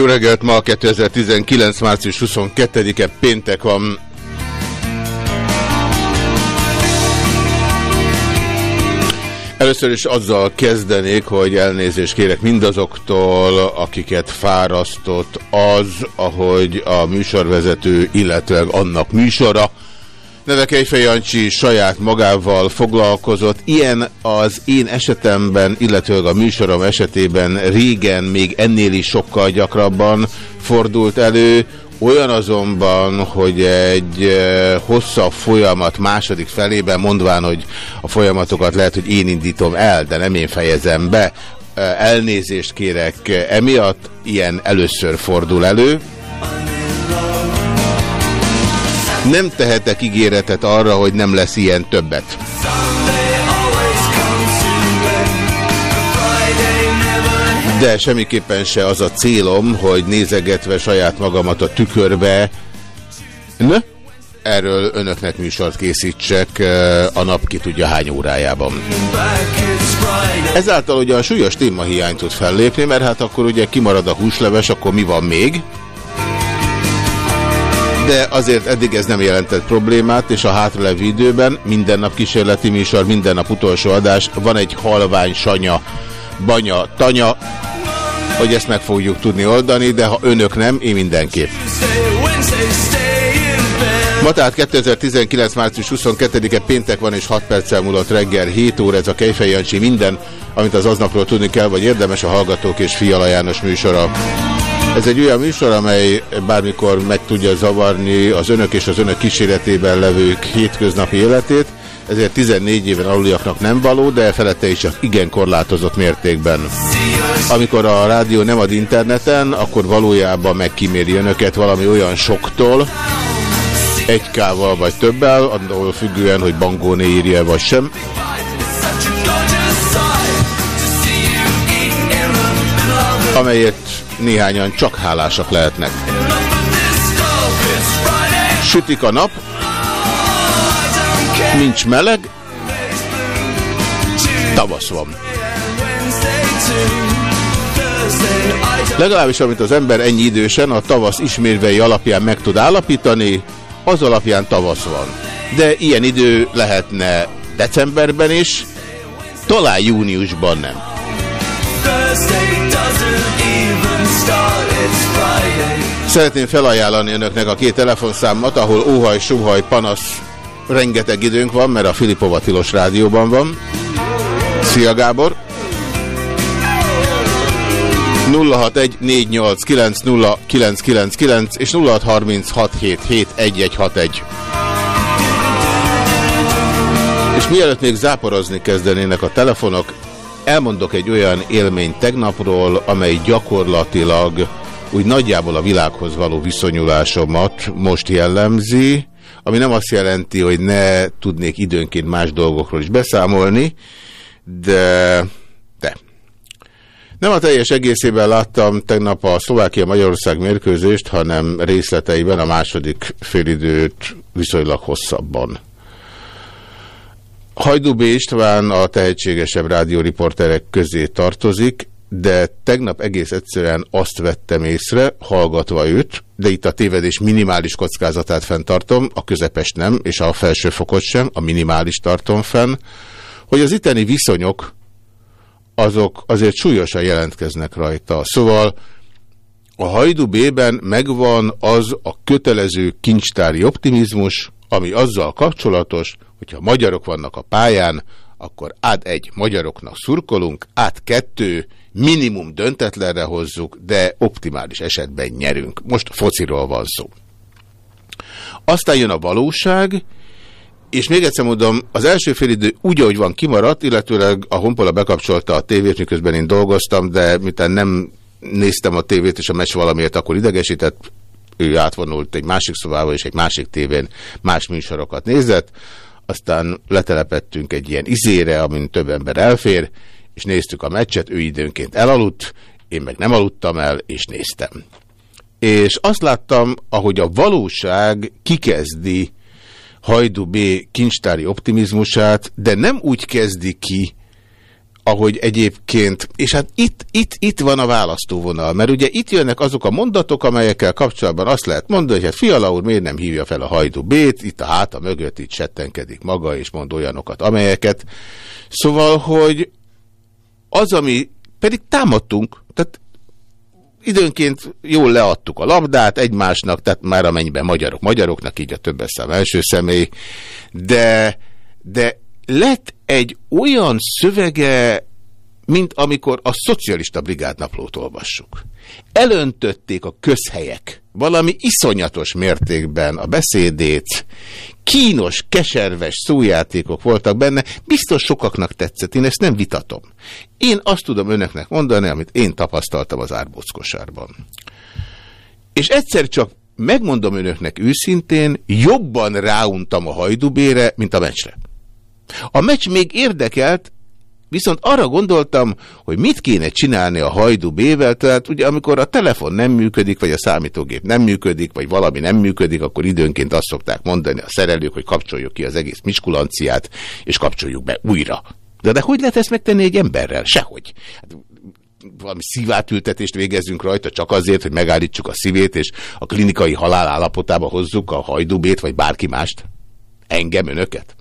Jó reggelt, ma 2019. március 22-e péntek van. Először is azzal kezdenék, hogy elnézést kérek mindazoktól, akiket fárasztott az, ahogy a műsorvezető, illetve annak műsora, Neve Kejfej Jancsi saját magával foglalkozott. Ilyen az én esetemben, illetőleg a műsorom esetében régen még ennél is sokkal gyakrabban fordult elő. Olyan azonban, hogy egy eh, hosszabb folyamat második felében, mondván, hogy a folyamatokat lehet, hogy én indítom el, de nem én fejezem be, eh, elnézést kérek emiatt, ilyen először fordul elő. Nem tehetek ígéretet arra, hogy nem lesz ilyen többet. De semmiképpen se az a célom, hogy nézegetve saját magamat a tükörbe, ne? erről önöknek műsort készítsek a nap ki tudja hány órájában. Ezáltal ugyan súlyos témahiány tud fellépni, mert hát akkor ugye kimarad a húsleves, akkor mi van még? De azért eddig ez nem jelentett problémát, és a hátralevő időben minden nap kísérleti műsor, minden nap utolsó adás, van egy halvány sanya, banya, tanya, hogy ezt meg fogjuk tudni oldani, de ha önök nem, én mindenképp. Ma tehát 2019. március 22-e péntek van, és 6 perccel múlott reggel 7 óra, ez a Kejfej Jancsi minden, amit az aznapról tudni kell, vagy érdemes a Hallgatók és Fiala János műsora. Ez egy olyan műsor, amely bármikor meg tudja zavarni az önök és az önök kíséretében levők hétköznapi életét, ezért 14 éven aluliaknak nem való, de felette is csak igen korlátozott mértékben. Amikor a rádió nem ad interneten, akkor valójában megkíméri önöket valami olyan soktól, egy kával vagy többel, attól függően, hogy Bangóné írja vagy sem. amelyet néhányan csak hálásak lehetnek. Sütik a nap, nincs meleg, tavasz van. Legalábbis amit az ember ennyi idősen a tavasz ismérvei alapján meg tud állapítani, az alapján tavasz van. De ilyen idő lehetne decemberben is, talán júniusban nem. Szeretném felajánlani önöknek a két telefonszámot, ahol óhaj, suhaj, panasz, rengeteg időnk van, mert a Filipova Tilos rádióban van. Szia Gábor! 0614890999 és 0636771161. És mielőtt még záporozni kezdenének a telefonok, elmondok egy olyan élményt tegnapról, amely gyakorlatilag úgy nagyjából a világhoz való viszonyulásomat most jellemzi, ami nem azt jelenti, hogy ne tudnék időnként más dolgokról is beszámolni, de, de. Nem a teljes egészében láttam tegnap a Szlovákia-Magyarország mérkőzést, hanem részleteiben a második félidőt viszonylag hosszabban. Hajdú B. István a tehetségesebb rádióriporterek közé tartozik, de tegnap egész egyszerűen azt vettem észre, hallgatva őt, de itt a tévedés minimális kockázatát fenntartom, a közepes nem, és a felsőfokot sem, a minimális tartom fenn, hogy az itteni viszonyok azok azért súlyosan jelentkeznek rajta. Szóval a Hajdu B-ben megvan az a kötelező kincstári optimizmus, ami azzal kapcsolatos, hogyha magyarok vannak a pályán, akkor át egy magyaroknak szurkolunk, át kettő minimum döntetlenre hozzuk, de optimális esetben nyerünk. Most fociról van szó. Aztán jön a valóság, és még egyszer mondom, az első félidő úgy, ahogy van kimaradt, illetőleg a Honpola bekapcsolta a tévét, miközben én dolgoztam, de miután nem néztem a tévét, és a meccs valamiért akkor idegesített, ő átvonult egy másik szobába, és egy másik tévén más műsorokat nézett, aztán letelepettünk egy ilyen izére, amin több ember elfér, és néztük a meccset, ő időnként elaludt, én meg nem aludtam el, és néztem. És azt láttam, ahogy a valóság kikezdi Hajdu B. kincstári optimizmusát, de nem úgy kezdi ki, ahogy egyébként, és hát itt, itt, itt van a választóvonal, mert ugye itt jönnek azok a mondatok, amelyekkel kapcsolatban azt lehet mondani, hogy hát Fiala úr miért nem hívja fel a Hajdu B-t, itt a háta mögött itt settenkedik maga, és mond olyanokat, amelyeket. Szóval, hogy az, ami pedig támadtunk, tehát időnként jól leadtuk a labdát egymásnak, tehát már amennyiben magyarok magyaroknak, így a többes szám első személy, de, de lett egy olyan szövege, mint amikor a szocialista brigádnaplót olvassuk. Elöntötték a közhelyek valami iszonyatos mértékben a beszédét, kínos, keserves szójátékok voltak benne, biztos sokaknak tetszett, én ezt nem vitatom. Én azt tudom önöknek mondani, amit én tapasztaltam az árbóckosárban. És egyszer csak megmondom önöknek őszintén, jobban ráuntam a hajdubére, mint a meccsre. A meccs még érdekelt, Viszont arra gondoltam, hogy mit kéne csinálni a hajdu B-vel, tehát ugye amikor a telefon nem működik, vagy a számítógép nem működik, vagy valami nem működik, akkor időnként azt szokták mondani a szerelők, hogy kapcsoljuk ki az egész miskulanciát, és kapcsoljuk be újra. De, de hogy lehet ezt megtenni egy emberrel? Sehogy. Hát, valami szívátültetést végezzünk rajta csak azért, hogy megállítsuk a szívét, és a klinikai halál állapotába hozzuk a hajdubét, vagy bárki mást? Engem, önöket?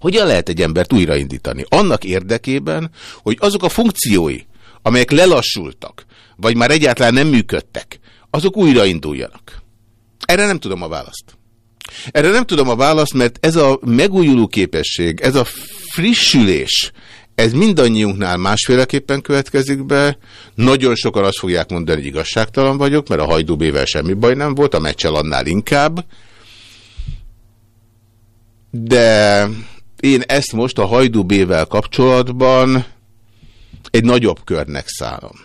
Hogyan lehet egy embert újraindítani? Annak érdekében, hogy azok a funkciói, amelyek lelassultak, vagy már egyáltalán nem működtek, azok újrainduljanak. Erre nem tudom a választ. Erre nem tudom a választ, mert ez a megújuló képesség, ez a frissülés, ez mindannyiunknál másféleképpen következik be. Nagyon sokan azt fogják mondani, hogy igazságtalan vagyok, mert a hajdúbével semmi baj nem volt, a meccsel annál inkább. De én ezt most a Hajdú B-vel kapcsolatban egy nagyobb körnek szállom.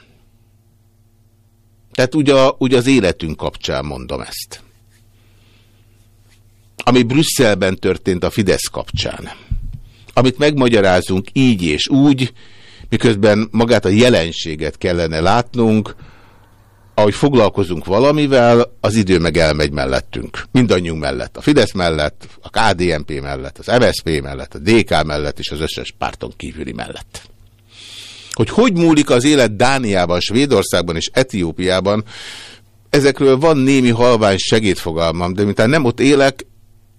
Tehát ugye, ugye az életünk kapcsán mondom ezt. Ami Brüsszelben történt a Fidesz kapcsán. Amit megmagyarázunk így és úgy, miközben magát a jelenséget kellene látnunk, ahogy foglalkozunk valamivel, az idő meg elmegy mellettünk. Mindannyiunk mellett. A Fidesz mellett, a KDNP mellett, az MSZP mellett, a DK mellett és az összes párton kívüli mellett. Hogy hogy múlik az élet Dániában, Svédországban és Etiópiában, ezekről van némi halvány segédfogalmam, de mintán nem ott élek,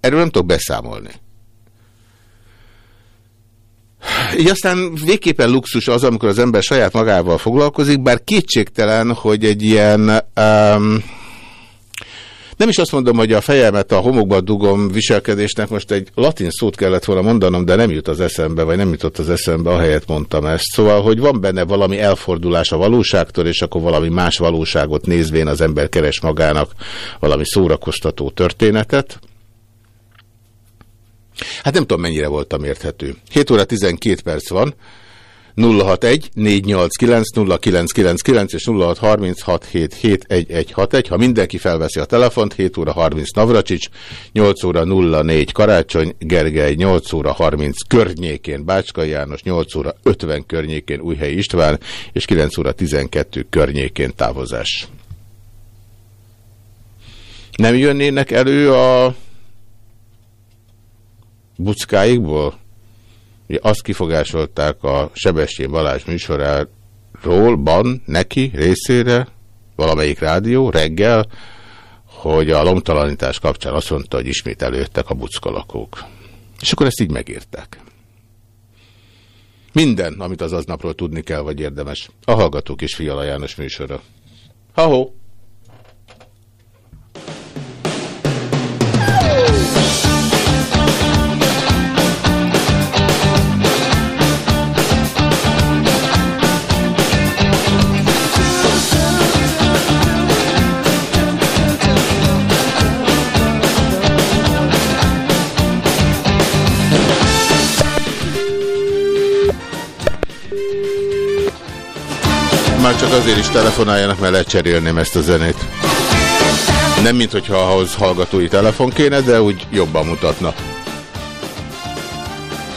erről nem tudok beszámolni. Így aztán végképpen luxus az, amikor az ember saját magával foglalkozik, bár kétségtelen, hogy egy ilyen... Um, nem is azt mondom, hogy a fejemet a homokba dugom viselkedésnek, most egy latin szót kellett volna mondanom, de nem jut az eszembe, vagy nem jutott az eszembe, ahelyett mondtam ezt. Szóval, hogy van benne valami elfordulás a valóságtól, és akkor valami más valóságot nézvén az ember keres magának valami szórakoztató történetet. Hát nem tudom, mennyire voltam érthető. 7 óra 12 perc van. 061 489 0999 és 0636771161. Ha mindenki felveszi a telefont, 7 óra 30 Navracsics, 8 óra 04 Karácsony, Gergely 8 óra 30 környékén Bácska János, 8 óra 50 környékén Újhelyi István, és 9 óra 12 környékén távozás. Nem jönnének elő a buckáikból? Ugye azt kifogásolták a Sebestyén Balázs műsoráról, ban, neki, részére, valamelyik rádió, reggel, hogy a lomtalanítás kapcsán azt mondta, hogy ismét előttek a buckalakók. És akkor ezt így megírták. Minden, amit az aznapról tudni kell, vagy érdemes. A Hallgatók és Fiala János műsora. Ha-ho! Már csak azért is telefonáljanak, mert lecserélném ezt a zenét. Nem, mint hogyha ahhoz hallgatói telefon kéne, de úgy jobban mutatna.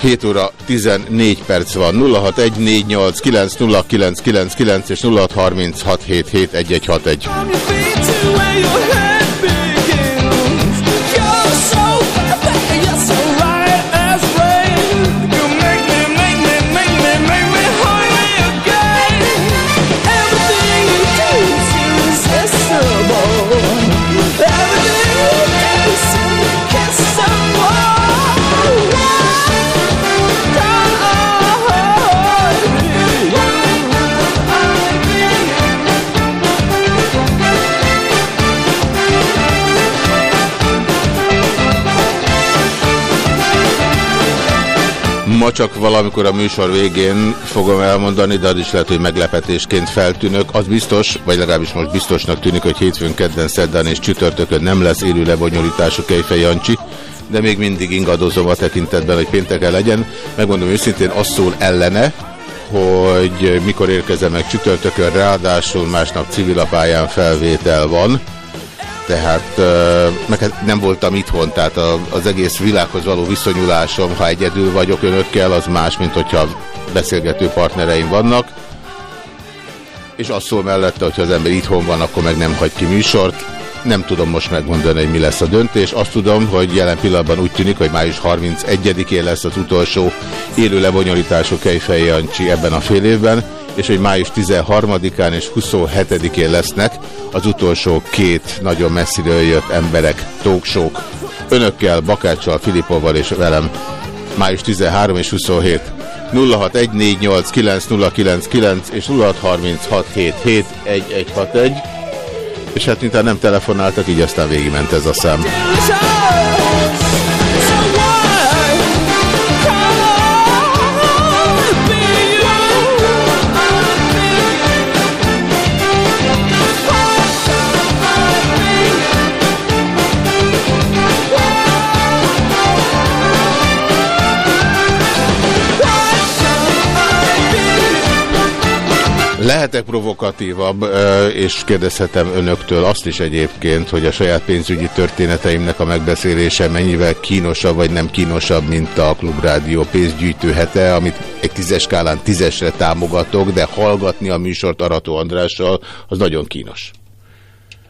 7 óra 14 perc van. 0614890999 és 0636771161. Csak valamikor a műsor végén fogom elmondani, de az is lehet, hogy meglepetésként feltűnök. Az biztos, vagy legalábbis most biztosnak tűnik, hogy hétfőn, kedden, szerdán és csütörtökön nem lesz élő lebonyolítású Kejfej Jancsi, de még mindig ingadozom a tekintetben, hogy pénteken legyen. Megmondom őszintén, azt szól ellene, hogy mikor érkezem meg csütörtökön, ráadásul másnap civilapályán felvétel van tehát meg nem voltam itthon, tehát az egész világhoz való viszonyulásom, ha egyedül vagyok önökkel, az más, mint hogyha beszélgető partnereim vannak. És azt szól mellette, hogyha az ember itthon van, akkor meg nem hagy ki műsort. Nem tudom most megmondani, hogy mi lesz a döntés. Azt tudom, hogy jelen pillanatban úgy tűnik, hogy május 31-én lesz az utolsó élő lebonyolítású Kejfej Jancsi ebben a fél évben és hogy május 13-án és 27-én lesznek az utolsó két nagyon messziről jött emberek talkshow Önökkel, Bakáccsal, Filipovval és velem május 13 és 27. 0614890999 és 0636771161 és hát mintha nem telefonáltak, így aztán végigment ez a szám. Lehetek provokatívabb, és kérdezhetem önöktől azt is egyébként, hogy a saját pénzügyi történeteimnek a megbeszélése mennyivel kínosabb vagy nem kínosabb, mint a Klubrádió pénzgyűjtő hete, amit egy tízes skálán tízesre támogatok, de hallgatni a műsort Arató Andrással, az nagyon kínos.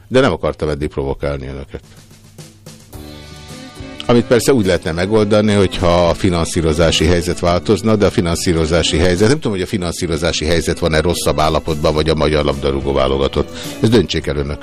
De nem akartam eddig provokálni önöket. Amit persze úgy lehetne megoldani, hogyha a finanszírozási helyzet változna, de a finanszírozási helyzet, nem tudom, hogy a finanszírozási helyzet van-e rosszabb állapotban, vagy a magyar labdarúgó válogatott. Ez döntsék el önök.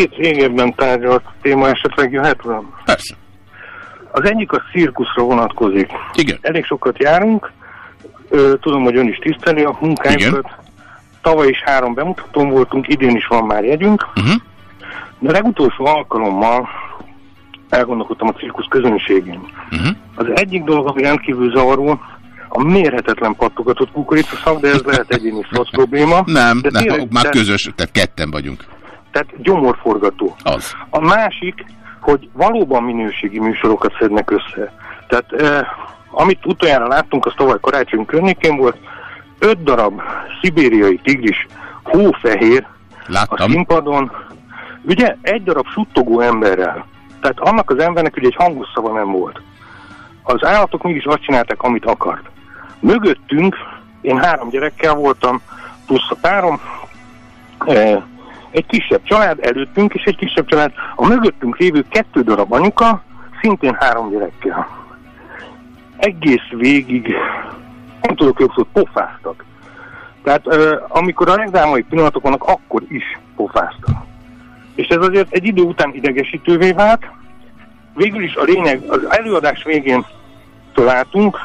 Két régebben tárgyalt téma esetleg jöhet van? Persze. Az egyik a cirkuszra vonatkozik. Igen. Elég sokat járunk, Ö, tudom, hogy ön is tiszteli a munkáinkat. Tavaly is három bemutatón voltunk, idén is van már jegyünk. Uh-huh. De legutolsó alkalommal elgondolkodtam a cirkusz közönségén. Uh-huh. Az egyik dolog, ami rendkívül zavaró, a mérhetetlen pattogatott kukoricaszak, de ez lehet egyéni szoc probléma. Nem, de nem tényleg- már de- közös, tehát ketten vagyunk. Gyomorforgató. Az. A másik, hogy valóban minőségi műsorokat szednek össze. Tehát eh, amit utoljára láttunk, az tavaly karácsony környékén volt, öt darab szibériai tigris hófehér a Láttam. színpadon, ugye egy darab suttogó emberrel. Tehát annak az embernek ugye egy hangos szava nem volt. Az állatok mégis azt csinálták, amit akart. Mögöttünk, én három gyerekkel voltam, plusz a párom, eh, egy kisebb család előttünk, és egy kisebb család a mögöttünk lévő kettő darab anyuka, szintén három gyerekkel. Egész végig, nem tudok jobb szót, pofáztak. Tehát ö, amikor a legdrámai pillanatok vannak, akkor is pofáztak. És ez azért egy idő után idegesítővé vált. Végül is a lényeg, az előadás végén találtunk,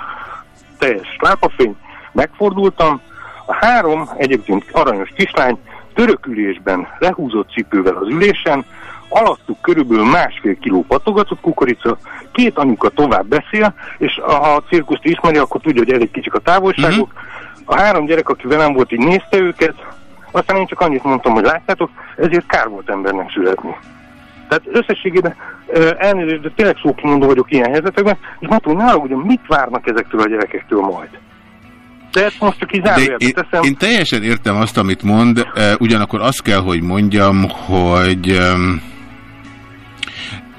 teljes lápafény, megfordultam, a három egyébként aranyos kislány törökülésben lehúzott cipővel az ülésen, alattuk körülbelül másfél kiló patogatott kukorica, két anyuka tovább beszél, és ha a cirkuszt ismeri, akkor tudja, hogy elég kicsik a távolságok. A három gyerek, aki velem volt, így nézte őket, aztán én csak annyit mondtam, hogy látjátok, ezért kár volt embernek születni. Tehát összességében elnézést, de tényleg szókimondó vagyok ilyen helyzetekben, és mondtam, hogy ne hogy mit várnak ezektől a gyerekektől majd. De ezt most csak így én, teszem. én teljesen értem azt, amit mond, eh, ugyanakkor azt kell, hogy mondjam, hogy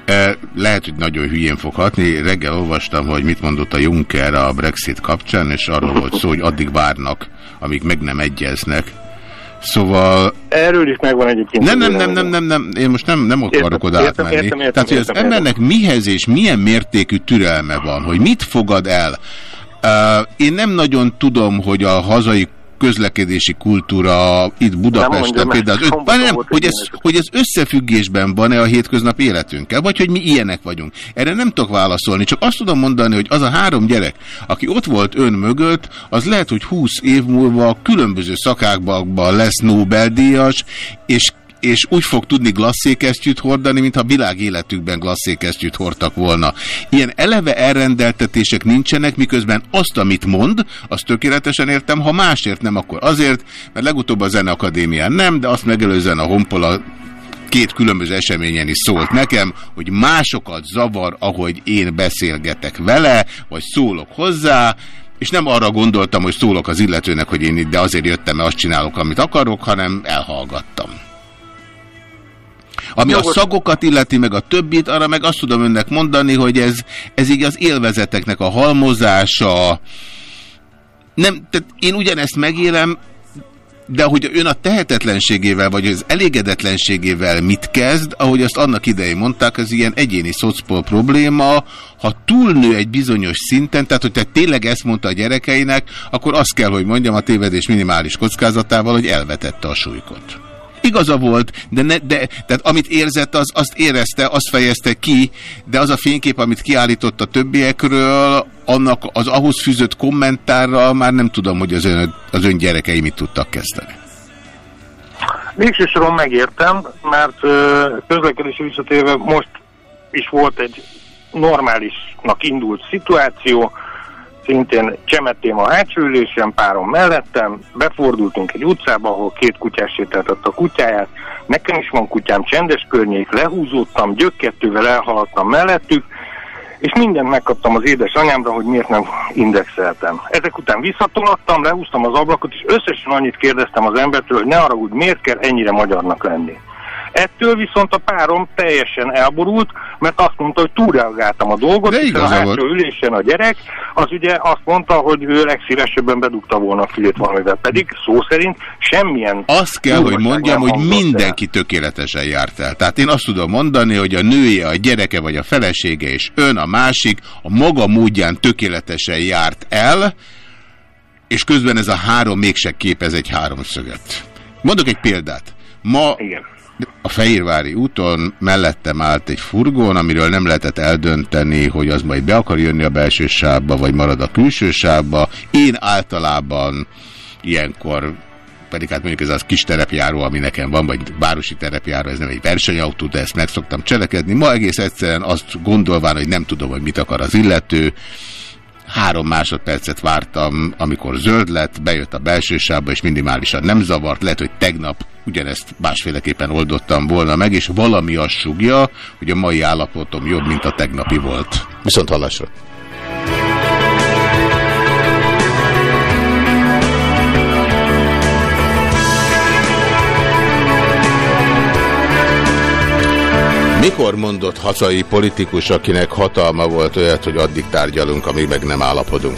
eh, lehet, hogy nagyon hülyén fog hatni. Reggel olvastam, hogy mit mondott a Juncker a Brexit kapcsán, és arról volt szó, hogy addig várnak, amíg meg nem egyeznek. Szóval Erről is megvan egyébként. nem, nem, nem, nem, nem, nem, én most nem, nem akarok Értem, oda értem, átmenni. értem, értem, Tehát, hogy az értem, embernek mihez és milyen mértékű türelme van, hogy mit fogad el. Én nem nagyon tudom, hogy a hazai közlekedési kultúra itt Budapesten például, az öt, nem, hogy, ez, hogy ez összefüggésben van-e a hétköznapi életünkkel, vagy hogy mi ilyenek vagyunk. Erre nem tudok válaszolni, csak azt tudom mondani, hogy az a három gyerek, aki ott volt ön mögött, az lehet, hogy 20 év múlva különböző szakákban lesz Nobel-díjas, és és úgy fog tudni glasszékesztyűt hordani, mintha világéletükben glasszékesztyűt hordtak volna. Ilyen eleve elrendeltetések nincsenek, miközben azt, amit mond, azt tökéletesen értem, ha másért nem, akkor azért, mert legutóbb a Zeneakadémián nem, de azt megelőzően a Honpola két különböző eseményen is szólt nekem, hogy másokat zavar, ahogy én beszélgetek vele, vagy szólok hozzá, és nem arra gondoltam, hogy szólok az illetőnek, hogy én itt, de azért jöttem, mert azt csinálok, amit akarok, hanem elhallgattam. Ami a Jogos. szagokat illeti, meg a többit, arra meg azt tudom önnek mondani, hogy ez, ez így az élvezeteknek a halmozása. Nem, tehát én ugyanezt megélem, de hogy ön a tehetetlenségével, vagy az elégedetlenségével mit kezd, ahogy azt annak idején mondták, az ilyen egyéni szocpol probléma, ha túlnő egy bizonyos szinten, tehát hogy te tényleg ezt mondta a gyerekeinek, akkor azt kell, hogy mondjam a tévedés minimális kockázatával, hogy elvetette a súlykot. Igaza volt, de, ne, de tehát amit érzett, az, azt érezte, azt fejezte ki, de az a fénykép, amit kiállított a többiekről, annak az ahhoz fűzött kommentárral már nem tudom, hogy az ön, az ön gyerekei mit tudtak kezdeni. Végső soron megértem, mert közlekedési visszatérve most is volt egy normálisnak indult szituáció, szintén csemetém a hátsó ülésen, párom mellettem, befordultunk egy utcába, ahol két kutyás sétáltatta a kutyáját, nekem is van kutyám, csendes környék, lehúzódtam, gyökkettővel elhaladtam mellettük, és mindent megkaptam az édesanyámra, hogy miért nem indexeltem. Ezek után visszatolattam, lehúztam az ablakot, és összesen annyit kérdeztem az embertől, hogy ne arra úgy miért kell ennyire magyarnak lenni. Ettől viszont a párom teljesen elborult, mert azt mondta, hogy túlreagáltam a dolgot, De hiszen a hátsó volt. ülésen a gyerek, az ugye azt mondta, hogy ő legszívesebben bedugta volna a fülét valamivel. Pedig szó szerint semmilyen... Azt kell, hogy mondjam, hogy hangzott el. mindenki tökéletesen járt el. Tehát én azt tudom mondani, hogy a nője, a gyereke vagy a felesége és ön, a másik a maga módján tökéletesen járt el, és közben ez a három mégse képez egy háromszöget. Mondok egy példát. Ma Igen. A Fehérvári úton mellettem állt egy furgon, amiről nem lehetett eldönteni, hogy az majd be akar jönni a belső sávba, vagy marad a külső sávba. Én általában ilyenkor pedig hát mondjuk ez az kis terepjáró, ami nekem van, vagy városi terepjáró, ez nem egy versenyautó, de ezt meg szoktam cselekedni. Ma egész egyszerűen azt gondolván, hogy nem tudom, hogy mit akar az illető, Három másodpercet vártam, amikor zöld lett, bejött a belső sávba, és minimálisan nem zavart. Lehet, hogy tegnap ugyanezt másféleképpen oldottam volna meg, és valami azt sugja, hogy a mai állapotom jobb, mint a tegnapi volt. Viszont hallásra. Mikor mondott hazai politikus, akinek hatalma volt olyat, hogy addig tárgyalunk, amíg meg nem állapodunk?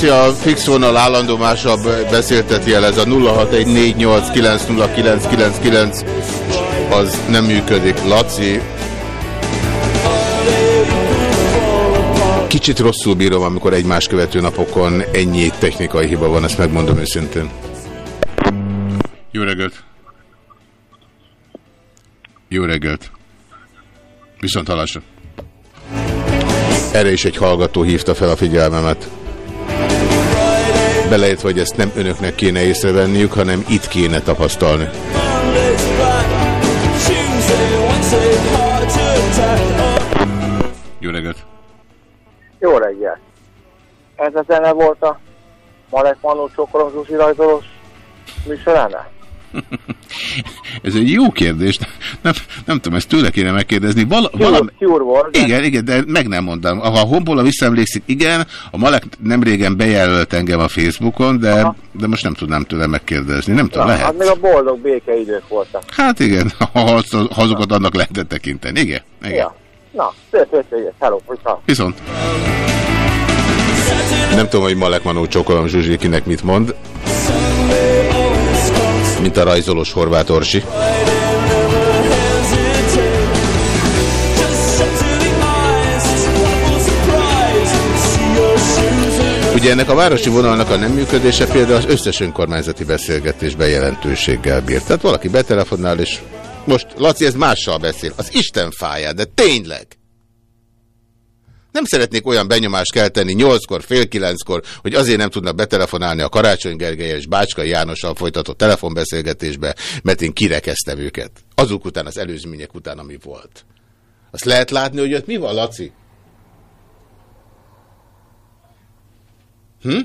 Blue. Laci, a fix vonal állandó másabb beszélteti el, ez a 0614890999 az nem működik. Laci, kicsit rosszul bírom, amikor egymás követő napokon ennyi technikai hiba van, ezt megmondom őszintén. Jó reggelt! Jó reggelt! Viszont hallásra! Erre is egy hallgató hívta fel a figyelmemet. Beleértve, hogy ezt nem önöknek kéne észrevenniük, hanem itt kéne tapasztalni. Jó reggelt! Jó reggel! Ez a zene volt a Malek Manó Csokorom Zsuzsi rajzolós műsoránál? Ez egy jó kérdés. Nem, nem tudom, ezt tőle kéne megkérdezni. Val valami... Cure volt, Igen, igen, de meg nem mondtam. Ha a Honpola visszaemlékszik, igen, a Malek nem régen bejelölt engem a Facebookon, de, de most nem tudnám tőle megkérdezni. Nem tudom, na, az lehet. még a boldog békeidők voltak. Hát igen, ha ha azokat annak lehetett tekinteni. Igen, igen. Ja. Na, szép hétvégét, hello, viszont. Viszont. Nem tudom, hogy Malek Manó Csokolom Zsuzsi kinek mit mond mint a rajzolós Horváth Orsi. Ugye ennek a városi vonalnak a nem működése például az összes önkormányzati beszélgetésben jelentőséggel bír. Tehát valaki betelefonál, és most, Laci, ez mással beszél. Az Isten fáján, de tényleg! Nem szeretnék olyan benyomást kelteni nyolckor, fél kilenckor, hogy azért nem tudnak betelefonálni a Karácsony Gergely és Bácskai Jánossal folytatott telefonbeszélgetésbe, mert én kirekeztem őket. Azok után, az előzmények után, ami volt. Azt lehet látni, hogy ott mi van, Laci? Hm?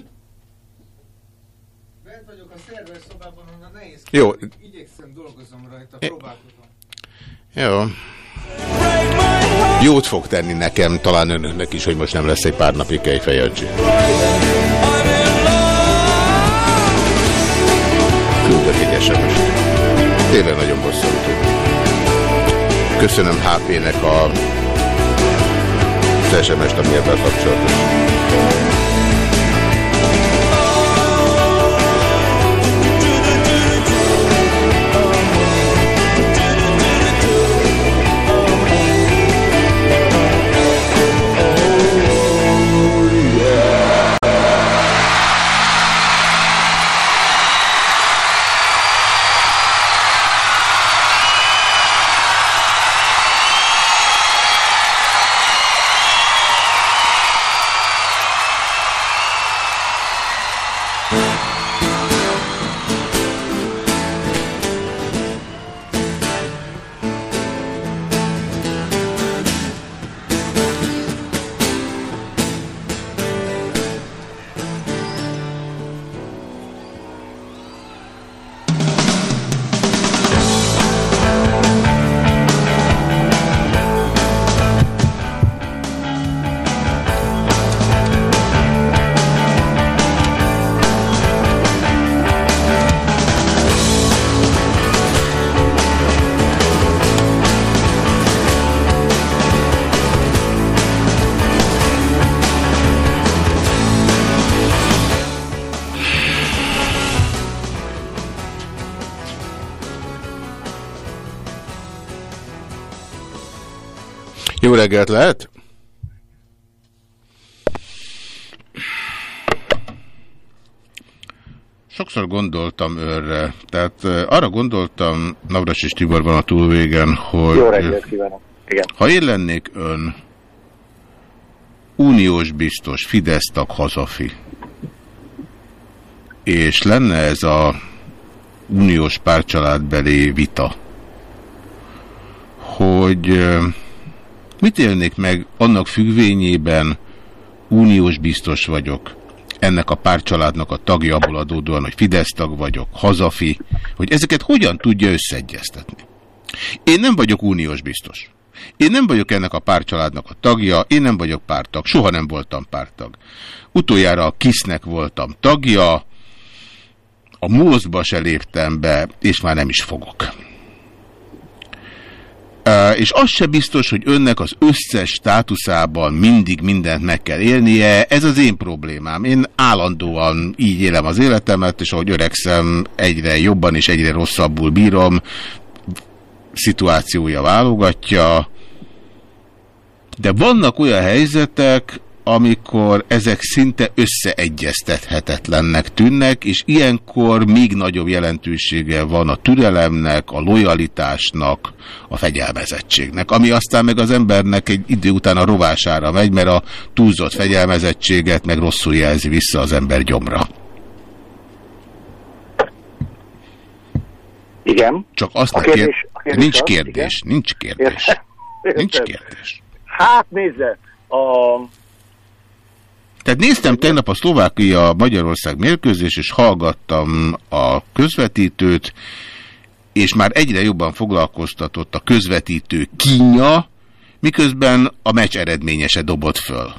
Bent vagyok a szerver szobában, onnan nehéz. Jó. Igyekszem, dolgozom rajta, próbálkozom. Jó. Jót fog tenni nekem, talán önöknek is, hogy most nem lesz egy pár napig kejfejancsi. Küldök egy sms Tényleg nagyon bosszantó. Köszönöm HP-nek a az SMS-t, ami ebben kapcsolatos. Jó reggelt lehet? Sokszor gondoltam őrre, tehát arra gondoltam, Navras Tibor van a túlvégen, hogy Jó reggelt kívánok. Igen. ha én lennék ön, uniós biztos, Fidesz tag hazafi, és lenne ez a uniós párcsaládbeli vita, hogy mit élnék meg annak függvényében, uniós biztos vagyok, ennek a párcsaládnak a tagja abból adódóan, hogy Fidesz tag vagyok, hazafi, hogy ezeket hogyan tudja összeegyeztetni. Én nem vagyok uniós biztos. Én nem vagyok ennek a párcsaládnak a tagja, én nem vagyok pártag, soha nem voltam pártag. Utoljára a KISZ-nek voltam tagja, a MOSZ-ba se léptem be, és már nem is fogok. És az se biztos, hogy önnek az összes státuszában mindig mindent meg kell élnie, ez az én problémám. Én állandóan így élem az életemet, és ahogy öregszem, egyre jobban és egyre rosszabbul bírom, szituációja válogatja, de vannak olyan helyzetek, amikor ezek szinte összeegyeztethetetlennek tűnnek, és ilyenkor még nagyobb jelentősége van a türelemnek, a lojalitásnak, a fegyelmezettségnek, ami aztán meg az embernek egy idő után a rovására megy, mert a túlzott fegyelmezettséget meg rosszul jelzi vissza az ember gyomra. Igen. Csak azt A a kér... kérdés- a kérdés Nincs az, kérdés, nincs kérdés. Értem. Nincs Értem. kérdés. Hát nézze, a... Tehát néztem tegnap a Szlovákia-Magyarország mérkőzés, és hallgattam a közvetítőt, és már egyre jobban foglalkoztatott a közvetítő kínja, miközben a meccs eredményese dobott föl.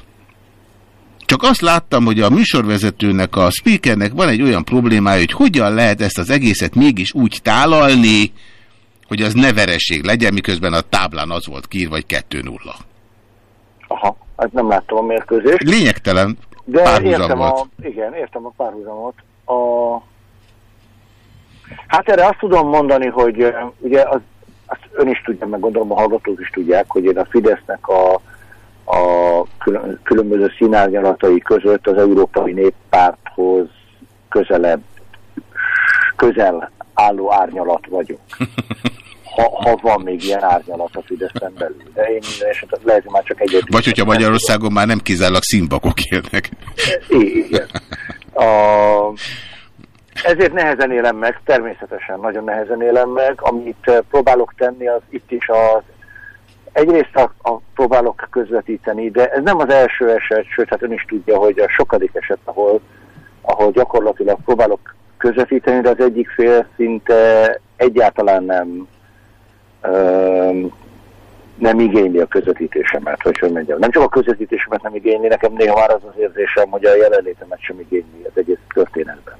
Csak azt láttam, hogy a műsorvezetőnek, a speakernek van egy olyan problémája, hogy hogyan lehet ezt az egészet mégis úgy tálalni, hogy az ne vereség legyen, miközben a táblán az volt kiírva, vagy 2-0. Aha, hát nem láttam a mérkőzést. Lényegtelen De párhuzam értem volt. a, igen, értem a párhuzamot. A, hát erre azt tudom mondani, hogy ugye az, azt ön is tudja, meg gondolom a hallgatók is tudják, hogy én a Fidesznek a a külön- különböző színárnyalatai között az Európai Néppárthoz közelebb, közel álló árnyalat vagyok. Ha, ha van még ilyen árnyalat a Fideszen belül. De én minden esetben lehet, hogy már csak egyet. Vagy hogyha Magyarországon már nem kizárólag színbakok élnek. Igen. A, ezért nehezen élem meg, természetesen nagyon nehezen élem meg. Amit eh, próbálok tenni, az itt is az egyrészt a, a próbálok közvetíteni, de ez nem az első eset, sőt, hát ön is tudja, hogy a sokadik eset, ahol, ahol gyakorlatilag próbálok közvetíteni, de az egyik fél szinte egyáltalán nem nem igényli a közvetítésemet, hogy hogy mondjam. Nem csak a közvetítésemet nem igényli, nekem néha már az az érzésem, hogy a jelenlétemet sem igényli az egész történetben.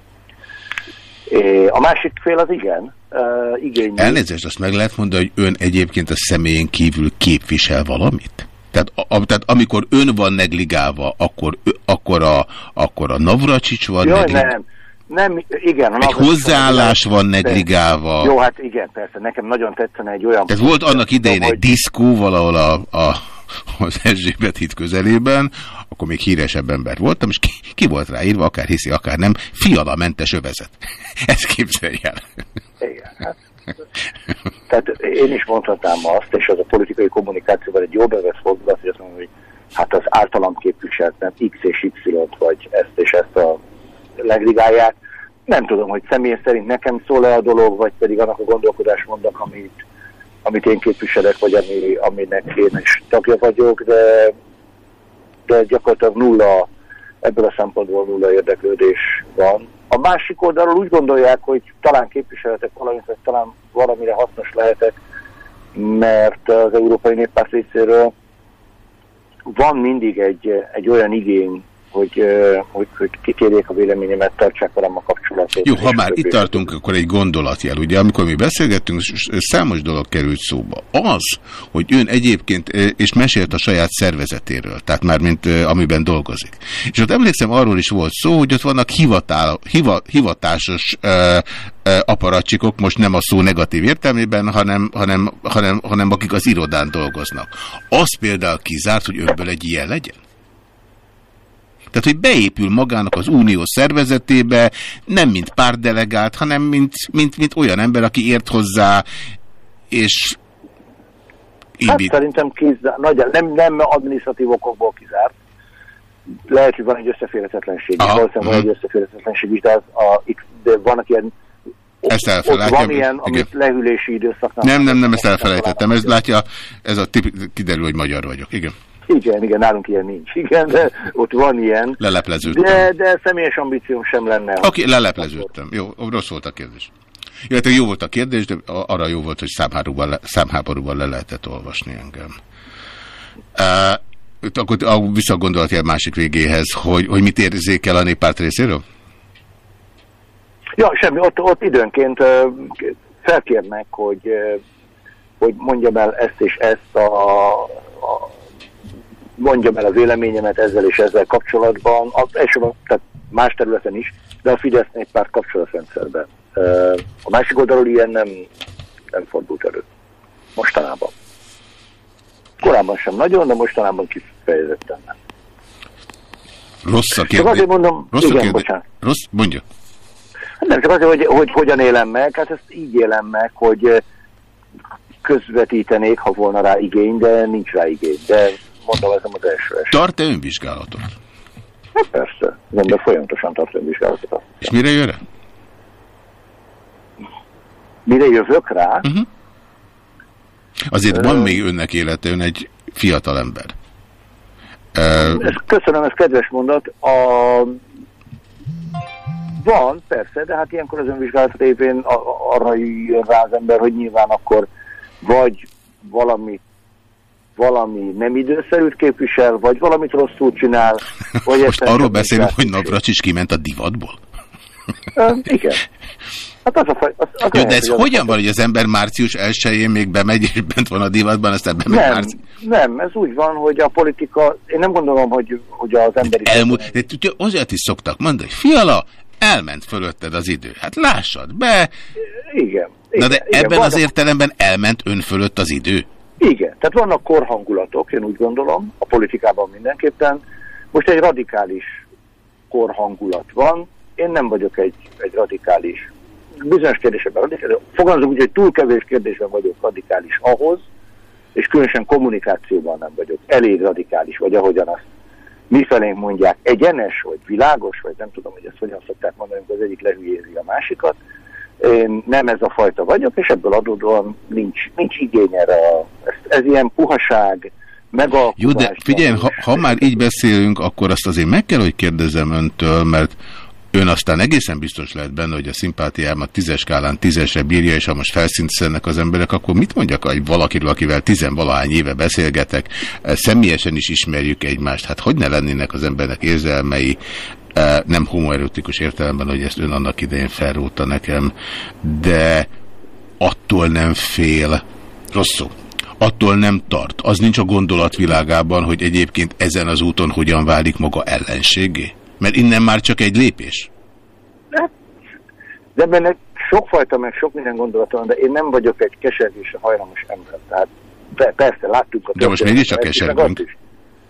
A másik fél az igen, uh, igényli. Elnézést, azt meg lehet mondani, hogy ön egyébként a személyén kívül képvisel valamit? Tehát, a, tehát amikor ön van negligálva, akkor, akkor, a, akkor a Navracsics van Jaj, negligálva? nem. Nem, igen. Egy hozzáállás van, negligálva. Jó, hát igen, persze, nekem nagyon tetszene egy olyan... Tehát volt annak idején egy diszkó valahol a, a, az Erzsébet híd közelében, akkor még híresebb ember voltam, és ki, ki volt rá írva, akár hiszi, akár nem, fiala mentes övezet. Ezt képzelj el. Igen, hát. Tehát én is mondhatnám azt, és az a politikai kommunikációban egy jó bevett fordulat, hogy azt mondom, hogy hát az általam képviselt nem X és Y-t, vagy ezt és ezt a legligálják. Nem tudom, hogy személy szerint nekem szól-e a dolog, vagy pedig annak a gondolkodásmódnak, amit, amit én képviselek, vagy ami, aminek én is tagja vagyok, de, de gyakorlatilag nulla, ebből a szempontból nulla érdeklődés van. A másik oldalról úgy gondolják, hogy talán képviseletek valamit, vagy talán valamire hasznos lehetek, mert az Európai Néppárt részéről van mindig egy, egy olyan igény, hogy, hogy, hogy kikérjék a véleményemet, tartsák velem a kapcsolatot. Jó, ha már itt tartunk, akkor egy gondolatjel. Ugye, amikor mi beszélgettünk, számos dolog került szóba. Az, hogy ön egyébként, és mesélt a saját szervezetéről, tehát már mint amiben dolgozik. És ott emlékszem, arról is volt szó, hogy ott vannak hivatál, hiva, hivatásos eh, aparatcsikok, most nem a szó negatív értelmében, hanem, hanem, hanem, hanem akik az irodán dolgoznak. Az például kizárt, hogy önből egy ilyen legyen? Tehát, hogy beépül magának az unió szervezetébe, nem mint pártdelegált, hanem mint, mint, mint olyan ember, aki ért hozzá, és Hát indít. szerintem kizárt, nagy, nem, nem adminisztratív okokból kizárt. Lehet, hogy van egy összeférhetetlenség. Valószínűleg van mhm. egy összeférhetetlenség is, de, az, a, de vannak ilyen Ezt ott elfelejtem. van ilyen, Igen. amit lehűlési időszaknak. Nem, nem, nem, ezt elfelejtettem. Ez látja, ez a tip, kiderül, hogy magyar vagyok. Igen, Igen, igen, nálunk ilyen nincs. Igen, de ott van ilyen. lelepleződtem. De, de személyes ambícióm sem lenne. Oké, okay, lelepleződtem. Jó, rossz volt a kérdés. Illetve jó volt a kérdés, de arra jó volt, hogy számháborúban le, számháborúban le lehetett olvasni engem. Uh, akkor a visszagondolat a másik végéhez, hogy, hogy mit érzékel a néppárt részéről? Ja, semmi, ott, ott időnként ö, felkérnek, hogy, hogy mondjam el ezt és ezt a, a mondjam el a véleményemet ezzel és ezzel kapcsolatban, a, elsősorban, tehát más területen is, de a Fidesz néppárt kapcsolatrendszerben. A másik oldalról ilyen nem, nem fordult elő. Mostanában. Korábban sem nagyon, de mostanában kifejezetten nem. Rossz a Csak kérdés. azért mondom, Rossz igen, bocsánat. Rossz, mondja. Hát Nem csak azért, hogy, hogy hogyan élem meg, hát ezt így élem meg, hogy közvetítenék, ha volna rá igény, de nincs rá igény. De mondom, ez nem az első eset. Tart-e önvizsgálatot? Hát persze, az ember folyamatosan tart önvizsgálatot. És mire jön rá? Mire jövök rá? Uh -huh. Azért van még önnek élete, ön egy fiatal ember. Ez, köszönöm, ez kedves mondat. A... Van, persze, de hát ilyenkor az önvizsgálat révén arra jön rá az ember, hogy nyilván akkor vagy valami valami nem időszerűt képvisel, vagy valamit rosszul csinál, vagy most arról beszélünk, hogy Navracsics kiment a divatból? Igen. Hát az a faj, az, az Jó, lehet, de ez hogy hogyan van, hogy az ember március 1-én még bemegy, és bent van a divatban, aztán bemegy Nem, március... nem, ez úgy van, hogy a politika, én nem gondolom, hogy, hogy az emberi... Elmúlt, de tudja, azért is szoktak mondani, hogy fiala, elment fölötted az idő. Hát lássad be. Igen. Na de igen, ebben az értelemben elment ön fölött az idő. Igen, tehát vannak korhangulatok, én úgy gondolom, a politikában mindenképpen. Most egy radikális korhangulat van. Én nem vagyok egy, egy radikális, bizonyos kérdésekben radikális, fogalmazom úgy, hogy túl kevés kérdésben vagyok radikális ahhoz, és különösen kommunikációban nem vagyok elég radikális, vagy ahogyan azt mi felénk mondják, egyenes, vagy világos, vagy nem tudom, hogy ezt hogyan szokták mondani, amikor az egyik lehülyézi a másikat. Én nem ez a fajta vagyok, és ebből adódóan nincs, nincs igény erre. Ez, ez ilyen puhaság, megalkuvás. Jó, de figyelj, ha, ha már így beszélünk, akkor azt azért meg kell, hogy kérdezem öntől, mert ön aztán egészen biztos lehet benne, hogy a szimpátiámat tízes skálán tízesre bírja, és ha most felszintszenek az emberek, akkor mit mondjak egy valakiről, akivel tizenvalahány éve beszélgetek, eh, személyesen is ismerjük egymást, hát hogy ne lennének az embernek érzelmei, nem homoerotikus értelemben, hogy ezt ön annak idején felróta nekem, de attól nem fél, rosszul, attól nem tart. Az nincs a gondolatvilágában, hogy egyébként ezen az úton hogyan válik maga ellenségé? Mert innen már csak egy lépés. De benne sokfajta, meg sok minden gondolata van, de én nem vagyok egy kesergésre hajlamos ember. Tehát pe- persze, láttuk a De most mégiscsak kesergünk.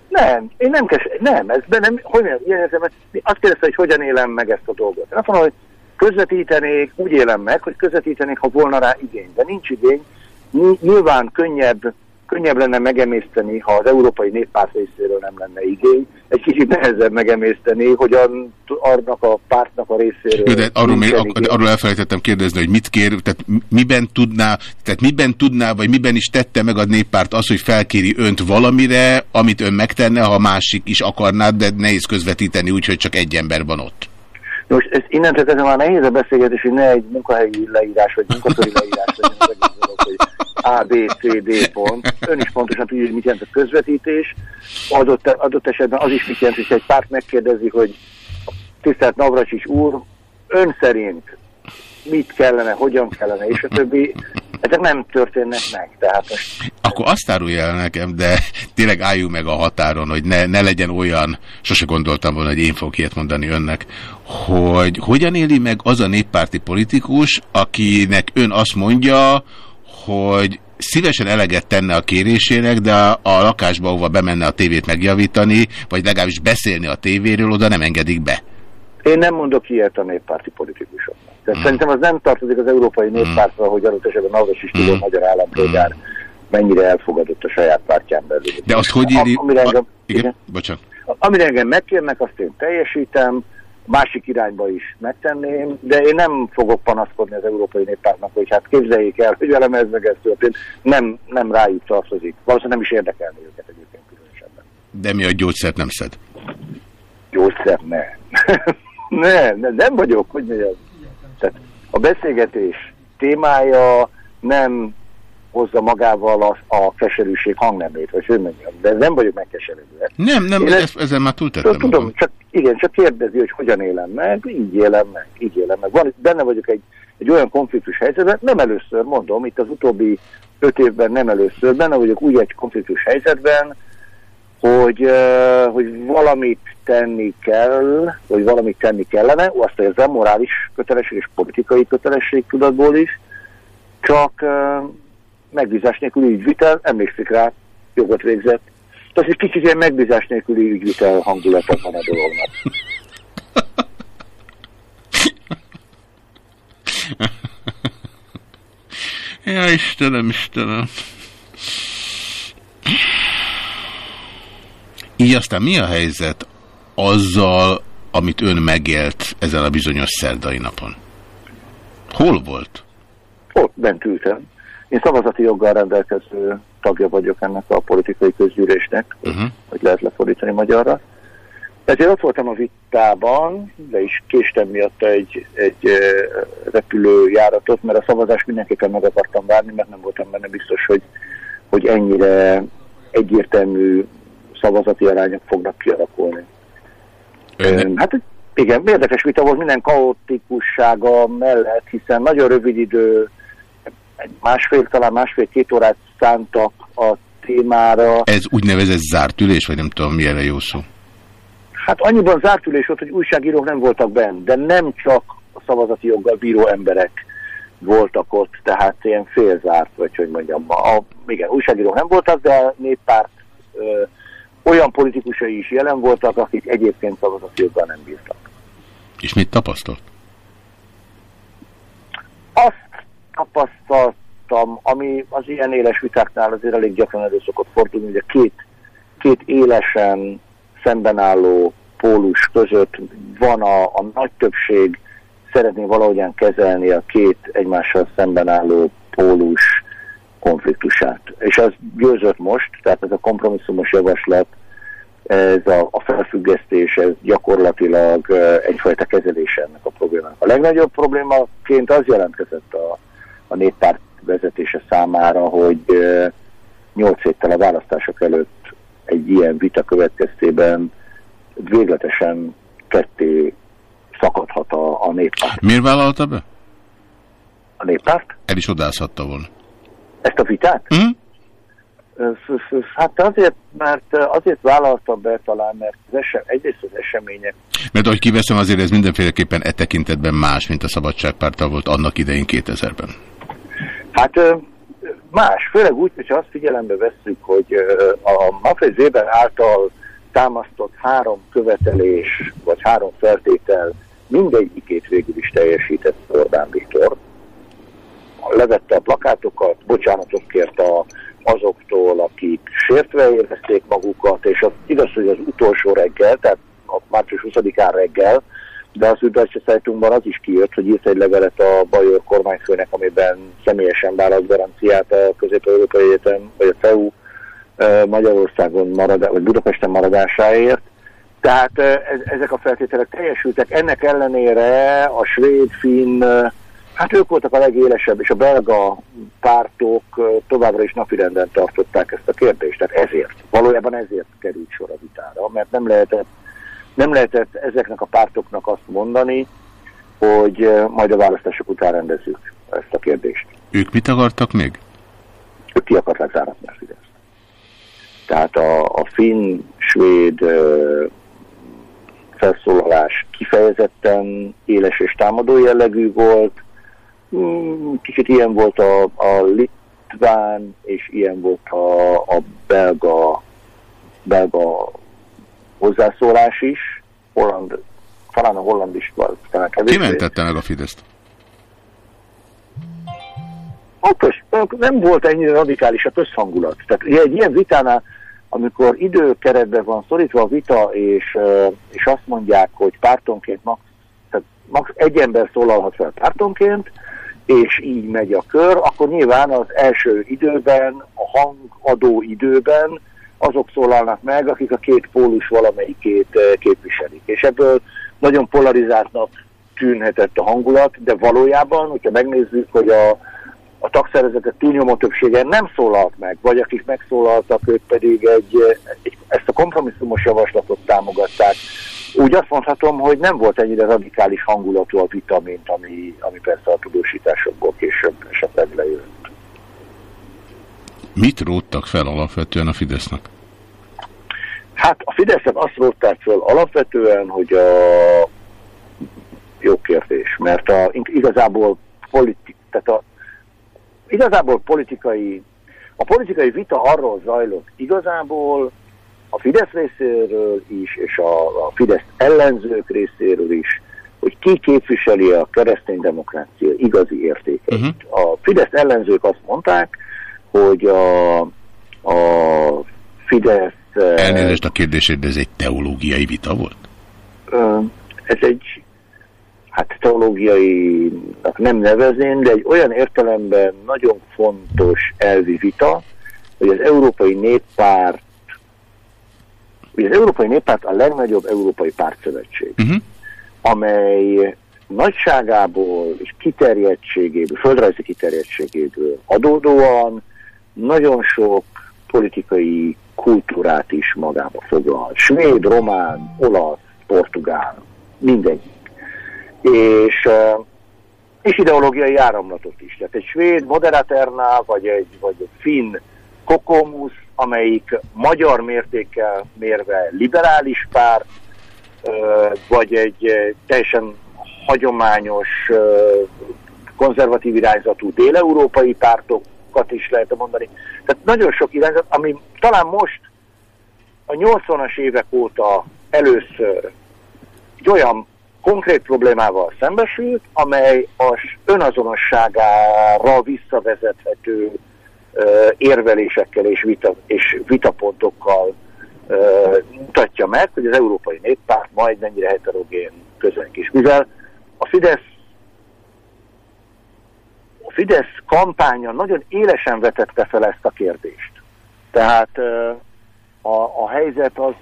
Nem, én nem keser, nem, ez bennem, hogy nem, ilyen érzelmet, azt kérdezte, hogy hogyan élem meg ezt a dolgot. Én azt mondom, hogy közvetítenék, úgy élem meg, hogy közvetítenék, ha volna rá igény, de nincs igény. Ny- Nyilván könnyebb, könnyebb lenne megemészteni, ha az Európai Néppárt részéről nem lenne igény. Egy kicsit nehezebb megemészteni, hogy an- annak a pártnak a részéről de arról, igény. arról elfelejtettem kérdezni, hogy mit kér, tehát miben tudná, tehát miben tudná, vagy miben is tette meg a néppárt az, hogy felkéri önt valamire, amit ön megtenne, ha másik is akarná, de nehéz közvetíteni úgy, hogy csak egy ember van ott. Most ez innentől kezdve már nehéz a beszélgetés, hogy ne egy munkahelyi leírás, vagy munkaköri leírás legyen az hogy A, B, C, D pont. Ön is pontosan tudja, hogy mit jelent a közvetítés. Adott, adott esetben az is mit jelent, hogy egy párt megkérdezi, hogy tisztelt Navracsics úr, ön szerint mit kellene, hogyan kellene, és a többi. Ezek nem történnek meg. Tehát most Akkor azt árulja el nekem, de tényleg álljunk meg a határon, hogy ne, ne legyen olyan, sose gondoltam volna, hogy én fogok ilyet mondani önnek, hogy hogyan éli meg az a néppárti politikus, akinek ön azt mondja, hogy szívesen eleget tenne a kérésének, de a, a lakásba, ahova bemenne a tévét megjavítani, vagy legalábbis beszélni a tévéről, oda nem engedik be. Én nem mondok ilyet a néppárti politikusoknak. Tehát Mm. szerintem az nem tartozik az európai néppártra, hogy adott esetben Navras is Mm. magyar állampolgár mennyire elfogadott a saját pártján belül. De azt hogy éli... Amire engem, a, igen, igen. bocsánat. amire engem megkérnek, azt én teljesítem, másik irányba is megtenném, de én nem fogok panaszkodni az Európai Néppártnak, hogy hát képzeljék el, hogy velem ez meg ez történt. Nem, nem rájuk tartozik. Valószínűleg nem is érdekelni őket egyébként különösebben. De mi a gyógyszert nem szed? Gyógyszer, ne. ne, ne, nem vagyok, hogy az. Tehát a beszélgetés témája nem hozza magával a, a keserűség hangnemét, vagy hogy mondjam, de nem vagyok megkeserülve. Nem, nem, Én ez, ezt- ezen már túltettem Tudom, magam. csak, igen, csak kérdezi, hogy hogyan élem meg, így élem meg, így élem meg. Van, benne vagyok egy, egy olyan konfliktus helyzetben, nem először mondom, itt az utóbbi öt évben nem először, benne vagyok úgy egy konfliktus helyzetben, hogy, hogy valamit tenni kell, vagy valamit tenni kellene, azt érzem, morális kötelesség és politikai kötelesség tudatból is, csak megbízás nélküli ügyvitel, emlékszik rá, jogot végzett. Tehát egy kicsit ilyen megbízás nélküli ügyvitel hangulata van a dolognak. Ja, Istenem, Istenem. Így aztán mi a helyzet azzal, amit ön megélt ezen a bizonyos szerdai napon? Hol volt? Ott bent ültem. Én szavazati joggal rendelkező tagja vagyok ennek a politikai közgyűlésnek, Uh-huh. hogy lehet lefordítani magyarra. Ezért ott voltam a vitában, de is késtem miatt egy, egy repülőjáratot, mert a szavazást mindenképpen meg akartam várni, mert nem voltam benne biztos, hogy, hogy ennyire egyértelmű szavazati arányok fognak kialakulni. Ön, Ön, Hát igen, érdekes vita volt minden kaotikussága mellett, hiszen nagyon rövid idő, másfél, talán másfél-két órát szántak a témára. ez úgynevezett zárt ülés, vagy nem tudom, milyen jó szó. Hát annyiban zárt ülés volt, hogy újságírók nem voltak benn, de nem csak a szavazati joggal bíró emberek voltak ott, tehát ilyen félzárt, vagy hogy mondjam, a, igen, újságírók nem voltak, de a néppárt ö, olyan politikusai is jelen voltak, akik egyébként szavazatjoggal nem bírtak. És mit tapasztalt? Azt tapasztaltam, ami az ilyen éles vitáknál azért elég gyakran elő szokott fordulni, hogy a két, két élesen szemben álló pólus között van a, a nagy többség, szeretné valahogyan kezelni a két egymással szemben álló pólus konfliktusát. És az győzött most, tehát ez a kompromisszumos javaslat, ez a, a felfüggesztés, ez gyakorlatilag egyfajta kezelése ennek a problémának. A legnagyobb problémaként az jelentkezett a, a néppárt vezetése számára, hogy nyolc héttel a választások előtt egy ilyen vita következtében végletesen ketté szakadhat a, a néppárt. Miért vállalta be? A néppárt? El is odázhatta volna. Ezt a vitát? F- Hát azért, mert azért vállalta be talán, mert az esem, egyrészt az események Mert ahogy kiveszem, azért ez mindenféleképpen e tekintetben más, mint a Szabadságpárttal volt annak idején 2000-ben. Hát más, főleg úgy, hogyha azt figyelembe vesszük, hogy a Manfred Weber által támasztott három követelés, vagy három feltétel mindegyikét végül is teljesített Orbán Viktor. Levette a plakátokat, bocsánatot kért a, azoktól, akik sértve érezték magukat, és az, igaz, hogy az utolsó reggel, tehát a március 20-án reggel, de az Üdvözse Zeitung az is kijött, hogy írt egy levelet a Bajor kormányfőnek, amiben személyesen vállalt garanciát a Közép-Európai Egyetem, vagy a CEU Magyarországon marad, vagy Budapesten maradásáért. Tehát eh, ez, ezek a feltételek teljesültek. Ennek ellenére a svéd, finn, eh, hát ők voltak a legélesebb, és a belga pártok továbbra is napirenden tartották ezt a kérdést. Tehát ezért, valójában ezért került sor a vitára, mert nem lehetett nem lehetett ezeknek a pártoknak azt mondani, hogy majd a választások után rendezzük ezt a kérdést. Ők mit akartak még? Ők ki akarták záratni a Fideszt. Tehát a, a finn, svéd ö, felszólalás kifejezetten éles és támadó jellegű volt. Mm, Kicsit ilyen volt a, a litván, és ilyen volt a, a belga, belga hozzászólás is. Holland, talán a holland is volt. talán Ki kevésbé. mentette meg a Fideszt? Okos, nem volt ennyire radikális a közhangulat. Tehát egy ilyen vitánál, amikor időkeretben van szorítva a vita, és, és azt mondják, hogy pártonként max, tehát max egy ember szólalhat fel pártonként, és így megy a kör, akkor nyilván az első időben, a hangadó időben azok szólalnak meg, akik a két pólus valamelyikét ö, képviselik. És ebből nagyon polarizáltnak tűnhetett a hangulat, de valójában, hogyha megnézzük, hogy a, a tagszervezetek túlnyomó többsége nem szólalt meg, vagy akik megszólaltak, ők pedig egy, egy, ezt a kompromisszumos javaslatot támogatták. Úgy azt mondhatom, hogy nem volt ennyire radikális hangulatú a vita, mint ami, ami persze a tudósításokból később esetleg lejött. Mit róttak fel alapvetően a Fidesznek? Hát a Fideszek azt rótták föl alapvetően, hogy a jó kérdés, mert a, igazából politik, tehát a, igazából politikai, a politikai vita arról zajlott igazából a Fidesz részéről is, és a, a Fidesz ellenzők részéről is, hogy ki képviseli a kereszténydemokrácia igazi értékeit. Uh-huh. A Fidesz ellenzők azt mondták, hogy a, a Fidesz eh, Elnézést a kérdését, de ez egy teológiai vita volt? Ö, ez egy, hát teológiainak nem nevezném, de egy olyan értelemben nagyon fontos elvi vita, hogy az Európai Néppárt, ugye az Európai Néppárt a legnagyobb európai pártszövetség, Uh-huh. amely nagyságából és kiterjedtségéből, földrajzi kiterjedtségéből adódóan nagyon sok politikai kultúrát is magába foglal. Svéd, román, olasz, portugál, mindegyik. És, eh, és ideológiai áramlatot is. Tehát egy svéd moderaterná, vagy egy, vagy egy finn kokomus, amelyik magyar mértékkel mérve liberális párt, vagy egy teljesen hagyományos, konzervatív irányzatú déleurópai pártokat is lehet mondani. Tehát nagyon sok irányzat, ami talán most a 80-as évek óta először egy olyan konkrét problémával szembesült, amely az önazonosságára visszavezethető érvelésekkel és, vita, és vitapontokkal mutatja meg, hogy az Európai Néppárt majd mennyire heterogén közönk is. Mivel a Fidesz a Fidesz kampánya nagyon élesen vetette fel ezt a kérdést. Tehát a, a helyzet az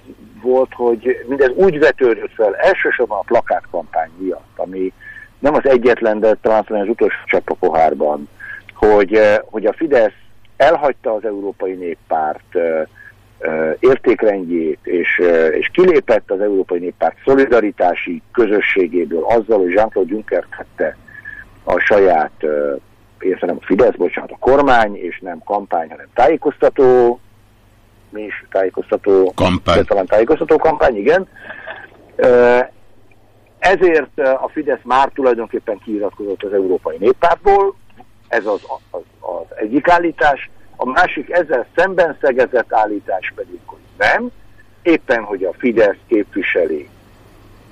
volt, hogy mindez úgy vetődött fel, elsősorban a plakátkampány miatt, ami nem az egyetlen, de talán az utolsó pohárban, hogy, hogy a Fidesz elhagyta az Európai Néppárt értékrendjét, és, és kilépett az Európai Néppárt szolidaritási közösségéből azzal, hogy Jean-Claude Juncker tette a saját, értem a Fidesz, bocsánat, a kormány, és nem kampány, hanem tájékoztató mi is tájékoztató kampány. Talán tájékoztató kampány, igen. Ezért a Fidesz már tulajdonképpen kiiratkozott az Európai Néppártból, ez az, az, az egyik állítás. A másik ezzel szemben szegezett állítás pedig, hogy nem, éppen, hogy a Fidesz képviseli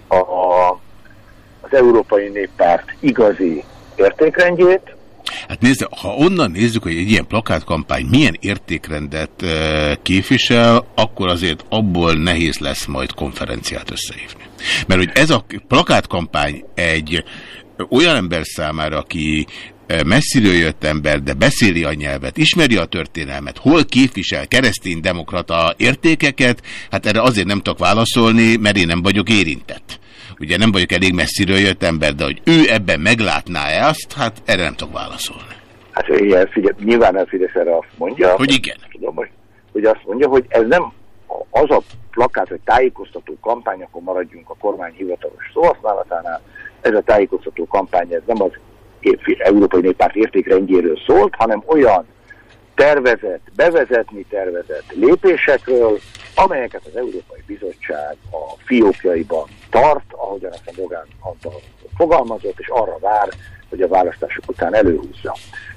a, a, az Európai Néppárt igazi értékrendjét, Hát nézd, ha onnan nézzük, hogy egy ilyen plakátkampány milyen értékrendet képvisel, akkor azért abból nehéz lesz majd konferenciát összehívni. Mert hogy ez a plakátkampány egy olyan ember számára, aki messziről jött ember, de beszéli a nyelvet, ismeri a történelmet, hol képvisel keresztény-demokrata értékeket, hát erre azért nem tudok válaszolni, mert én nem vagyok érintett. Ugye nem vagyok elég messziről jött ember, de hogy ő ebben meglátná-e azt, hát erre nem tudok válaszolni. Hát igen, figyel, nyilván a Fidesz erre azt mondja. Hogy igen. Tudom, hogy, hogy azt mondja, hogy ez nem az a plakát, vagy tájékoztató kampány, akkor maradjunk a kormány hivatalos szóhasználatánál. Ez a tájékoztató kampány, ez nem az Európai Néppárt értékrendjéről szólt, hanem olyan tervezett, bevezetni tervezett lépésekről, amelyeket az Európai Bizottság a fiókjaiban tart, ahogyan ezt a Rogán Antal fogalmazott, és arra vár, hogy a választások után előhúzza.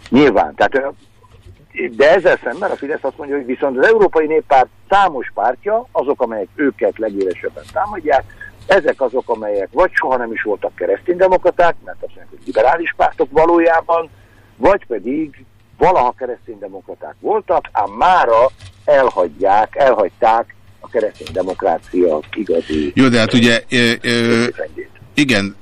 Nyilván, tehát de ezzel szemben a Fidesz azt mondja, hogy viszont az Európai Néppárt számos pártja, azok, amelyek őket legélesebben támadják, ezek azok, amelyek vagy soha nem is voltak kereszténydemokraták, mert azt mondják, hogy liberális pártok valójában, vagy pedig valaha kereszténydemokraták voltak, ám mára elhagyják, elhagyták a kereszténydemokrácia igazi... Jó, de hát ugye... Ö, ö, igen,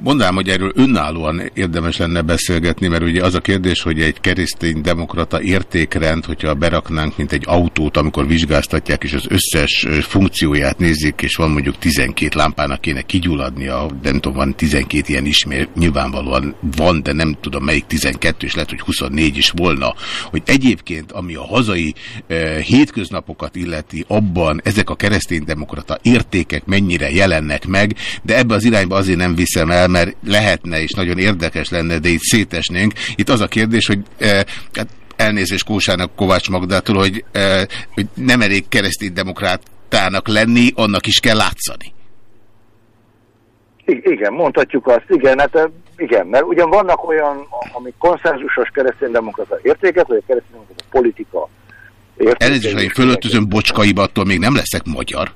Mondanám, hogy erről önállóan érdemes lenne beszélgetni, mert ugye az a kérdés, hogy egy keresztény demokrata értékrend, hogyha beraknánk, mint egy autót, amikor vizsgáztatják, és az összes funkcióját nézik, és van mondjuk 12 lámpának kéne kigyulladnia, nem tudom, van 12 ilyen ismér, nyilvánvalóan van, de nem tudom melyik 12, és lehet, hogy 24 is volna, hogy egyébként, ami a hazai eh, hétköznapokat illeti, abban ezek a kereszténydemokrata értékek mennyire jelennek meg, de ebbe az irányba azért nem viszem el, mert lehetne és nagyon érdekes lenne, de itt szétesnénk. Itt az a kérdés, hogy e, hát elnézést Kósának Kovács Magdától, hogy, e, hogy nem elég kereszténydemokrátának lenni, annak is kell látszani. I igen, mondhatjuk azt, igen, hát igen, mert ugyan vannak olyan, amik konszenzusos kereszténydemokrata értékek, vagy a kereszténydemokrata politika értékek. Elnézést, ha én fölöltözöm bocskaiba, attól még nem leszek magyar.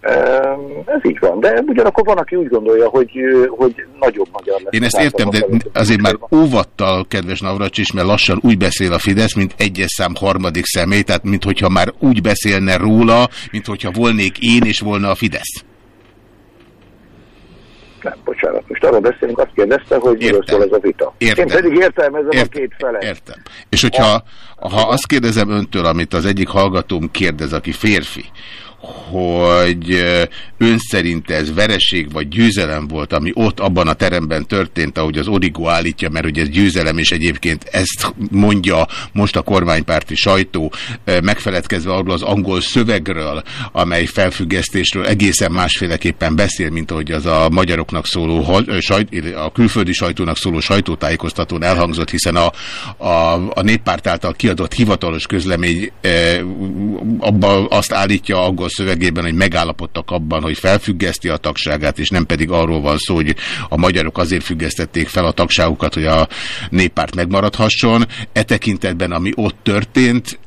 Ez így van, de ugyanakkor van, aki úgy gondolja, hogy, hogy nagyobb magyar lesz. Én ezt értem, de azért már óvattal, kedves Navracsis, mert lassan úgy beszél a Fidesz, mint egyes szám harmadik személy, tehát minthogyha már úgy beszélne róla, minthogyha volnék én, és volna a Fidesz. Nem, bocsánat, most arra beszélünk, azt kérdezte, hogy miről szól ez a vita. Értem. Én pedig értelmezem értem. a két felet. Értem. És hogyha ha azt kérdezem öntől, amit az egyik hallgatóm kérdez, aki férfi, hogy ön szerint ez vereség vagy győzelem volt, ami ott abban a teremben történt, ahogy az Origo állítja, mert hogy ez győzelem, és egyébként ezt mondja most a kormánypárti sajtó, megfeledkezve arról az angol szövegről, amely felfüggesztésről egészen másféleképpen beszél, mint ahogy az a magyaroknak szóló, a külföldi sajtónak szóló sajtótájékoztatón elhangzott, hiszen a, a, a néppárt által kiadott hivatalos közlemény abban azt állítja angol arról szövegében, hogy megállapodtak abban, hogy felfüggeszti a tagságát, és nem pedig arról van szó, hogy a magyarok azért függesztették fel a tagságukat, hogy a néppárt megmaradhasson. E tekintetben, ami ott történt,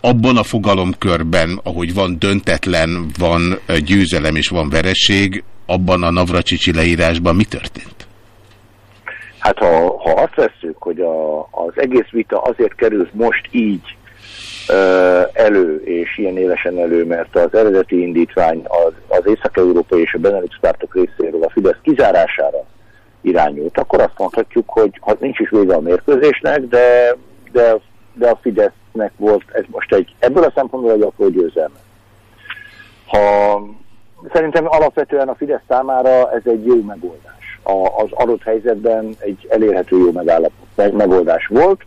abban a fogalomkörben, ahogy van döntetlen, van győzelem és van vereség, abban a Navracsicsi leírásban mi történt? Hát ha, ha azt vesszük, hogy a, az egész vita azért kerül most így elő, és ilyen élesen elő, mert az eredeti indítvány az, az Észak-Európai és a Benelux pártok részéről a Fidesz kizárására irányult, akkor azt mondhatjuk, hogy ha nincs is vége a mérkőzésnek, de, de, de a Fidesznek volt ez most egy, ebből a szempontból egy apró győzelme. Ha szerintem alapvetően a Fidesz számára ez egy jó megoldás a, az adott helyzetben egy elérhető jó megállapot, megoldás volt.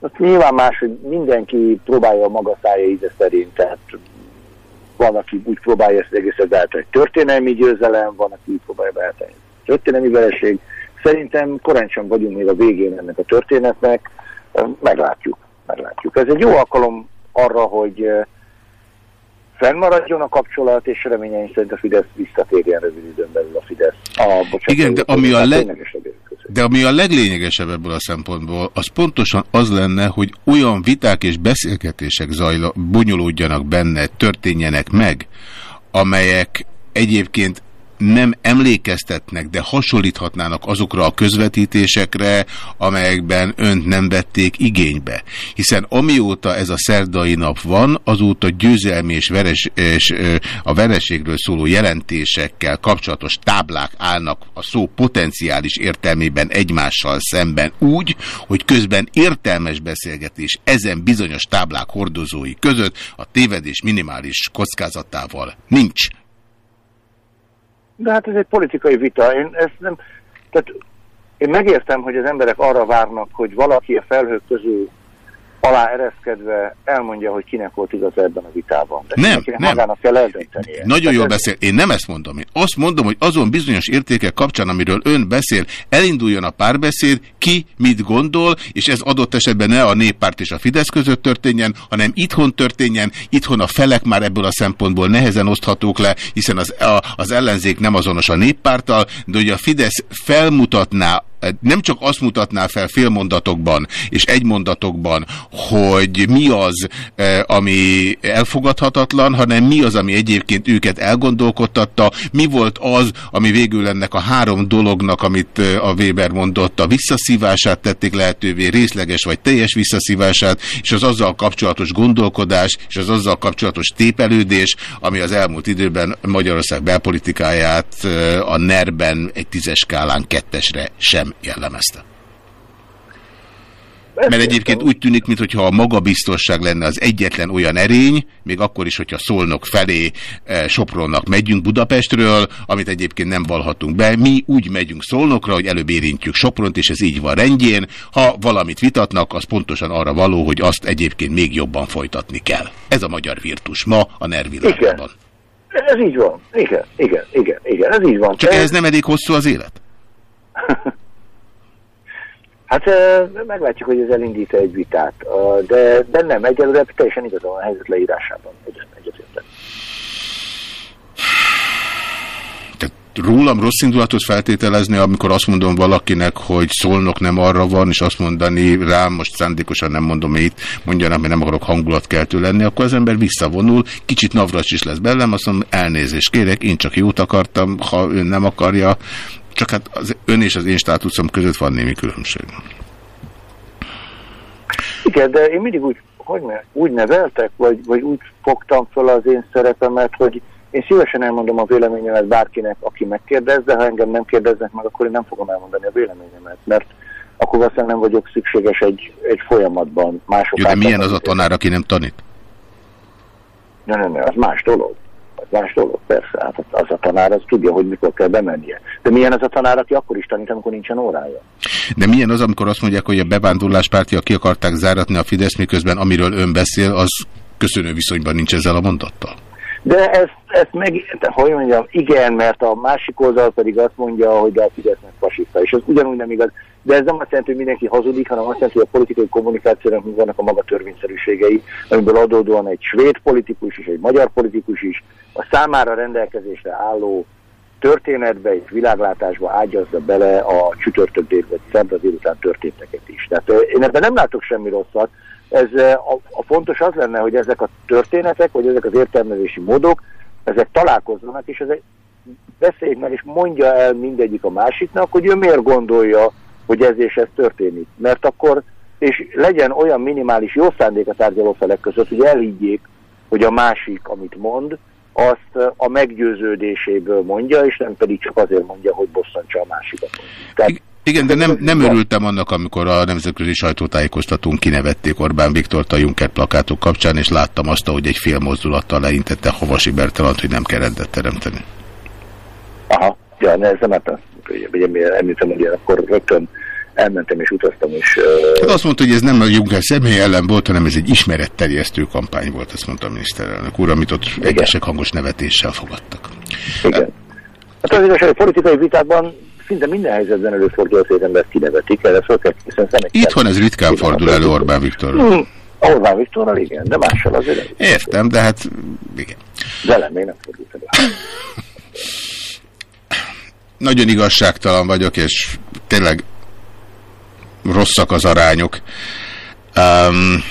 Azt nyilván más, hogy mindenki próbálja a maga szája íze szerint, tehát van, aki úgy próbálja ezt egészet beállítani, hogy történelmi győzelem, van, aki úgy próbálja beállítani, történelmi vereség. Szerintem korán sem vagyunk még a végén ennek a történetnek, meglátjuk, meglátjuk. Ez egy jó alkalom arra, hogy fennmaradjon a kapcsolat, és reményeim szerint a Fidesz visszatérjen rövid időn belül a Fidesz. A, bocsánat, Igen, de ami, a leg... de ami a leglényegesebb ebből a szempontból, az pontosan az lenne, hogy olyan viták és beszélgetések zajla, bonyolódjanak benne, történjenek meg, amelyek egyébként nem emlékeztetnek, de hasonlíthatnának azokra a közvetítésekre, amelyekben önt nem vették igénybe. Hiszen amióta ez a szerdai nap van, azóta győzelmi és, veres, és a vereségről szóló jelentésekkel kapcsolatos táblák állnak a szó potenciális értelmében egymással szemben úgy, hogy közben értelmes beszélgetés ezen bizonyos táblák hordozói között a tévedés minimális kockázatával nincs. De hát ez egy politikai vita. Én ezt nem... Tehát én megértem, hogy az emberek arra várnak, hogy valaki a felhők közül alá ereszkedve elmondja, hogy kinek volt igaz ebben a vitában. De nem, nem. magának kell eldönteni. Nagyon jól beszél. Én nem ezt mondom. Én azt mondom, hogy azon bizonyos értékek kapcsán, amiről ön beszél, elinduljon a párbeszéd, ki mit gondol, és ez adott esetben ne a néppárt és a Fidesz között történjen, hanem itthon történjen. Itthon a felek már ebből a szempontból nehezen oszthatók le, hiszen az, a, az ellenzék nem azonos a néppárttal, de hogy a Fidesz felmutatná nem csak azt mutatná fel félmondatokban és egymondatokban, hogy mi az, e, ami elfogadhatatlan, hanem mi az, ami egyébként őket elgondolkodtatta, mi volt az, ami végül ennek a három dolognak, amit e, a Weber mondott, a visszaszívását tették lehetővé, részleges vagy teljes visszaszívását, és az azzal kapcsolatos gondolkodás, és az azzal kapcsolatos tépelődés, ami az elmúlt időben Magyarország belpolitikáját e, a NER-ben egy tízes skálán kettesre sem nem jellemezte. Mert egyébként úgy tűnik, mintha a magabiztosság lenne az egyetlen olyan erény, még akkor is, hogyha Szolnok felé e, Sopronnak megyünk Budapestről, amit egyébként nem valhatunk be. Mi úgy megyünk Szolnokra, hogy előbb érintjük Sopront, és ez így van rendjén. Ha valamit vitatnak, az pontosan arra való, hogy azt egyébként még jobban folytatni kell. Ez a magyar virtus ma a nervilágban. Ez így van. Igen, igen, igen, igen, ez így van. Csak ez nem elég hosszú az élet? Hát meglátjuk, hogy ez elindít egy vitát, de, de nem, egyelőre teljesen igazán a helyzet leírásában egyetértek. rólam rossz indulatot feltételezni, amikor azt mondom valakinek, hogy szólnok nem arra van, és azt mondani rám, most szándékosan nem mondom itt, mondjanak, mert nem akarok hangulatkeltő lenni, akkor az ember visszavonul, kicsit navracs is lesz belem, azt mondom, elnézést kérek, én csak jót akartam, ha ön nem akarja, csak hát az ön és az én státuszom között van némi különbség. Igen, de én mindig úgy, hogy ne, úgy neveltek, vagy, vagy úgy fogtam fel az én szerepemet, hogy én szívesen elmondom a véleményemet bárkinek, aki megkérdez, de ha engem nem kérdeznek meg, akkor én nem fogom elmondani a véleményemet, mert akkor aztán nem vagyok szükséges egy, egy folyamatban. Mások Jó, de milyen az a tanár, aki nem tanít? Nem, nem, nem, az más dolog más dolog, persze. Hát az a tanár az tudja, hogy mikor kell bemennie. De milyen az a tanár, aki akkor is tanít, amikor nincsen órája? De milyen az, amikor azt mondják, hogy a bevándorláspártiak ki akarták záratni a Fidesz, miközben amiről ön beszél, az köszönő viszonyban nincs ezzel a mondattal? De ezt, ezt meg, hogy mondjam, igen, mert a másik oldal pedig azt mondja, hogy a Fidesznek fasiszta, és ez ugyanúgy nem igaz. de ez nem azt jelenti, hogy mindenki hazudik, hanem azt jelenti, hogy a politikai kommunikációnak vannak a maga törvényszerűségei, amiből adódóan egy svéd politikus és egy magyar politikus is a számára rendelkezésre álló történetbe és világlátásba ágyazza bele a csütörtök dél vagy szerdra délután történteket is. Tehát ö, én ebben nem látok semmi rosszat. Ez ö, a, a fontos az lenne, hogy ezek a történetek, vagy ezek az értelmezési módok, ezek találkozzanak, és ezek beszéljék meg, és mondja el mindegyik a másiknak, hogy ő miért gondolja, hogy ez és ez történik. Mert akkor, és legyen olyan minimális jó szándék a tárgyaló felek között, hogy elhiggyék, hogy a másik, amit mond, azt a meggyőződéséből mondja, és nem pedig csak azért mondja, hogy bosszantsa a másikat. Tehát, Igen, de nem, nem örültem annak, amikor a nemzetközi sajtótájékoztatón kinevették Orbán Viktort a Juncker plakátok kapcsán, és láttam azt, hogy egy fél mozdulattal leintette Havasi Bertalant, hogy nem kell rendet teremteni. aha, ja, ne, ez nem hát, ugye, említem, hogy akkor rögtön elmentem és utaztam, és uh, Hát azt mondta, hogy ez nem a Juncker személy ellen volt, hanem ez egy ismeretterjesztő kampány volt, azt mondta a miniszterelnök úr, amit ott egyesek hangos nevetéssel fogadtak. igen. Hát az igazság, hogy politikai vitákban szinte minden helyzetben előfordul, hogy az embert kinevetik, erre föl kell szemek Itthon ez ritkán fordul elő Orbán Viktorral. Hmm, Orbán Viktorral igen, de mással azért. Értem, de hát igen. Velem még nem fordult elő. Nagyon igazságtalan vagyok, és tényleg rosszak az arányok. Um,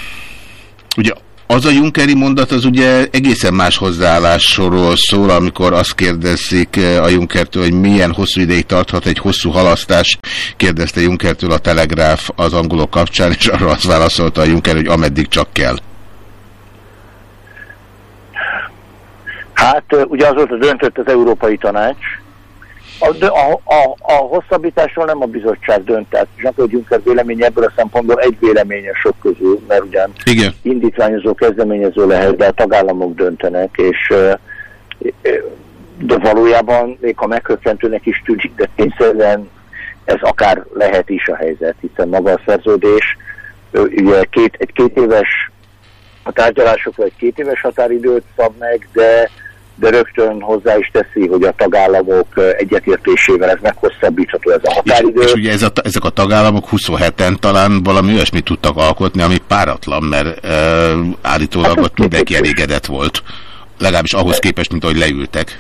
ugye az a Junkeri mondat az ugye egészen más hozzáállásról szól, amikor azt kérdezik eh, a Junkertől, hogy milyen hosszú ideig tarthat egy hosszú halasztás, kérdezte Junkertől a Telegráf az angolok kapcsán, és arra azt válaszolta a Junker, hogy ameddig csak kell. Hát ö, ugye azóta döntött az Európai Tanács, a, a, a, a hosszabbításról nem a bizottság dönt, tehát Jean-Claude Juncker véleménye ebből a szempontból egy véleménye sok közül, mert ugyan Igen. indítványozó kezdeményező lehet, de a tagállamok döntenek, és de valójában még ha meghökkentőnek is tűnik, de tényszerűen ez akár lehet is a helyzet, hiszen maga a szerződés ugye két, egy két éves a tárgyalásokra egy két éves határidőt szab meg, de, de rögtön hozzá is teszi, hogy a tagállamok egyetértésével ez meghosszabbítható ez a És, határidő. és ugye ez a, ezek a tagállamok 27-en talán valami olyasmit tudtak alkotni, ami páratlan, mert e, állítólag Hát ott mindenki elégedett volt. Legalábbis ahhoz képest, mint ahogy leültek.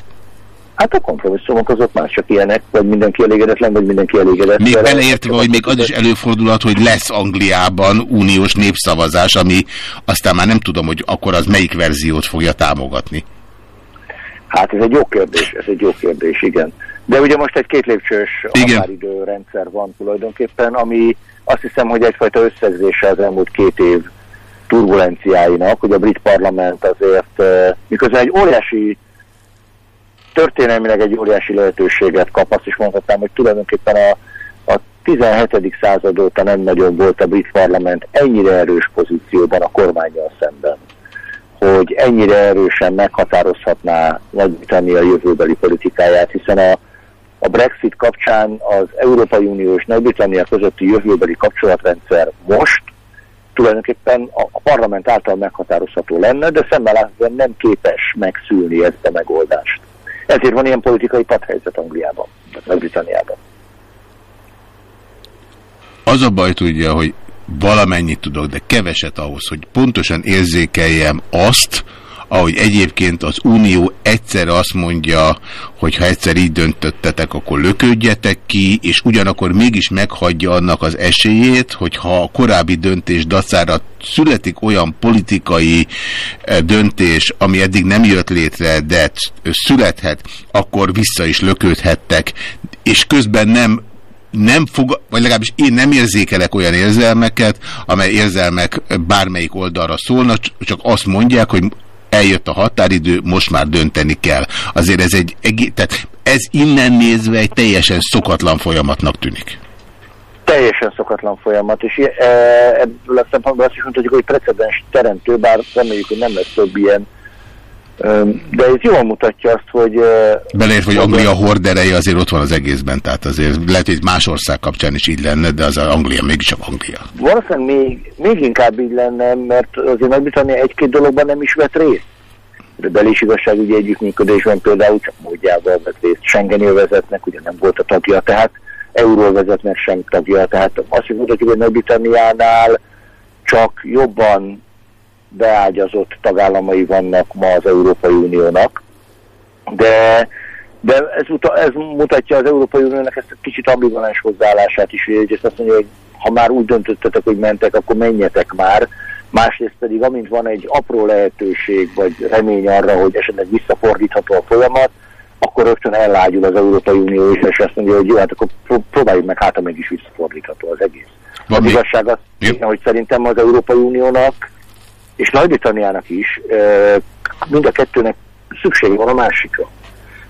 Hát a kompromisszumok azok már csak ilyenek, vagy mindenki elégedetlen, vagy mindenki elégedett. Még beleértve, hogy még az is előfordulhat, hogy lesz Angliában uniós népszavazás, ami aztán már nem tudom, hogy akkor az melyik verziót fogja támogatni. Hát ez egy jó kérdés, ez egy jó kérdés, igen. De ugye most egy két lépcsős határidőrendszer van tulajdonképpen, ami azt hiszem, hogy egyfajta összegzése az elmúlt két év turbulenciáinak, hogy a brit parlament azért, eh, miközben egy óriási, történelmileg egy óriási lehetőséget kap, azt is mondhatnám, hogy tulajdonképpen a, a 17. század óta nem nagyon volt a brit parlament ennyire erős pozícióban a kormányjal szemben hogy ennyire erősen meghatározhatná Nagy-Britannia jövőbeli politikáját, hiszen a, a Brexit kapcsán az Európai Unió és Nagy-Britannia közötti jövőbeli kapcsolatrendszer most tulajdonképpen a, a parlament által meghatározható lenne, de szemmel nem képes megszülni ezt a megoldást. Ezért van ilyen politikai padhelyzet Angliában, Nagy-Britanniában. Az a baj tudja, hogy valamennyit tudok, de keveset ahhoz, hogy pontosan érzékeljem azt, ahogy egyébként az Unió egyszer azt mondja, hogy ha egyszer így döntöttetek, akkor löködjetek ki, és ugyanakkor mégis meghagyja annak az esélyét, hogyha a korábbi döntés dacára születik olyan politikai eh, döntés, ami eddig nem jött létre, de születhet, akkor vissza is löködhettek, és közben nem nem fog, vagy legalábbis én nem érzékelek olyan érzelmeket, amely érzelmek bármelyik oldalra szólnak, csak azt mondják, hogy eljött a határidő, most már dönteni kell. Azért ez egy, tehát ez innen nézve egy teljesen szokatlan folyamatnak tűnik. Teljesen szokatlan folyamat, és e, ebből a szempontból azt is mondhatjuk, hogy precedens teremtő, bár reméljük, hogy nem lesz több ilyen. De ez jól mutatja azt, hogy Beleértve, hogy Anglia hordereje azért ott van az egészben, tehát azért lehet, hogy más ország kapcsán is így lenne, de az Anglia mégiscsak Anglia. valószínűleg még, még inkább így lenne, mert azért Nagy-Britannia egy-két dologban nem is vett részt. De bel- és igazságügyi együttműködésben például csak módjával vett részt. Schengeni övezetnek ugye nem volt a tagja, tehát euróvezetnek sem tagja. Tehát azt is mutatjuk, hogy Nagy-Britanniánál csak jobban beágyazott tagállamai vannak ma az Európai Uniónak, de, de ez, uta, ez mutatja az Európai Uniónak ezt a kicsit ambivalens hozzáállását is, hogy ezt azt mondja, hogy ha már úgy döntöttetek, hogy mentek, akkor menjetek már, másrészt pedig amint van egy apró lehetőség, vagy remény arra, hogy esetleg visszafordítható a folyamat, akkor rögtön ellágyul az Európai Unió is, és azt mondja, hogy jó, hát akkor próbáljuk meg, hát meg is visszafordítható az egész. Van az még? igazság az, igen, hogy szerintem az Európai Uniónak és Nagy-Britanniának is mind a kettőnek szüksége van a másikra.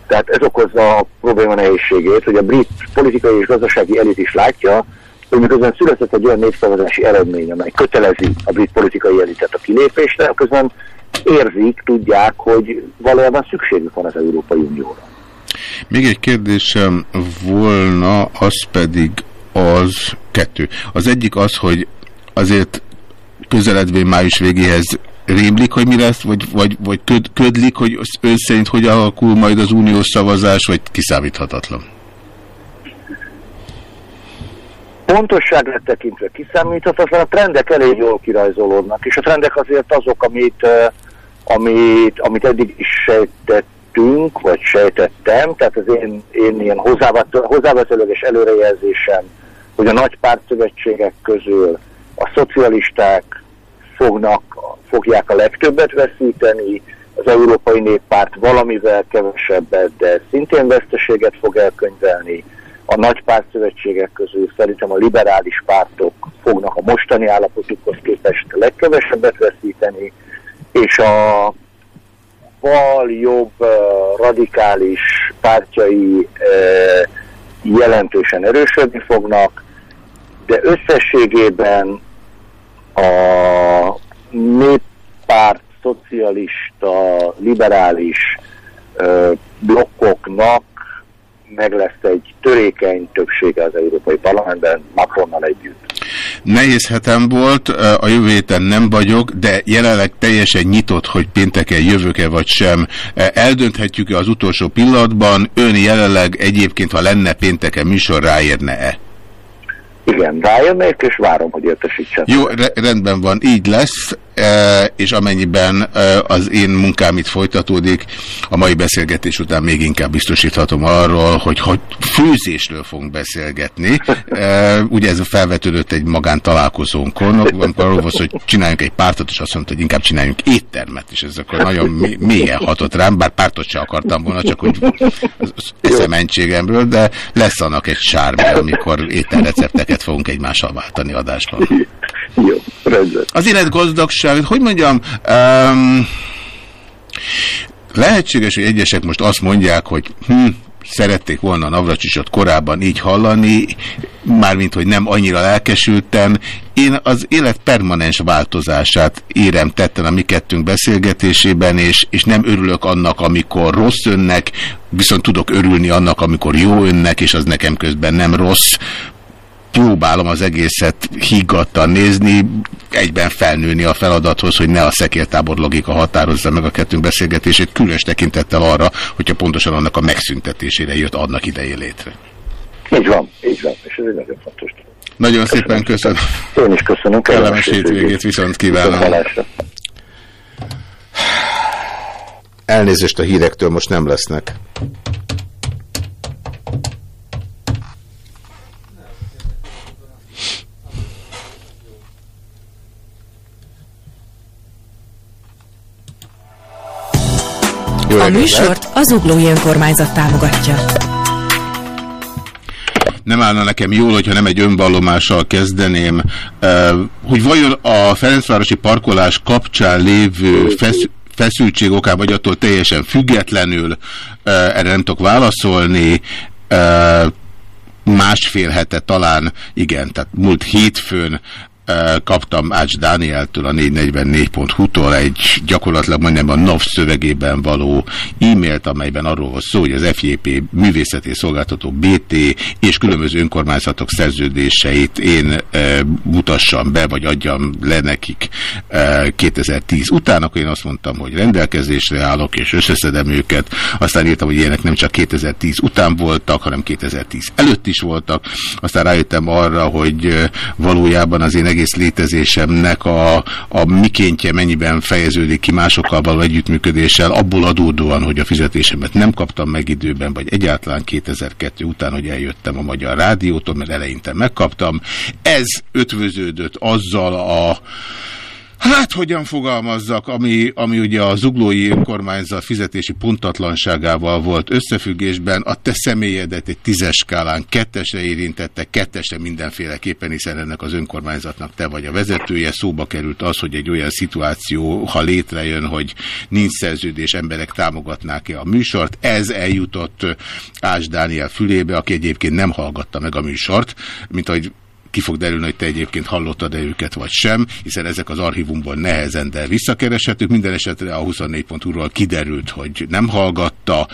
Tehát ez okozza a probléma nehézségét, hogy a brit politikai és gazdasági elit is látja, hogy miközben született egy olyan népszavazási eredmény, amely kötelezi a brit politikai elitet a kilépésre, közben érzik, tudják, hogy valójában szükségük van az Európai Unióra. Még egy kérdésem volna, az pedig az kettő. Az egyik az, hogy azért közeledvén május végéhez rémlik, hogy mi lesz, vagy, vagy, vagy köd, ködlik, hogy ön szerint hogy alakul majd az uniós szavazás, vagy kiszámíthatatlan? Pontosságra tekintve kiszámíthatatlan, a trendek elég jól kirajzolódnak, és a trendek azért azok, amit, amit, amit eddig is sejtettünk, vagy sejtettem, tehát az én, én ilyen hozzávetőleges előrejelzésem, hogy a nagy pártszövetségek közül a szocialisták fognak, fogják a legtöbbet veszíteni, az Európai Néppárt valamivel kevesebbet, de szintén veszteséget fog elkönyvelni. A nagy pártszövetségek közül szerintem a liberális pártok fognak a mostani állapotukhoz képest legkevesebbet veszíteni, és a bal jobb radikális pártjai jelentősen erősödni fognak, de összességében a néppárt, szocialista, liberális ö, blokkoknak meg lesz egy törékeny többsége az Európai Parlamentben Macronnal együtt. Nehéz hetem volt, a jövő héten nem vagyok, de jelenleg teljesen nyitott, hogy pénteken jövök-e vagy sem. Eldönthetjük-e az utolsó pillanatban, ön jelenleg egyébként, ha lenne pénteken műsor, ráérne-e? Igen, rájönnék, és várom, hogy értesítsen. Jó, re rendben van, így lesz, és amennyiben e, az én munkám itt folytatódik, a mai beszélgetés után még inkább biztosíthatom arról, hogy, hogy főzésről fogunk beszélgetni. E, ugye ez felvetődött egy magántalálkozónkon, amikor arról volt, hogy csináljunk egy pártot, és azt mondta, hogy inkább csináljunk éttermet, és ez akkor nagyon mélyen hatott rám, bár pártot sem akartam volna, csak hogy eszementségemről, de lesz annak egy sármi, amikor ételrecepteket ötleteket fogunk egymással váltani adásban. Jó, rendben. Az életgazdagság, hogy mondjam, um, lehetséges, hogy egyesek most azt mondják, hogy hm, szerették volna a Navracsisot korábban így hallani, mármint, hogy nem annyira lelkesülten. Én az élet permanens változását érem tetten a mi kettőnk beszélgetésében, és, és nem örülök annak, amikor rossz önnek, viszont tudok örülni annak, amikor jó önnek, és az nekem közben nem rossz próbálom az egészet higgadtan nézni, egyben felnőni a feladathoz, hogy ne a szekértábor logika határozza meg a kettőnk beszélgetését, különös tekintettel arra, hogyha pontosan annak a megszüntetésére jött annak idején létre. Így van, így van, és ez egy nagyon fontos. Nagyon köszönöm szépen köszönöm. Én is köszönöm. Kellemes hétvégét, viszont kívánom. Elnézést a hírektől most nem lesznek. Jó a műsort az Uglói Önkormányzat támogatja. Nem állna nekem jól, hogyha nem egy önvallomással kezdeném, hogy vajon a Ferencvárosi parkolás kapcsán lévő fesz feszültség okán, vagy attól teljesen függetlenül, erre nem tudok válaszolni, másfél hete talán, igen, tehát múlt hétfőn kaptam Ács Dánieltől a 444.hu-tól egy gyakorlatilag majdnem a NAV szövegében való e-mailt, amelyben arról volt szó, hogy az FJP művészeti szolgáltató BT és különböző önkormányzatok szerződéseit én e, mutassam be, vagy adjam le nekik e, 2010 után, akkor én azt mondtam, hogy rendelkezésre állok, és összeszedem őket. Aztán írtam, hogy ilyenek nem csak 2010 után voltak, hanem 2010 előtt is voltak. Aztán rájöttem arra, hogy valójában az én egész létezésemnek a, a mikéntje mennyiben fejeződik ki másokkal való együttműködéssel, abból adódóan, hogy a fizetésemet nem kaptam meg időben, vagy egyáltalán 2002 után, hogy eljöttem a Magyar Rádiótól, mert eleinte megkaptam. Ez ötvöződött azzal a Hát, hogyan fogalmazzak, ami, ami ugye a zuglói önkormányzat fizetési pontatlanságával volt összefüggésben, a te személyedet egy tízes skálán kettesre érintette, kettesre mindenféleképpen, hiszen ennek az önkormányzatnak te vagy a vezetője. Szóba került az, hogy egy olyan szituáció, ha létrejön, hogy nincs szerződés, emberek támogatnák-e a műsort. Ez eljutott Ás Dániel fülébe, aki egyébként nem hallgatta meg a műsort, mint ahogy ki fog derülni, hogy te egyébként hallottad-e őket vagy sem, hiszen ezek az archívumból nehezen, de visszakereshetők. Minden esetre a 24.hu-ról kiderült, hogy nem hallgatta,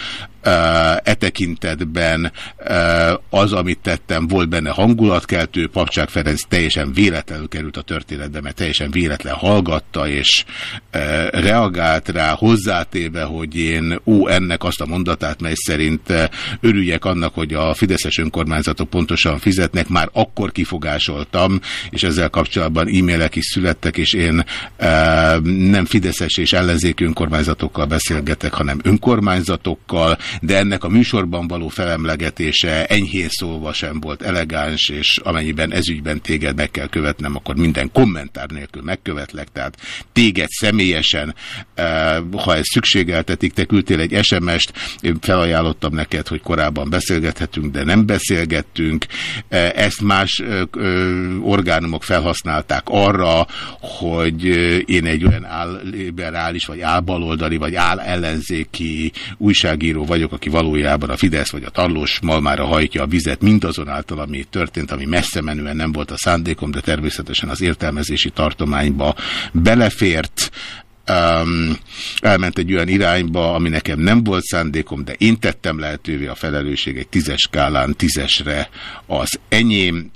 e tekintetben az, amit tettem, volt benne hangulatkeltő, Papcsák Ferenc teljesen véletlenül került a történetbe, mert teljesen véletlen hallgatta, és reagált rá, hozzátéve, hogy én ó, ennek azt a mondatát, mely szerint örüljek annak, hogy a Fideszes önkormányzatok pontosan fizetnek, már akkor kifogásoltam, és ezzel kapcsolatban e-mailek is születtek, és én nem Fideszes és ellenzéki önkormányzatokkal beszélgetek, hanem önkormányzatokkal, de ennek a műsorban való felemlegetése enyhén szólva sem volt elegáns, és amennyiben ezügyben téged meg kell követnem, akkor minden kommentár nélkül megkövetlek, tehát téged személyesen, eh, ha ez szükségeltetik, te küldtél egy SMS-t, felajánlottam neked, hogy korábban beszélgethetünk, de nem beszélgettünk, eh, ezt más eh, orgánumok felhasználták arra, hogy én egy olyan álliberális, vagy álbaloldali, vagy állellenzéki újságíró vagyok, vagyok, aki valójában a Fidesz vagy a Tarlós malmára hajtja a vizet mindazonáltal, ami történt, ami messze menően nem volt a szándékom, de természetesen az értelmezési tartományba belefért, um, elment egy olyan irányba, ami nekem nem volt szándékom, de én tettem lehetővé a felelősség egy tízes skálán tízesre az enyém.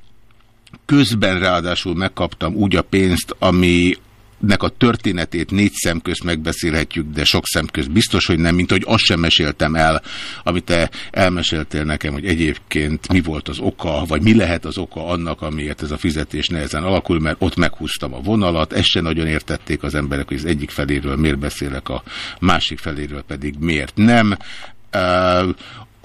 Közben ráadásul megkaptam úgy a pénzt, ami nek a történetét négy szem közt megbeszélhetjük, de sok szem közt biztos, hogy nem, mint hogy azt sem meséltem el, amit te elmeséltél nekem, hogy egyébként mi volt az oka, vagy mi lehet az oka annak, amiért ez a fizetés nehezen alakul, mert ott meghúztam a vonalat, ezt se nagyon értették az emberek, hogy az egyik feléről miért beszélek, a másik feléről pedig miért nem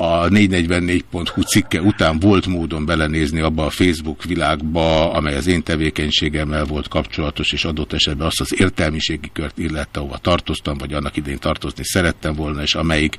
a 444.hu cikke után volt módon belenézni abba a Facebook világba, amely az én tevékenységemmel volt kapcsolatos, és adott esetben azt az értelmiségi kört illette, ahova tartoztam, vagy annak idén tartozni szerettem volna, és amelyik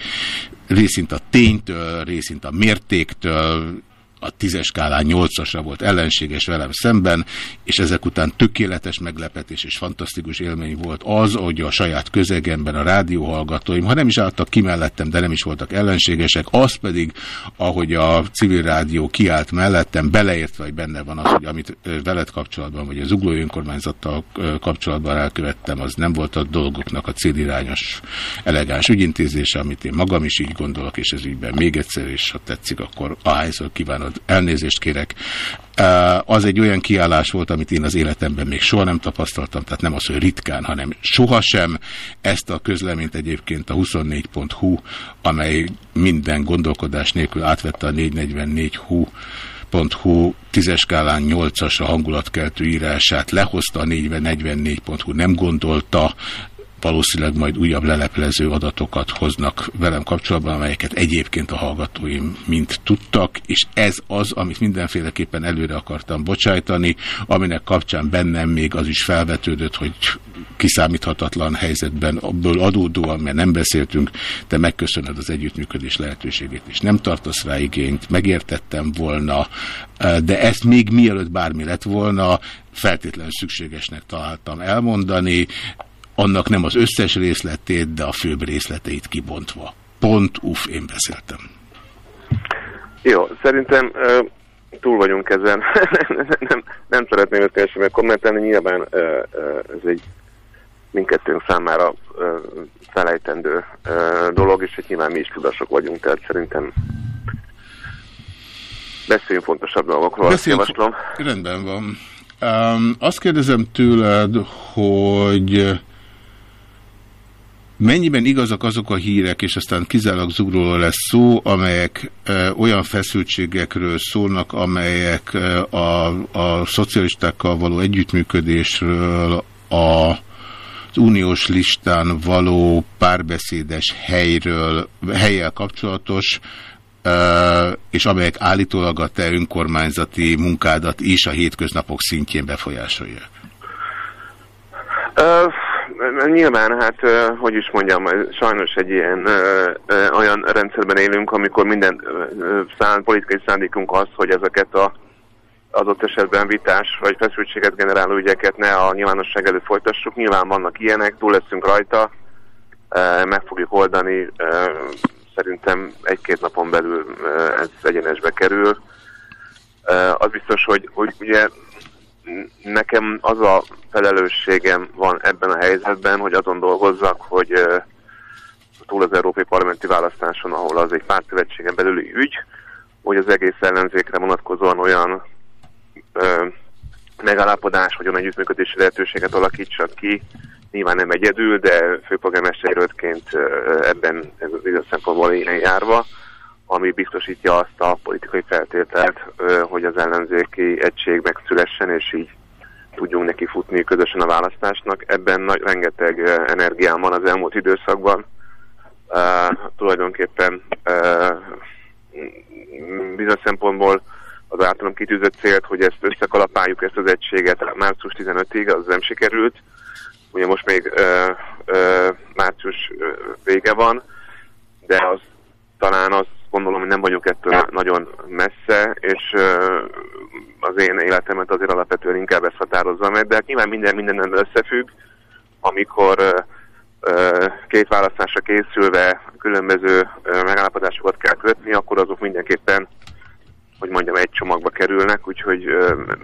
részint a ténytől, részint a mértéktől, a tízes skálán nyolcasra volt ellenséges velem szemben, és ezek után tökéletes meglepetés és fantasztikus élmény volt az, hogy a saját közegemben a rádióhallgatóim, ha nem is álltak ki mellettem, de nem is voltak ellenségesek, az pedig, ahogy a civil rádió kiállt mellettem, beleértve, hogy benne van az, hogy amit veled kapcsolatban, vagy az uglói önkormányzattal kapcsolatban elkövettem, az nem volt a dolgoknak a célirányos, elegáns ügyintézése, amit én magam is így gondolok, és ez ügyben még egyszer, és ha tetszik, akkor ahányszor kívánod elnézést kérek. Az egy olyan kiállás volt, amit én az életemben még soha nem tapasztaltam, tehát nem az, hogy ritkán, hanem sohasem. Ezt a közleményt egyébként a 24.hu, amely minden gondolkodás nélkül átvette a 444.hu hu tízes skálán 8-as a hangulatkeltő írását lehozta, a 444.hu nem gondolta, valószínűleg majd újabb leleplező adatokat hoznak velem kapcsolatban, amelyeket egyébként a hallgatóim mind tudtak, és ez az, amit mindenféleképpen előre akartam bocsájtani, aminek kapcsán bennem még az is felvetődött, hogy kiszámíthatatlan helyzetben abból adódóan, mert nem beszéltünk, te megköszönöd az együttműködés lehetőségét, és nem tartasz rá igényt, megértettem volna, de ezt még mielőtt bármi lett volna, feltétlenül szükségesnek találtam elmondani, annak nem az összes részletét, de a főbb részleteit kibontva. Pont, uff, én beszéltem. Jó, szerintem túl vagyunk ezen. nem, nem szeretném ezt teljesen kommentelni, nyilván ö, ö, ez egy mindkettőnk számára ö, felejtendő ö, dolog, és hogy nyilván mi is tudasok vagyunk, tehát szerintem beszéljünk fontosabb dolgokról, Beszéljünk- javaslom. Rendben van. Um, azt kérdezem tőled, hogy mennyiben igazak azok a hírek, és aztán kizárólag zugról lesz szó, amelyek e, olyan feszültségekről szólnak, amelyek e, a, a szocialistákkal való együttműködésről, a, az uniós listán való párbeszédes helyről, helyel kapcsolatos, és amelyek állítólag a te önkormányzati munkádat is a hétköznapok szintjén befolyásolják. Ö, nyilván, hát, hogy is mondjam, sajnos egy ilyen olyan rendszerben élünk, amikor minden szán, politikai szándékunk az, hogy ezeket a adott esetben vitás vagy feszültséget generáló ügyeket ne a nyilvánosság előtt folytassuk. Nyilván vannak ilyenek, túl leszünk rajta, meg fogjuk oldani, szerintem egy-két napon belül ez egyenesbe kerül. Az biztos, hogy, hogy ugye nekem az a felelősségem van ebben a helyzetben, hogy azon dolgozzak, hogy túl az európai parlamenti választáson, ahol az egy pártszövetségen belüli ügy, hogy az egész ellenzékre vonatkozóan olyan ö, megállapodás, vagy olyan együttműködési lehetőséget alakítsak ki, nyilván nem egyedül, de főpolgármesterjelöltként ö, ebben ez ilyen szempontból ilyen járva, ami biztosítja azt a politikai feltételt, hogy az ellenzéki egység megszülessen, és így tudjunk neki futni közösen a választásnak. Ebben nagy, rengeteg energiám van az elmúlt időszakban. Uh, tulajdonképpen uh, bizonyos szempontból az általam kitűzött célt, hogy ezt összekalapáljuk, ezt az egységet március 15-ig, az nem sikerült. Ugye most még ö, ö, március vége van, de az talán azt gondolom, hogy nem vagyunk ettől nagyon messze, és az én életemet azért alapvetően inkább ezt határozza meg, de hát nyilván minden mindennel összefügg, amikor két választásra készülve különböző megállapodásokat kell kötni, akkor azok mindenképpen hogy mondjam, egy csomagba kerülnek, úgyhogy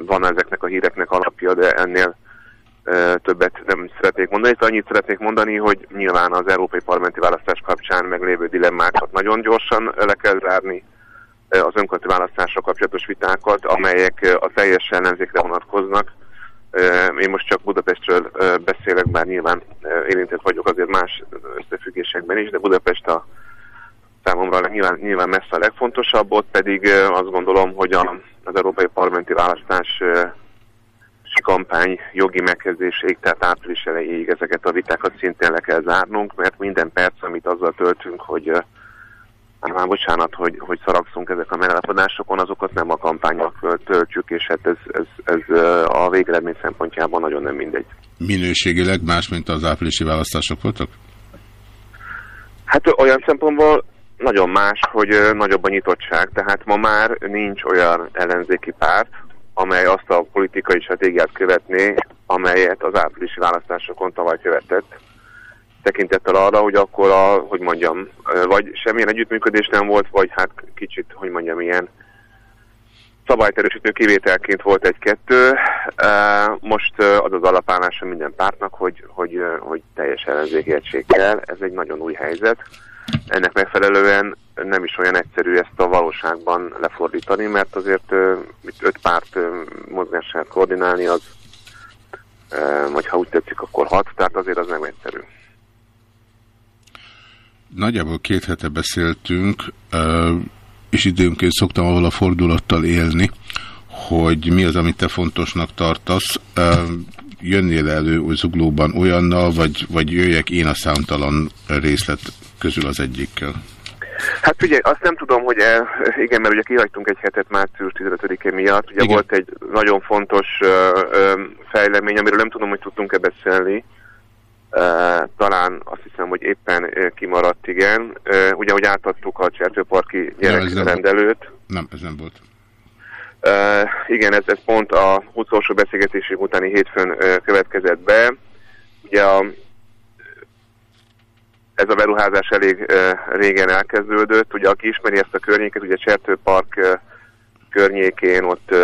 van ezeknek a híreknek alapja, de ennél többet nem szeretnék mondani. Itt annyit szeretnék mondani, hogy nyilván az európai parlamenti választás kapcsán meglévő dilemmákat nagyon gyorsan le kell zárni, az önkormányzati választásra kapcsolatos vitákat, amelyek a teljes ellenzékre vonatkoznak. Én most csak Budapestről beszélek, bár nyilván érintett vagyok azért más összefüggésekben is, de Budapest a számomra nyilván, nyilván messze a legfontosabb, ott pedig azt gondolom, hogy a, az európai parlamenti választás kampány jogi megkezdéséig, tehát április elejéig ezeket a vitákat szintén le kell zárnunk, mert minden perc, amit azzal töltünk, hogy hát már bocsánat, hogy, hogy szaragszunk ezek a megállapodásokon, azokat nem a kampányok töltjük, és hát ez, ez, ez a végeredmény szempontjából nagyon nem mindegy. Minőségileg más, mint az áprilisi választások voltak? Hát olyan szempontból nagyon más, hogy nagyobb a nyitottság, tehát ma már nincs olyan ellenzéki párt, amely azt a politikai stratégiát követné, amelyet az áprilisi választásokon tavaly követett. Tekintettel arra, hogy akkor a, hogy mondjam, vagy semmilyen együttműködés nem volt, vagy hát kicsit, hogy mondjam, ilyen szabályterősítő kivételként volt egy-kettő. Ö, Most ö, az az alapállása minden pártnak, hogy, hogy, ö, hogy teljes ellenzéki egység kell. Ez egy nagyon új helyzet. Ennek megfelelően nem is olyan egyszerű ezt a valóságban lefordítani, mert azért itt öt párt mozgását koordinálni az, vagy ha úgy tetszik, akkor hat, tehát azért az nem egyszerű. Nagyjából két hete beszéltünk, és időnként szoktam ahol a fordulattal élni, hogy mi az, amit te fontosnak tartasz. Jönnél elő zuglóban olyannal, vagy, vagy jöjjek én a számtalan részlet közül az egyikkel? Hát ugye azt nem tudom, hogy el, igen, mert ugye kihagytunk egy hetet március 15-e miatt. Ugye Igen. volt egy nagyon fontos ö, ö, fejlemény, amiről nem tudom, hogy tudtunk-e beszélni. Ö, talán azt hiszem, hogy éppen ö, kimaradt, igen. Ö, ugye, hogy átadtuk a Csertőparki ez nem gyerekrendelőt. Nem, ez nem volt. Uh, igen, ez, ez pont a utolsó beszélgetésünk utáni hétfőn uh, következett be. Ugye a, ez a beruházás elég régen elkezdődött. Ugye aki ismeri ezt a környéket, ugye Csertőpark környékén, ott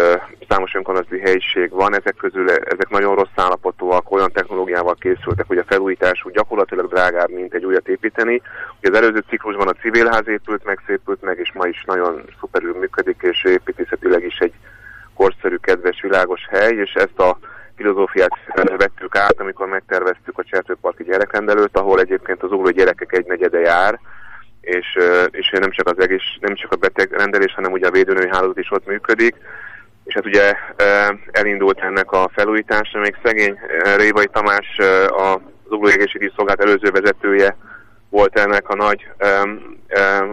számos önkormányzati helyiség van, ezek közül ezek nagyon rossz állapotúak, olyan technológiával készültek, hogy a felújításuk gyakorlatilag drágább, mint egy újat építeni. Ugye az előző ciklusban a civilház épült meg, szépült meg, és ma is nagyon szuperül működik, és építészetileg is egy korszerű, kedves, világos hely, és ezt a filozófiát vettük át, amikor megterveztük a Csertőparki gyerekrendelőt, ahol egyébként az ugló gyerekek egy negyede jár, és, és nem csak az egész, nem csak a betegrendelés, hanem ugye a védőnői hálózat is ott működik, és hát ugye elindult ennek a felújítása, még szegény Révai Tamás ö, az ugló egészségügyi szolgált előző vezetője volt ennek a nagy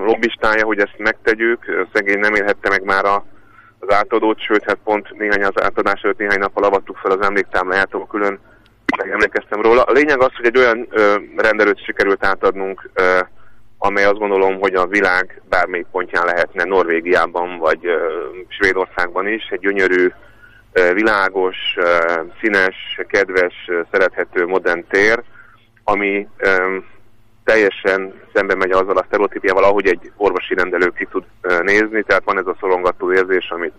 lobbistája, hogy ezt megtegyük, szegény nem élhette meg már a az átadót, sőt, hát pont néhány az átadás előtt néhány nappal avattuk fel az emléktámlájától, külön megemlékeztem róla. A lényeg az, hogy egy olyan ö, rendelőt sikerült átadnunk, ö, amely azt gondolom, hogy a világ bármelyik pontján lehetne, Norvégiában vagy ö, Svédországban is, egy gyönyörű, ö, világos, ö, színes, kedves, szerethető modern tér, ami teljesen szembe megy azzal a sztereotípiával, ahogy egy orvosi rendelő ki tud nézni, tehát van ez a szorongató érzés, amit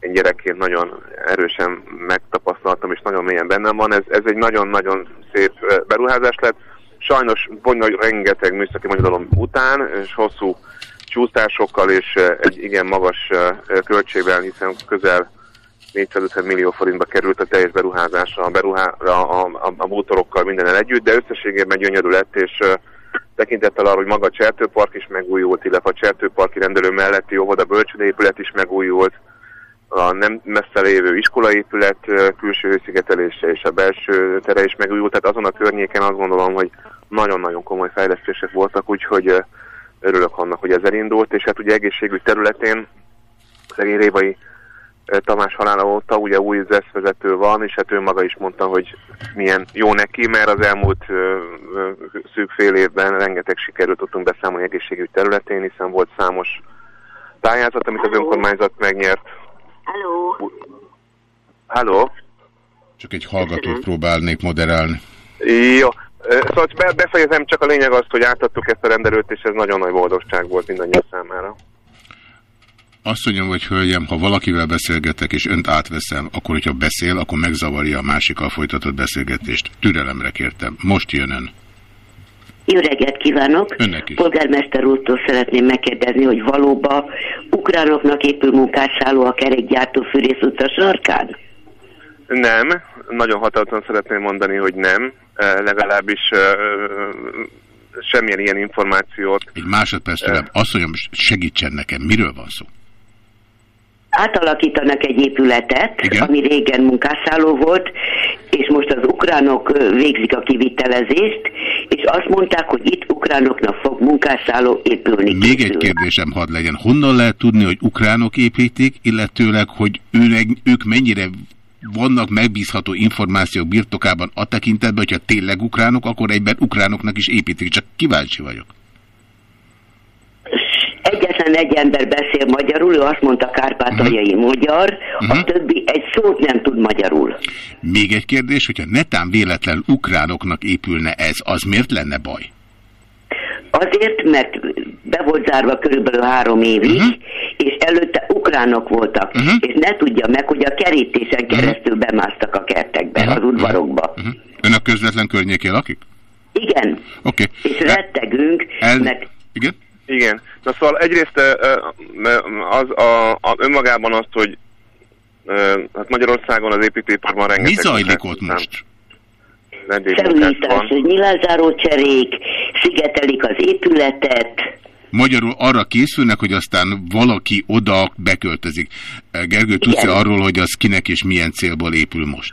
én gyerekként nagyon erősen megtapasztaltam, és nagyon mélyen bennem van. Ez, ez egy nagyon-nagyon szép beruházás lett. Sajnos bonyolult rengeteg műszaki magyarolom után, és hosszú csúsztásokkal és egy igen magas költségvel, hiszen közel 450 millió forintba került a teljes beruházása a, beruhá, a, a, a, bútorokkal mindennel együtt, de összességében gyönyörű lett, és tekintettel arra, hogy maga a Csertőpark is megújult, illetve a Csertőparki rendelő melletti óvoda bölcsődépület is megújult, a nem messze lévő iskolaépület külső hőszigetelése és a belső tere is megújult, tehát azon a környéken azt gondolom, hogy nagyon-nagyon komoly fejlesztések voltak, úgyhogy örülök annak, hogy ez elindult, és hát ugye egészségügy területén szegény Révai Tamás halála óta ugye új ZESZ vezető van, és hát ő maga is mondta, hogy milyen jó neki, mert az elmúlt ö, ö, szűk fél évben rengeteg sikerült tudtunk beszámolni egészségügy területén, hiszen volt számos pályázat, amit az önkormányzat megnyert. Halló. Halló? Csak egy hallgatót próbálnék moderálni. Jó. Szóval be, befejezem, csak a lényeg az, hogy átadtuk ezt a rendelőt, és ez nagyon nagy boldogság volt mindannyian számára. Azt mondjam, hogy hölgyem, ha valakivel beszélgetek és önt átveszem, akkor hogyha beszél, akkor megzavarja a másikkal folytatott beszélgetést. Türelemre kértem. Most jön ön. Jó reggelt kívánok! Önnek is. Polgármester úrtól szeretném megkérdezni, hogy valóban ukránoknak épül munkásálló a kerékgyártó fűrész utca sarkán? Nem, nagyon határozottan szeretném mondani, hogy nem. E, legalábbis e, e, semmilyen ilyen információt. Egy másodperc tőlem. Azt mondjam, segítsen nekem. Miről van szó? Átalakítanak egy épületet, Igen. ami régen munkászálló volt, és most az ukránok végzik a kivitelezést, és azt mondták, hogy itt ukránoknak fog munkászálló épülni. Még egy kérdésem hadd legyen. Honnan lehet tudni, hogy ukránok építik, illetőleg, hogy őnek, ők mennyire vannak megbízható információk birtokában a tekintetben, hogyha tényleg ukránok, akkor egyben ukránoknak is építik. Csak kíváncsi vagyok. Egyetlen egy ember beszél magyarul, ő azt mondta kárpátaljai Mhm. magyar, a többi egy szót nem tud magyarul. Még egy kérdés, hogyha netán véletlen ukránoknak épülne ez, az miért lenne baj? Azért, mert be volt zárva körülbelül három évig, Mhm. és előtte ukránok voltak, és ne tudja meg, hogy a kerítésen Mhm. keresztül bemásztak a kertekbe, az udvarokba. Ön a közvetlen környékén lakik? Igen, Oké. és rettegünk, El... mert Igen? Igen. Na szóval egyrészt az a, a önmagában azt, hogy hát Magyarországon az építőiparban rengeteg... Mi zajlik ott most? Vendégmunkás felújítás, nyilázáró cserék, szigetelik az épületet, Magyarul arra készülnek, hogy aztán valaki oda beköltözik. Gergő, tudsz Igen. arról, hogy az kinek és milyen célból épül most?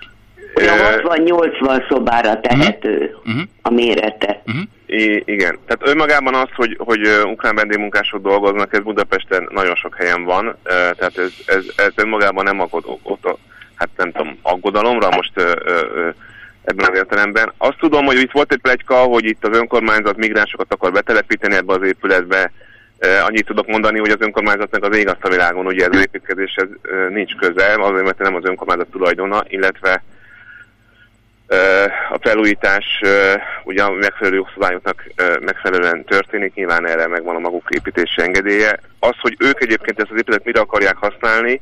olyan 60-80 szobára tehető Mhm. a mérete. I- igen. Tehát önmagában az, hogy, hogy ukrán vendégmunkások dolgoznak, ez Budapesten nagyon sok helyen van, tehát ez, ez, ez önmagában nem aggod, ott, hát nem tudom, aggodalomra most ebben az értelemben. Azt tudom, hogy itt volt egy plegyka, hogy itt az önkormányzat migránsokat akar betelepíteni ebbe az épületbe. Annyit tudok mondani, hogy az önkormányzatnak az ég azt a világon, ugye ez az építkezéshez nincs köze, azért mert nem az önkormányzat tulajdona, illetve a felújítás ugye a megfelelő jogszabályoknak megfelelően történik, nyilván erre megvan a maguk építési engedélye. Az, hogy ők egyébként ezt az épületet mire akarják használni,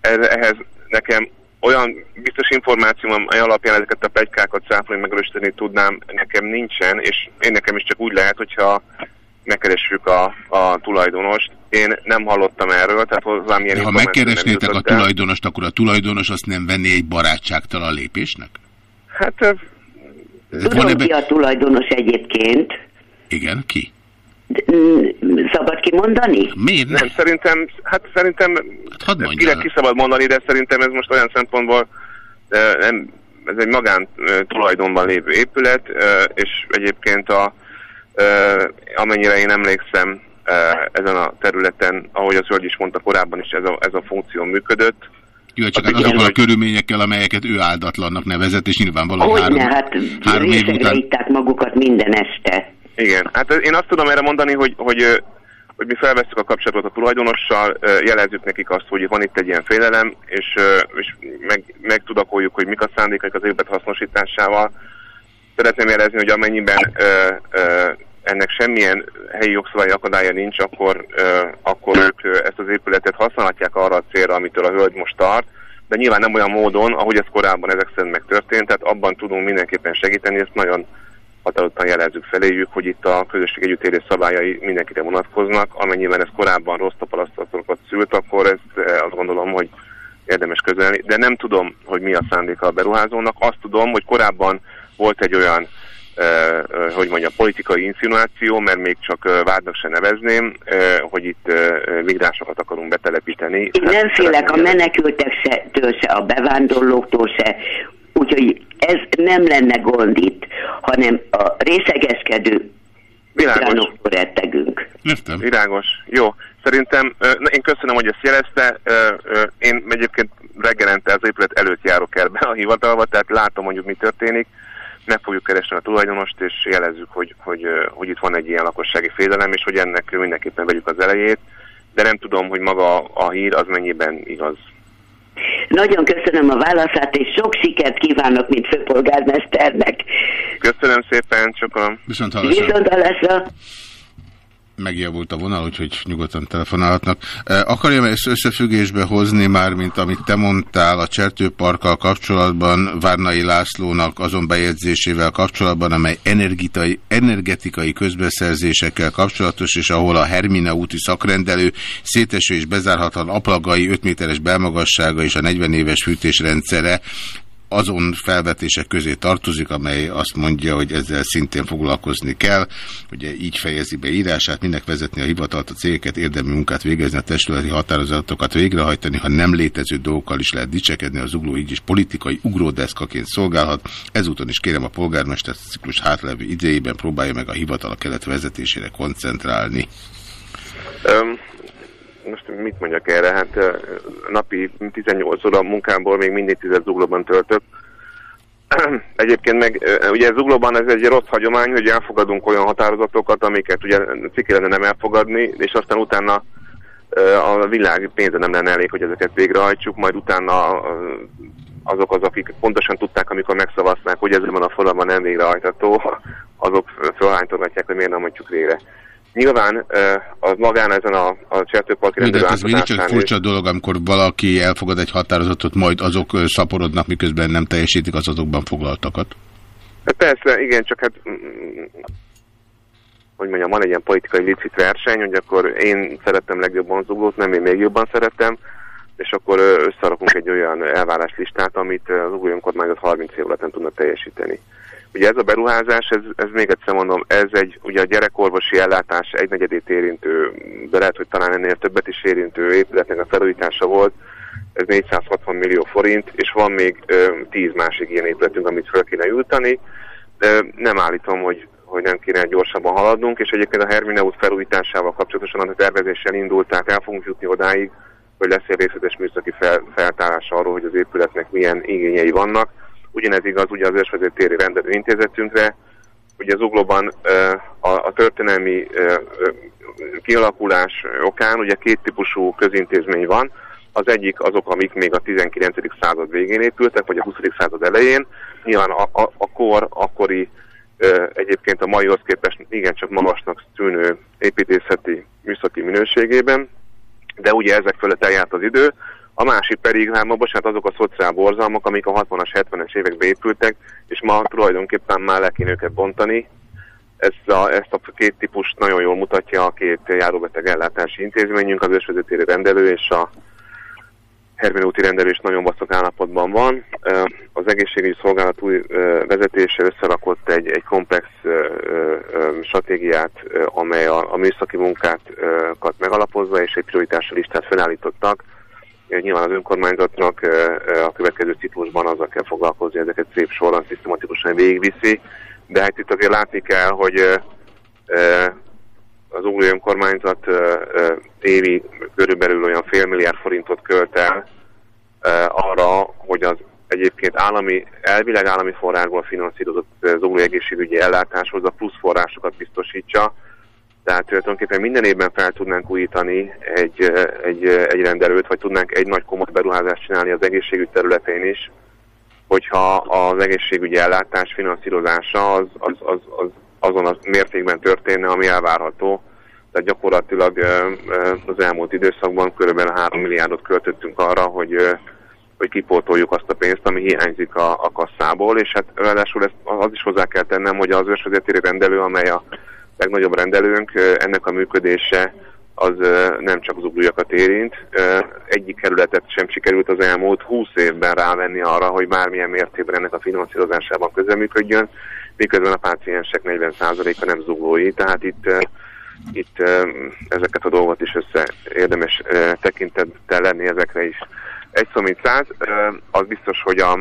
ehhez nekem olyan biztos információm, amely alapján ezeket a plegykákat cáfolni, megerősíteni tudnám, nekem nincsen, és én nekem is csak úgy lehet, hogyha megkeressük a, a tulajdonost. Én nem hallottam erről, tehát hozzám ilyen De ha megkeresnétek a tulajdonost, akkor a tulajdonos azt nem venné egy barátságtalan lépésnek? Hát... Tudom ki a tulajdonos egyébként. Igen, ki? Mm, szabad kimondani? Miért nem? Szerintem, hát szerintem hát hadd kire ki szabad mondani, de szerintem ez most olyan szempontból nem, ez egy magán tulajdonban lévő épület, és egyébként a, amennyire én emlékszem ezen a területen, ahogy az Zölgy is mondta korábban is ez a, ez a funkció működött, jó, csak hát azokkal a körülményekkel, amelyeket ő áldatlannak nevezett, és nyilvánvalóan három, hát három év után... magukat minden este. Igen, hát én azt tudom erre mondani, hogy, hogy, hogy mi felveszünk a kapcsolatot a tulajdonossal, jelezzük nekik azt, hogy van itt egy ilyen félelem, és, és meg, megtudakoljuk, hogy mik a szándékaik az épület hasznosításával. Szeretném jelezni, hogy amennyiben ö, ö, ennek semmilyen helyi jogszabályi akadálya nincs, akkor, akkor ők ezt az épületet használhatják arra a célra, amitől a hölgy most tart, de nyilván nem olyan módon, ahogy ez korábban ezek szerint megtörtént, tehát abban tudunk mindenképpen segíteni, ezt nagyon határozottan jelezzük feléjük, hogy itt a közösség együttérés szabályai mindenkire vonatkoznak. Amennyiben ez korábban rossz tapasztalatokat szült, akkor ezt azt gondolom, hogy érdemes közelni. De nem tudom, hogy mi a szándéka a beruházónak. Azt tudom, hogy korábban volt egy olyan hogy mondja, politikai insinuáció, mert még csak vádnak se nevezném, hogy itt migránsokat akarunk betelepíteni. Én nem félek a menekültek se, től se, a bevándorlóktól se, úgyhogy ez nem lenne gond itt, hanem a részegeskedő Világos. rettegünk. Értem. Világos. Jó. Szerintem, én köszönöm, hogy ezt jelezte. Én egyébként reggelente az épület előtt járok el be a hivatalba, tehát látom mondjuk mi történik meg fogjuk keresni a tulajdonost, és jelezzük, hogy, hogy, hogy itt van egy ilyen lakossági félelem, és hogy ennek mindenképpen vegyük az elejét, de nem tudom, hogy maga a hír az mennyiben igaz. Nagyon köszönöm a válaszát, és sok sikert kívánok, mint főpolgármesternek. Köszönöm szépen, sokan. Viszont hallásra. Viszont hallásra megjavult a vonal, úgyhogy nyugodtan telefonálhatnak. Akarjam ezt összefüggésbe hozni már, mint amit te mondtál a Csertőparkkal kapcsolatban, Várnai Lászlónak azon bejegyzésével kapcsolatban, amely energetikai, energetikai közbeszerzésekkel kapcsolatos, és ahol a Hermina úti szakrendelő széteső és bezárhatlan aplagai 5 méteres belmagassága és a 40 éves fűtésrendszere azon felvetések közé tartozik, amely azt mondja, hogy ezzel szintén foglalkozni kell. Ugye így fejezi be írását, mindnek vezetni a hivatalt, a cégeket, érdemi munkát végezni, a testületi határozatokat végrehajtani, ha nem létező dolgokkal is lehet dicsekedni, az ugló így is politikai ugródeszkaként szolgálhat. Ezúton is kérem a polgármester ciklus hátlevő idejében próbálja meg a hivatal a kelet vezetésére koncentrálni. Most mit mondjak erre, hát napi 18 óra munkámból még mindig 10 zuglóban töltök. Egyébként meg ugye zuglóban ez egy rossz hagyomány, hogy elfogadunk olyan határozatokat, amiket ugye ciki lenne nem elfogadni, és aztán utána a világ pénze nem lenne elég, hogy ezeket végrehajtsuk, majd utána azok az, akik pontosan tudták, amikor megszavazták, hogy ez van a falában nem végrehajtható, azok felhánytogatják, hogy miért nem mondjuk végre. Nyilván az magán ezen a, a csertőparki rendőr ez mindig csak furcsa dolog, amikor valaki elfogad egy határozatot, majd azok szaporodnak, miközben nem teljesítik az azokban foglaltakat. Hát persze, igen, csak hát mm, hogy mondjam, van egy ilyen politikai licit verseny, hogy akkor én szerettem legjobban zuglót, nem én még jobban szerettem, és akkor összerakunk egy olyan elváráslistát, amit az új önkormányzat 30 év alatt nem tudna teljesíteni. Ugye ez a beruházás, ez, ez még egyszer mondom, ez egy ugye a gyerekorvosi ellátás egynegyedét érintő, de lehet, hogy talán ennél többet is érintő épületnek a felújítása volt, ez 460 millió forint, és van még ö, 10 másik ilyen épületünk, amit fel kéne jutani. De nem állítom, hogy, hogy nem kéne gyorsabban haladnunk, és egyébként a Hermine út felújításával kapcsolatosan a tervezéssel indult, tehát el fogunk jutni odáig, hogy lesz egy részletes műszaki fel, feltárása arról, hogy az épületnek milyen igényei vannak Ugyanez igaz ugye az ősvezettéri rendelő intézetünkre, ugye az uglóban a, a történelmi kialakulás okán ugye két típusú közintézmény van. Az egyik azok, amik még a 19. század végén épültek, vagy a 20. század elején. Nyilván a, a, a kor, akkori egyébként a maihoz képest igencsak magasnak tűnő építészeti műszaki minőségében, de ugye ezek fölött eljárt az idő. A másik pedig, hát ma bocsánat, azok a szociál borzalmak, amik a 60-as, 70-es években épültek, és ma tulajdonképpen már le kéne őket bontani. Ezt a, ezt a két típust nagyon jól mutatja a két járóbeteg ellátási intézményünk, az ősvezetéri rendelő és a Herminóti rendelés nagyon vaszok állapotban van. Az egészségügyi szolgálat új vezetése összerakott egy, egy komplex stratégiát, amely a, a műszaki munkákat megalapozza, és egy prioritási listát felállítottak. Nyilván az önkormányzatnak a következő ciklusban azzal kell foglalkozni, ezeket szép soron szisztematikusan végigviszi, de hát itt azért látni kell, hogy az új önkormányzat évi körülbelül olyan fél milliárd forintot költ el arra, hogy az egyébként állami, elvileg állami forrásból finanszírozott zugló egészségügyi ellátáshoz a plusz forrásokat biztosítsa. Tehát tulajdonképpen minden évben fel tudnánk újítani egy, egy, egy rendelőt, vagy tudnánk egy nagy komoly beruházást csinálni az egészségügy területén is, hogyha az egészségügyi ellátás finanszírozása az, az, az, az azon a mértékben történne, ami elvárható. Tehát gyakorlatilag az elmúlt időszakban kb. 3 milliárdot költöttünk arra, hogy, hogy kipótoljuk azt a pénzt, ami hiányzik a, a kasszából, és hát ráadásul ezt az is hozzá kell tennem, hogy az ősvezetéri rendelő, amely a legnagyobb rendelőnk, ennek a működése az nem csak az ugrujakat érint. Egyik kerületet sem sikerült az elmúlt 20 évben rávenni arra, hogy bármilyen mértékben ennek a finanszírozásában közeműködjön, miközben a páciensek 40%-a nem zuglói, tehát itt, itt ezeket a dolgot is össze érdemes tekintettel lenni ezekre is. Egy szó mint száz, az biztos, hogy, a,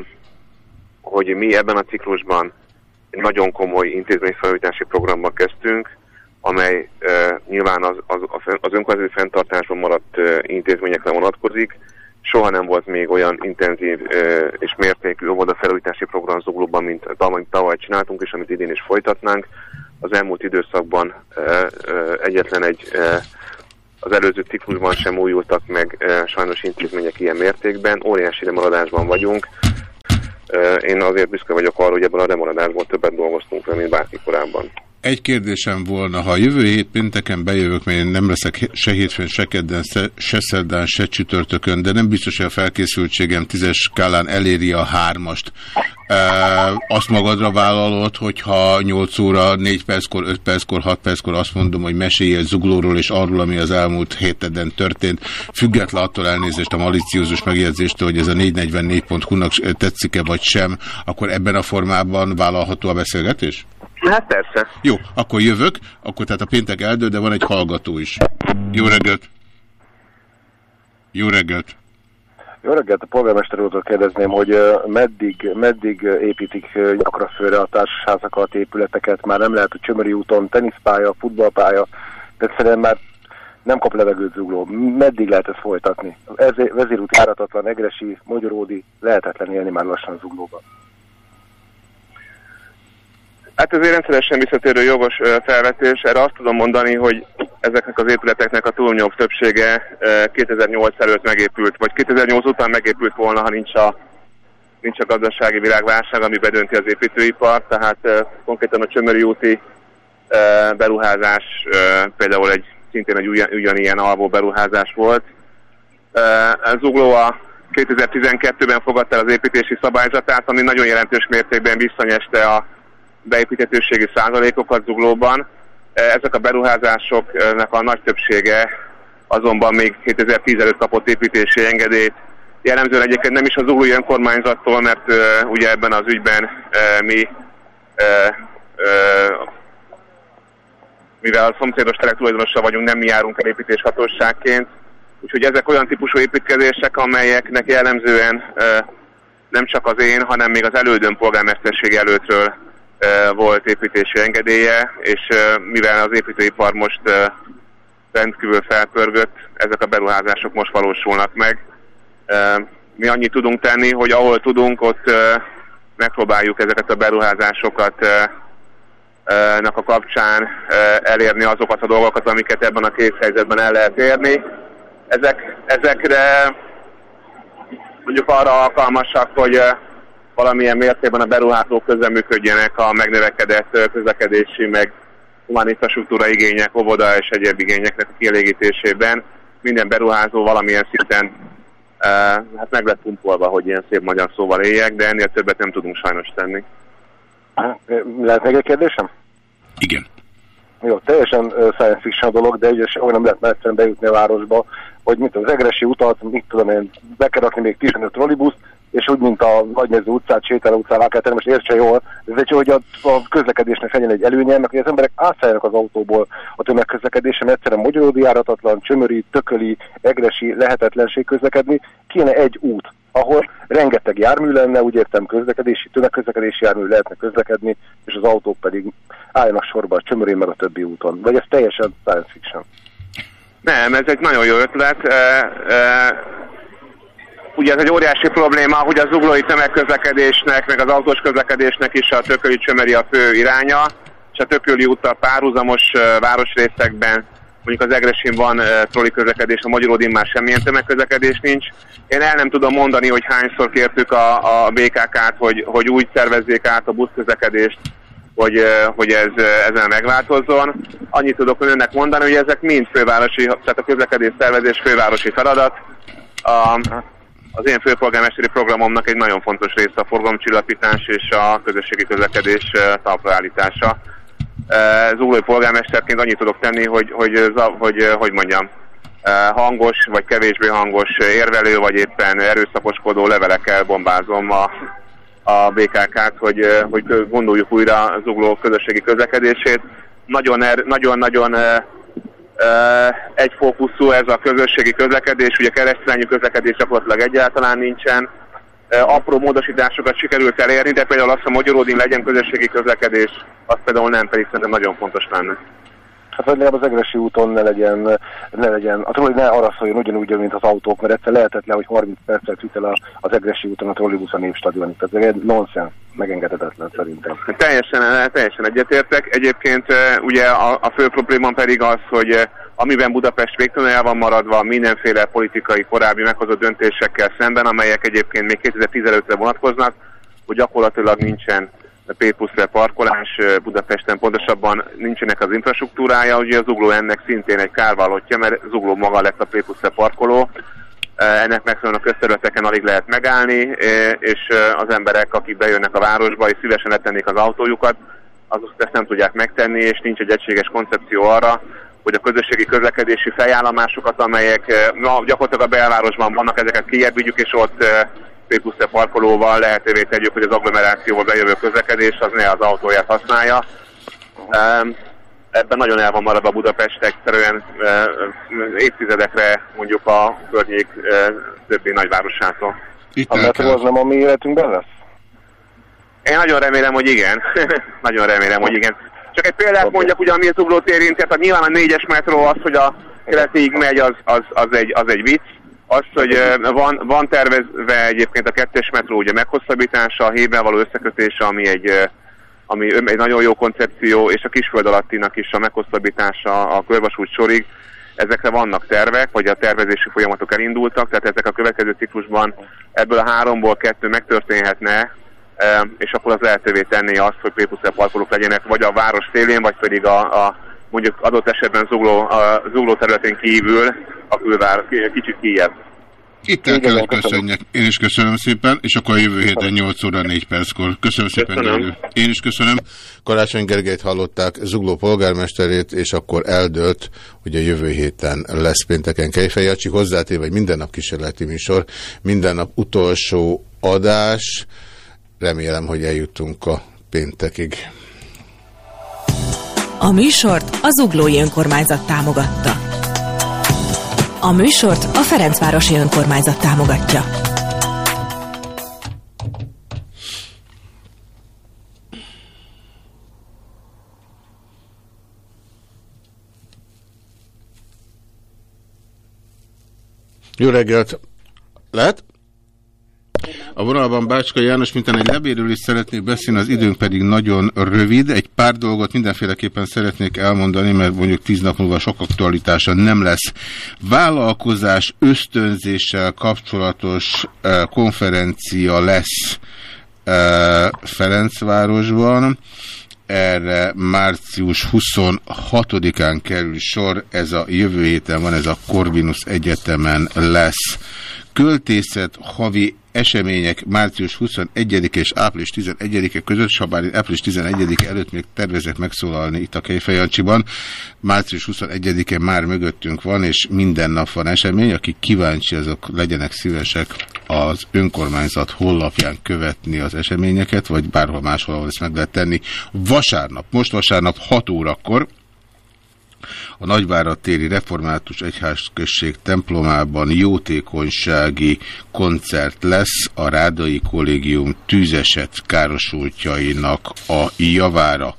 hogy mi ebben a ciklusban egy nagyon komoly intézményfelújítási programban kezdtünk, amely uh, nyilván az, az, az önkormányzati fenntartásban maradt uh, intézményekre vonatkozik. Soha nem volt még olyan intenzív uh, és mértékű óvodafelújítási program zuglóban, mint amit tavaly csináltunk, és amit idén is folytatnánk. Az elmúlt időszakban uh, uh, egyetlen egy uh, az előző ciklusban sem újultak meg uh, sajnos intézmények ilyen mértékben. Óriási lemaradásban vagyunk. Én azért büszke vagyok arra, hogy ebben a lemaradásból többet dolgoztunk, mint bárki korábban. Egy kérdésem volna, ha jövő hét pénteken bejövök, mert én nem leszek se hétfőn, se kedden, se szerdán, se csütörtökön, de nem biztos, hogy a felkészültségem tízes skálán eléri a hármast. E, azt magadra vállalod, hogyha 8 óra, 4 perckor, 5 perckor, 6 perckor azt mondom, hogy mesélj egy zuglóról és arról, ami az elmúlt héteden történt, független attól elnézést a maliciózus megjegyzéstől, hogy ez a 444.hu-nak tetszik-e vagy sem, akkor ebben a formában vállalható a beszélgetés? Hát persze. Jó, akkor jövök, akkor tehát a péntek eldő, de van egy hallgató is. Jó reggelt! Jó reggelt! Jó reggelt, a polgármester úrtól kérdezném, hogy meddig, meddig építik gyakran főre a társasházakat, épületeket, már nem lehet a Csömöri úton teniszpálya, futballpálya, de egyszerűen már nem kap levegőt zugló. Meddig lehet ezt folytatni? Ez vezérút járatatlan, egresi, magyaródi, lehetetlen élni már lassan zuglóban. Hát ez egy rendszeresen visszatérő jogos felvetés. Erre azt tudom mondani, hogy ezeknek az épületeknek a túlnyomó többsége 2008 előtt megépült, vagy 2008 után megépült volna, ha nincs a, nincs a gazdasági világválság, ami bedönti az építőipar. Tehát konkrétan a Csömöri úti beruházás például egy szintén egy ugyan, ugyanilyen alvó beruházás volt. Zugló a 2012-ben fogadta el az építési szabályzatát, ami nagyon jelentős mértékben visszanyeste a beépíthetőségi százalékokat zuglóban. E, ezek a beruházásoknak a nagy többsége azonban még 2010 előtt kapott építési engedélyt. Jellemzően egyébként nem is az zuglói önkormányzattól, mert uh, ugye ebben az ügyben uh, mi, uh, uh, mivel a szomszédos terek tulajdonosa vagyunk, nem mi járunk el építéshatóságként. Úgyhogy ezek olyan típusú építkezések, amelyeknek jellemzően uh, nem csak az én, hanem még az elődön polgármesterség előttről volt építési engedélye, és mivel az építőipar most rendkívül felpörgött, ezek a beruházások most valósulnak meg. Mi annyit tudunk tenni, hogy ahol tudunk, ott megpróbáljuk ezeket a beruházásokat a kapcsán elérni azokat a dolgokat, amiket ebben a két helyzetben el lehet érni. Ezek, ezekre mondjuk arra alkalmasak, hogy valamilyen mértékben a beruházók közreműködjenek a megnövekedett közlekedési, meg humán infrastruktúra igények, óvoda és egyéb igényeknek a kielégítésében. Minden beruházó valamilyen szinten eh, hát meg lett pumpolva, hogy ilyen szép magyar szóval éljek, de ennél többet nem tudunk sajnos tenni. Lehet még egy kérdésem? Igen. Jó, teljesen science fiction dolog, de ugye olyan nem lehet már egyszerűen bejutni a városba, hogy mit az Egresi utat, mit tudom én, be kell rakni még 15 trollibuszt, és úgy, mint a Nagymező utcát, Sétáló utcán át kell tenni, most értse jól, ez egy, hogy a, a közlekedésnek legyen egy előnye, hogy az emberek átszálljanak az autóból a tömegközlekedésen, egyszerűen magyaródi járatatlan, csömöri, tököli, egresi, lehetetlenség közlekedni, kéne egy út, ahol rengeteg jármű lenne, úgy értem közlekedési, tömegközlekedési jármű lehetne közlekedni, és az autók pedig álljanak sorba a csömörén meg a többi úton. Vagy ez teljesen science fiction. Nem, ez egy nagyon jó ötlet. E, e, ugye ez egy óriási probléma, hogy az zuglói tömegközlekedésnek, meg az autós közlekedésnek is a tököli csömeri a fő iránya, és a tököli úttal párhuzamos városrészekben mondjuk az Egresin van trolli közlekedés, a Magyaródin már semmilyen tömegközlekedés nincs. Én el nem tudom mondani, hogy hányszor kértük a, a BKK-t, hogy, hogy úgy szervezzék át a buszközlekedést, hogy, hogy ez ezen megváltozzon. Annyit tudok önnek mondani, hogy ezek mind fővárosi, tehát a közlekedés szervezés fővárosi feladat. A, az én főpolgármesteri programomnak egy nagyon fontos része a forgalomcsillapítás és a közösségi közlekedés talpraállítása. Zuglói polgármesterként annyit tudok tenni, hogy, hogy, hogy, hogy mondjam, hangos vagy kevésbé hangos érvelő, vagy éppen erőszakoskodó levelekkel bombázom a, a BKK-t, hogy, hogy gondoljuk újra Zugló közösségi közlekedését. Nagyon-nagyon egyfókuszú ez a közösségi közlekedés, ugye keresztrányú közlekedés gyakorlatilag egyáltalán nincsen, apró módosításokat sikerült elérni, de például azt, hogy Magyaródin legyen közösségi közlekedés, az például nem, pedig szerintem nagyon fontos lenne. Hát hogy legalább az Egresi úton ne legyen, ne legyen, a trolli ne arra szóljon ugyanúgy, mint az autók, mert egyszer lehetetlen, hogy 30 percet vitt el az Egresi úton a trollibusz a népstadion. Tehát ez egy nonsens, megengedhetetlen szerintem. Teljesen, teljesen egyetértek. Egyébként ugye a, a fő probléma pedig az, hogy amiben Budapest végtelenül el van maradva mindenféle politikai korábbi meghozott döntésekkel szemben, amelyek egyébként még 2015-re vonatkoznak, hogy gyakorlatilag nincsen P plusz parkolás Budapesten, pontosabban nincsenek az infrastruktúrája, ugye az Ugló ennek szintén egy kárvalotja, mert az Ugló maga lett a P plusz parkoló, ennek megfelelően a közterületeken alig lehet megállni, és az emberek, akik bejönnek a városba és szívesen letennék az autójukat, azok ezt nem tudják megtenni, és nincs egy egységes koncepció arra, hogy a közösségi közlekedési fejállomásokat, amelyek ma gyakorlatilag a belvárosban vannak, ezeket vigyük, és ott P parkolóval lehetővé tegyük, hogy az agglomerációval bejövő közlekedés az ne az autóját használja. Ebben nagyon el van maradva Budapest, egyszerűen évtizedekre mondjuk a környék többi nagyvárosától. Itt a metró az nem a mi életünkben lesz? Én nagyon remélem, hogy igen. nagyon remélem, hogy igen. Csak egy példát mondjak, ugye, ami a Zuglót érinti, tehát nyilván a négyes metró az, hogy a keletig megy, az, az, az, egy, az egy vicc. Az, hogy van, van tervezve egyébként a kettes metró ugye meghosszabbítása, a hévvel való összekötése, ami egy, ami egy nagyon jó koncepció, és a kisföld alattinak is a meghosszabbítása a körvasút sorig. Ezekre vannak tervek, vagy a tervezési folyamatok elindultak, tehát ezek a következő ciklusban ebből a háromból kettő megtörténhetne, és akkor az lehetővé tenni azt, hogy P parkolók legyenek, vagy a város szélén, vagy pedig a, a mondjuk adott esetben zugló, a zugló területén kívül, a külvár, kicsit kijebb. Itt el kell, hogy köszönjek. Én is köszönöm szépen, és akkor a jövő héten 8 óra 4 perckor. Köszönöm szépen, köszönöm. Én is köszönöm. Karácsony Gergelyt hallották, Zugló polgármesterét, és akkor eldőlt, hogy a jövő héten lesz pénteken Kejfejjacsi hozzátéve, vagy minden nap kísérleti műsor, minden nap utolsó adás. Remélem, hogy eljutunk a péntekig. A műsort az Uglói Önkormányzat támogatta. A műsort a Ferencvárosi Önkormányzat támogatja. Jó reggelt! Lehet? A vonalban Bácska János, mint egy levéről is szeretnék beszélni, az időnk pedig nagyon rövid. Egy pár dolgot mindenféleképpen szeretnék elmondani, mert mondjuk tíz nap múlva sok aktualitása nem lesz. Vállalkozás ösztönzéssel kapcsolatos eh, konferencia lesz eh, Ferencvárosban erre március 26-án kerül sor, ez a jövő héten van, ez a Corvinus Egyetemen lesz. Költészet havi események március 21 és április 11-e között, s ha bár április 11 előtt még tervezek megszólalni itt a Kejfejancsiban, március 21-e már mögöttünk van, és minden nap van esemény, akik kíváncsi, azok legyenek szívesek az önkormányzat hollapján követni az eseményeket, vagy bárhol máshol, ahol ezt meg lehet tenni. Vasárnap, most vasárnap 6 órakor, a Nagyvárad téri Református Egyházközség templomában jótékonysági koncert lesz a Rádai Kollégium tűzeset károsultjainak a javára.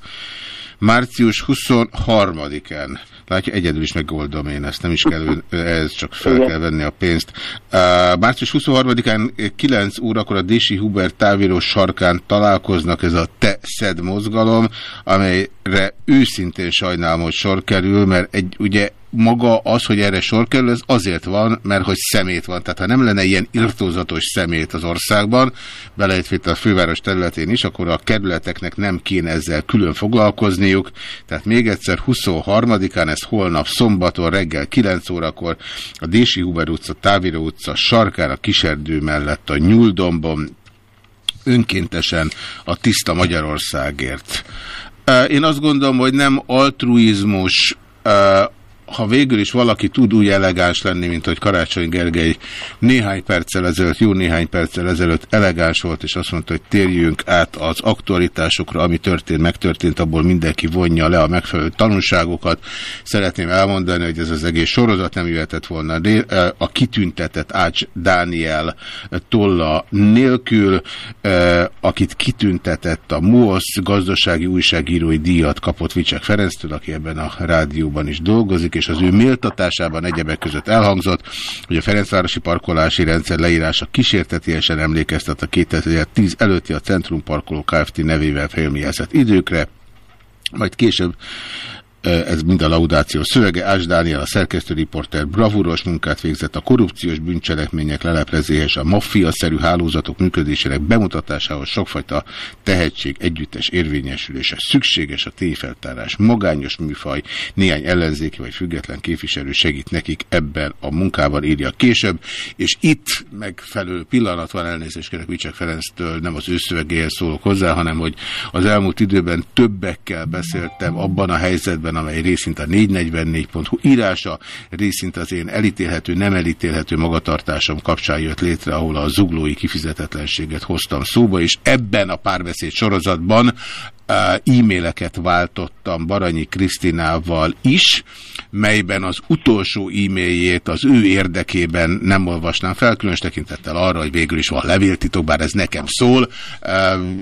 Március 23-án Látja, egyedül is megoldom én ezt, nem is kell, ez csak fel kell venni a pénzt. Uh, március 23-án 9 órakor a Dési Hubert távíró sarkán találkoznak ez a Te Szed mozgalom, amelyre őszintén sajnálom, hogy sor kerül, mert egy, ugye maga az, hogy erre sor kerül, ez azért van, mert hogy szemét van. Tehát ha nem lenne ilyen irtózatos szemét az országban, beleértve a főváros területén is, akkor a kerületeknek nem kéne ezzel külön foglalkozniuk. Tehát még egyszer 23-án, ez holnap szombaton reggel 9 órakor a Dési Huber utca, Távíró utca sarkára Kiserdő mellett a Nyuldombon önkéntesen a Tiszta Magyarországért. Én azt gondolom, hogy nem altruizmus ha végül is valaki tud úgy elegáns lenni, mint hogy Karácsony Gergely néhány perccel ezelőtt, jó néhány perccel ezelőtt elegáns volt, és azt mondta, hogy térjünk át az aktualitásokra, ami történt, megtörtént, abból mindenki vonja le a megfelelő tanulságokat. Szeretném elmondani, hogy ez az egész sorozat nem jöhetett volna a kitüntetett Ács Dániel tolla nélkül, akit kitüntetett a MUOSZ gazdasági újságírói díjat kapott Vicsek Ferenctől, aki ebben a rádióban is dolgozik, és az ő méltatásában egyebek között elhangzott, hogy a Ferencvárosi parkolási rendszer leírása kísértetiesen emlékeztet a 2010 előtti a Centrum Parkoló Kft. nevével felmjelzett időkre, majd később ez mind a laudáció szövege. Ás Dániel, a szerkesztőriporter bravúros munkát végzett a korrupciós bűncselekmények leleplezéhez, a maffia-szerű hálózatok működésének bemutatásához sokfajta tehetség együttes érvényesülése szükséges a tényfeltárás. Magányos műfaj, néhány ellenzéki vagy független képviselő segít nekik ebben a munkában, írja később, és itt megfelelő pillanat van elnézést kérek Vicsek Ferenctől, nem az ő szövegéhez szólok hozzá, hanem hogy az elmúlt időben többekkel beszéltem abban a helyzetben, amely részint a 444.hu írása, részint az én elítélhető, nem elítélhető magatartásom kapcsán jött létre, ahol a zuglói kifizetetlenséget hoztam szóba, és ebben a párbeszéd sorozatban e-maileket váltottam Baranyi Krisztinával is, melyben az utolsó e-mailjét az ő érdekében nem olvasnám fel, különös tekintettel arra, hogy végül is van levéltitok, bár ez nekem szól,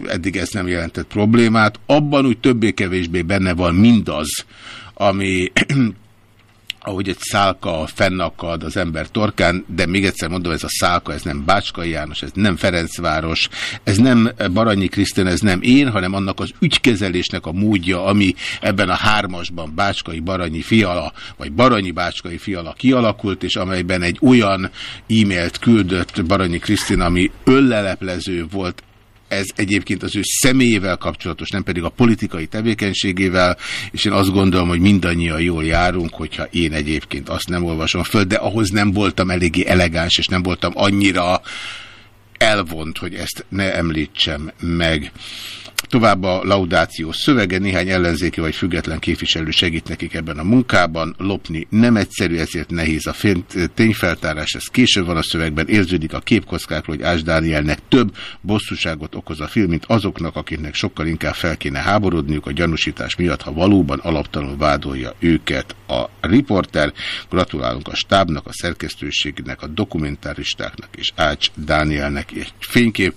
eddig ez nem jelentett problémát. Abban úgy többé-kevésbé benne van mindaz, ami ahogy egy szálka fennakad az ember torkán, de még egyszer mondom, ez a szálka, ez nem Bácskai János, ez nem Ferencváros, ez nem Baranyi Krisztán, ez nem én, hanem annak az ügykezelésnek a módja, ami ebben a hármasban Bácskai Baranyi Fiala, vagy Baranyi Bácskai Fiala kialakult, és amelyben egy olyan e-mailt küldött Baranyi Krisztin, ami ölleleplező volt ez egyébként az ő személyével kapcsolatos, nem pedig a politikai tevékenységével, és én azt gondolom, hogy mindannyian jól járunk, hogyha én egyébként azt nem olvasom föl, de ahhoz nem voltam eléggé elegáns, és nem voltam annyira elvont, hogy ezt ne említsem meg. Tovább a laudáció szövege, néhány ellenzéki vagy független képviselő segít nekik ebben a munkában. Lopni nem egyszerű, ezért nehéz a tényfeltárás, ez később van a szövegben, érződik a képkockákról, hogy Ás Dánielnek több bosszúságot okoz a film, mint azoknak, akiknek sokkal inkább fel kéne háborodniuk a gyanúsítás miatt, ha valóban alaptalanul vádolja őket a riporter. Gratulálunk a stábnak, a szerkesztőségnek, a dokumentáristáknak és Ács Dánielnek egy fénykép.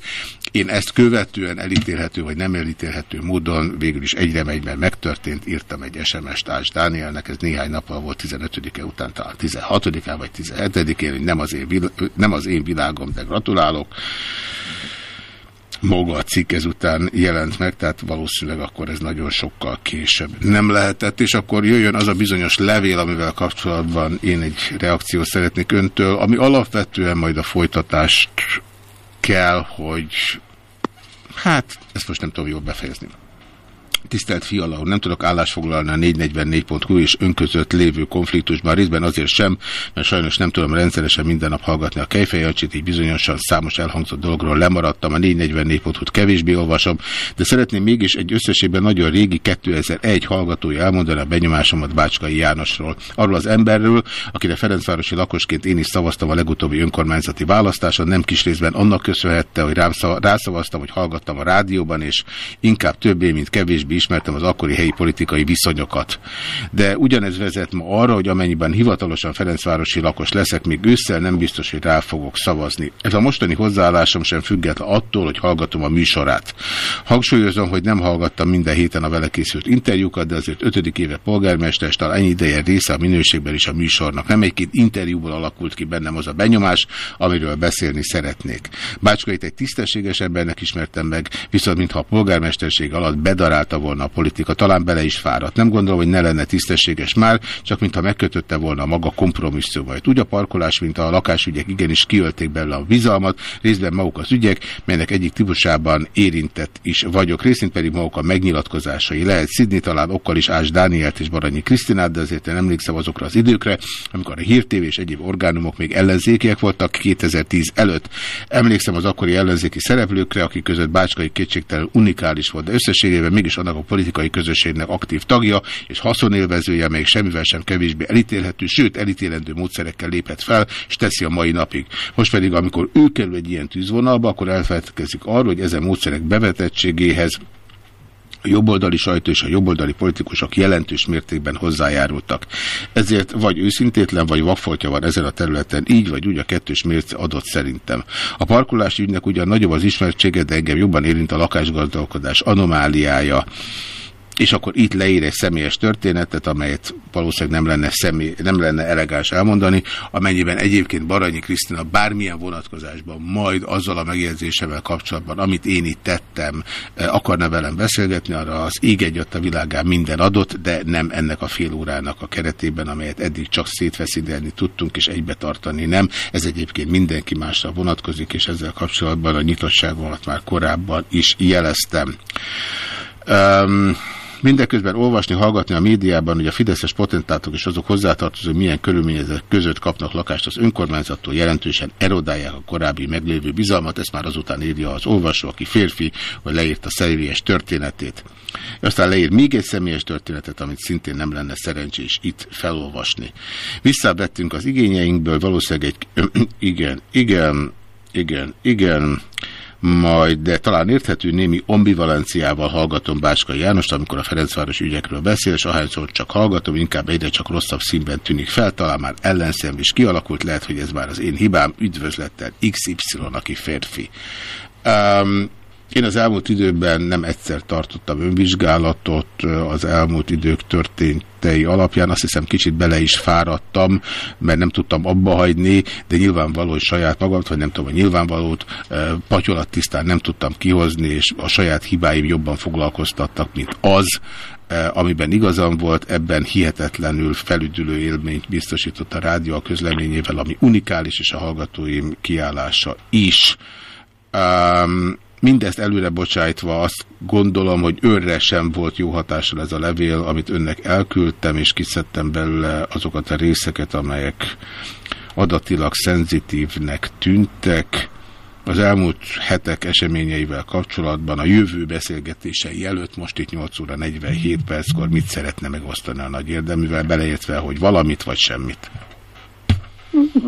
Én ezt követően elítélhető, vagy nem elítélhető módon végül is egyre megy, mert megtörtént, írtam egy SMS-t Ács Dánielnek, ez néhány nappal volt 15-e után, talán 16-án vagy 17-én, nem az, én, nem az én világom, de gratulálok. maga a cikk ezután jelent meg, tehát valószínűleg akkor ez nagyon sokkal később nem lehetett, és akkor jöjjön az a bizonyos levél, amivel kapcsolatban én egy reakciót szeretnék öntől, ami alapvetően majd a folytatást kell, hogy hát ezt most nem tudom jól befejezni. Tisztelt Fiala úr, nem tudok állásfoglalni a 444.hu és önközött lévő konfliktusban, részben azért sem, mert sajnos nem tudom rendszeresen minden nap hallgatni a kejfejancsit, így bizonyosan számos elhangzott dologról lemaradtam, a 444.hu-t kevésbé olvasom, de szeretném mégis egy összességben nagyon régi 2001 hallgatói elmondani a benyomásomat Bácskai Jánosról. Arról az emberről, akire Ferencvárosi lakosként én is szavaztam a legutóbbi önkormányzati választáson, nem kis részben annak köszönhette, hogy rám rászavaztam, hogy hallgattam a rádióban, és inkább többé, mint kevésbé ismertem az akkori helyi politikai viszonyokat. De ugyanez vezet ma arra, hogy amennyiben hivatalosan Ferencvárosi lakos leszek, még ősszel nem biztos, hogy rá fogok szavazni. Ez a mostani hozzáállásom sem független attól, hogy hallgatom a műsorát. Hangsúlyozom, hogy nem hallgattam minden héten a vele készült interjúkat, de azért ötödik éve polgármester, talán ennyi ideje része a minőségben is a műsornak. Nem egy-két interjúból alakult ki bennem az a benyomás, amiről beszélni szeretnék. Bácskait egy tisztességes embernek ismertem meg, viszont mintha a polgármesterség alatt bedarálta volna a politika, talán bele is fáradt. Nem gondolom, hogy ne lenne tisztességes már, csak mintha megkötötte volna maga kompromisszumait. Úgy a parkolás, mint a lakásügyek igenis kiölték belőle a bizalmat, részben maguk az ügyek, melynek egyik típusában érintett is vagyok, részint pedig maguk a megnyilatkozásai. Lehet szidni talán okkal is Ás Dánielt és Baranyi Krisztinát, de azért én emlékszem azokra az időkre, amikor a hírtévé és egyéb orgánumok még ellenzékiek voltak 2010 előtt. Emlékszem az akkori ellenzéki szereplőkre, akik között Bácskai kétségtelen unikális volt, de összességében mégis annak a politikai közösségnek aktív tagja és haszonélvezője, még semmivel sem kevésbé elítélhető, sőt elítélendő módszerekkel lépett fel, és teszi a mai napig. Most pedig, amikor ő kerül egy ilyen tűzvonalba, akkor elfelelkezik arról, hogy ezen módszerek bevetettségéhez a jobboldali sajtó és a jobboldali politikusok jelentős mértékben hozzájárultak. Ezért vagy őszintétlen, vagy vakfoltja van ezen a területen, így vagy úgy a kettős mérce adott szerintem. A parkolási ügynek ugyan nagyobb az ismertsége, de engem jobban érint a lakásgazdálkodás anomáliája és akkor itt leír egy személyes történetet, amelyet valószínűleg nem lenne, személy, nem lenne elegáns elmondani, amennyiben egyébként Baranyi Krisztina bármilyen vonatkozásban majd azzal a megjegyzésevel kapcsolatban, amit én itt tettem, eh, akarna velem beszélgetni, arra az ég egy a világán minden adott, de nem ennek a fél órának a keretében, amelyet eddig csak szétveszítelni tudtunk, és egybe tartani nem. Ez egyébként mindenki másra vonatkozik, és ezzel kapcsolatban a nyitottságomat már korábban is jeleztem. Um, Mindeközben olvasni, hallgatni a médiában, hogy a fideszes potentátok és azok hozzátartozó milyen körülmények között kapnak lakást az önkormányzattól, jelentősen erodálják a korábbi meglévő bizalmat, ezt már azután írja az olvasó, aki férfi, hogy a személyes történetét. Aztán leír még egy személyes történetet, amit szintén nem lenne szerencsés itt felolvasni. Visszavettünk az igényeinkből, valószínűleg egy... igen, igen, igen, igen majd, de talán érthető némi ambivalenciával hallgatom Bácska Jánost, amikor a Ferencváros ügyekről beszél, és ahányszor csak hallgatom, inkább egyre csak rosszabb színben tűnik fel, talán már ellenszem is kialakult, lehet, hogy ez már az én hibám, üdvözlettel XY, aki férfi. Um, én az elmúlt időben nem egyszer tartottam önvizsgálatot, az elmúlt idők történtei alapján azt hiszem kicsit bele is fáradtam, mert nem tudtam abba hagyni, de nyilvánvaló, hogy saját magam, vagy nem tudom, a nyilvánvalót patyolat tisztán nem tudtam kihozni, és a saját hibáim jobban foglalkoztattak, mint az, amiben igazam volt, ebben hihetetlenül felüdülő élményt biztosított a rádió a közleményével, ami unikális, és a hallgatóim kiállása is. Um, Mindezt előre bocsájtva azt gondolom, hogy őrre sem volt jó hatással ez a levél, amit önnek elküldtem, és kiszedtem belőle azokat a részeket, amelyek adatilag szenzitívnek tűntek. Az elmúlt hetek eseményeivel kapcsolatban a jövő beszélgetései előtt, most itt 8 óra 47 perckor mit szeretne megosztani a nagy érdeművel, beleértve, hogy valamit vagy semmit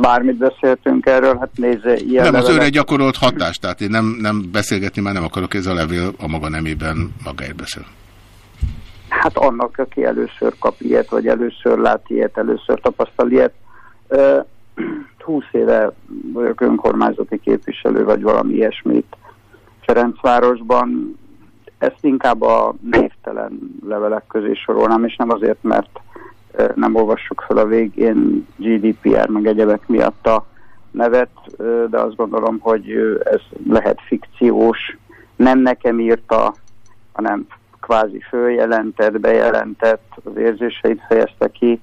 bármit beszéltünk erről, hát nézze, ilyen Nem, levelek... az őre gyakorolt hatás, tehát én nem, nem beszélgetni már nem akarok, ez a levél a maga nemében magáért beszél. Hát annak, aki először kap ilyet, vagy először lát ilyet, először tapasztal ilyet. Húsz éve vagyok önkormányzati képviselő, vagy valami ilyesmit Ferencvárosban. Ezt inkább a névtelen levelek közé sorolnám, és nem azért, mert nem olvassuk fel a végén GDPR meg egyebek miatt a nevet, de azt gondolom, hogy ez lehet fikciós, nem nekem írta, hanem kvázi följelentett, bejelentett, az érzéseit fejezte ki.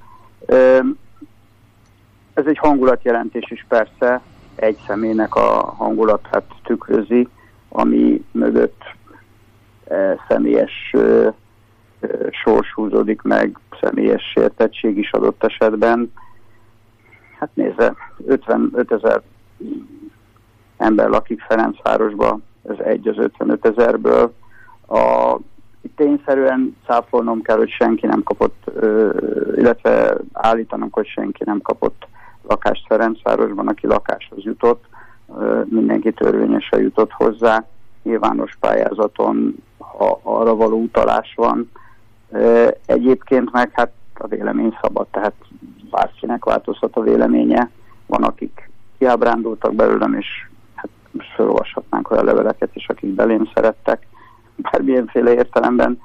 Ez egy hangulatjelentés is persze, egy személynek a hangulatát tükrözi, ami mögött e, személyes sors húzódik meg, személyes sértettség is adott esetben. Hát nézze, 55 ezer ember lakik Ferencvárosban, ez egy az 55 ezerből. A, tényszerűen cáfolnom kell, hogy senki nem kapott, illetve állítanom, hogy senki nem kapott lakást Ferencvárosban, aki lakáshoz jutott, mindenki törvényesen jutott hozzá, nyilvános pályázaton ha arra való utalás van. Egyébként meg hát a vélemény szabad, tehát bárkinek változhat a véleménye. Van, akik kiábrándultak belőlem, és hát most felolvashatnánk olyan leveleket is, akik belém szerettek, bármilyenféle értelemben.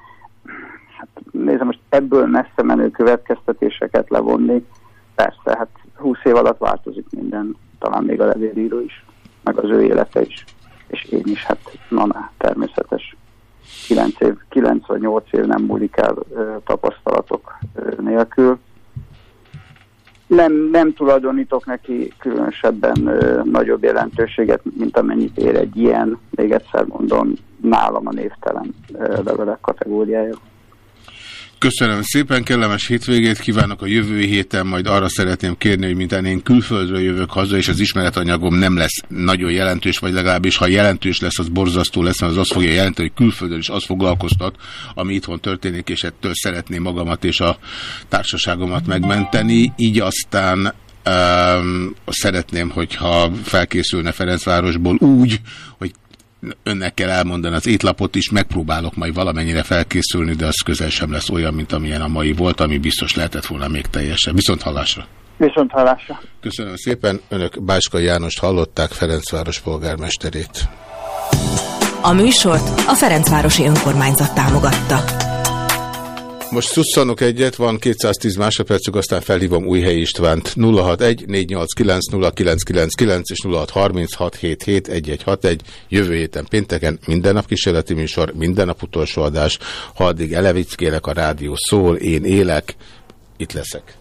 Hát nézem, most ebből messze menő következtetéseket levonni, persze, hát 20 év alatt változik minden, talán még a levélíró is, meg az ő élete is, és én is, hát na, na természetes. 9, év, 9 vagy 8 év nem múlik el ö, tapasztalatok ö, nélkül. Nem, nem tulajdonítok neki különösebben ö, nagyobb jelentőséget, mint amennyit ér egy ilyen, még egyszer mondom, nálam a névtelen levelek kategóriája. Köszönöm szépen, kellemes hétvégét kívánok a jövő héten, majd arra szeretném kérni, hogy mintán én külföldről jövök haza, és az ismeretanyagom nem lesz nagyon jelentős, vagy legalábbis ha jelentős lesz, az borzasztó lesz, mert az azt fogja jelenteni, hogy külföldön is az foglalkoztat, ami itthon történik, és ettől szeretném magamat és a társaságomat megmenteni. Így aztán Um, szeretném, hogyha felkészülne Ferencvárosból úgy, hogy önnek kell elmondani az étlapot is, megpróbálok majd valamennyire felkészülni, de az közel sem lesz olyan, mint amilyen a mai volt, ami biztos lehetett volna még teljesen. Viszont hallásra! Viszont hallásra! Köszönöm szépen, önök Bácska Jánost hallották, Ferencváros polgármesterét. A műsort a Ferencvárosi Önkormányzat támogatta. Most szusszanok egyet, van 210 másodpercük, aztán felhívom Újhely Istvánt 061 489 0999 és 0636771161 jövő héten pénteken minden nap kísérleti műsor, minden nap utolsó adás, ha addig elevickélek, a rádió szól, én élek, itt leszek.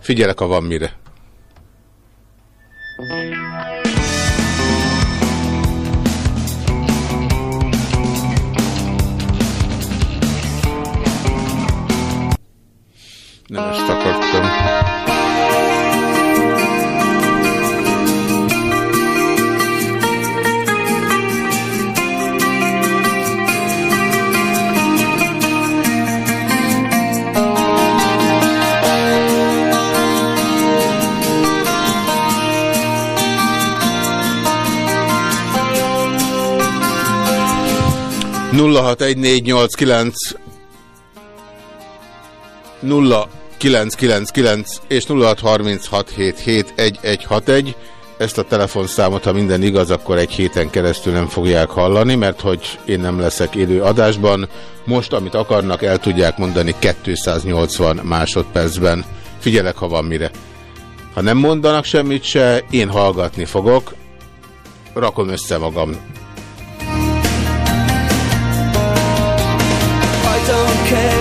Figyelek, ha van mire. Nem ezt akartam. nulla hat egy négy nyolc kilenc nulla 0999 és 0636771161. Ezt a telefonszámot, ha minden igaz, akkor egy héten keresztül nem fogják hallani, mert hogy én nem leszek élő adásban. Most, amit akarnak, el tudják mondani 280 másodpercben. Figyelek, ha van mire. Ha nem mondanak semmit se, én hallgatni fogok. Rakom össze magam. I don't care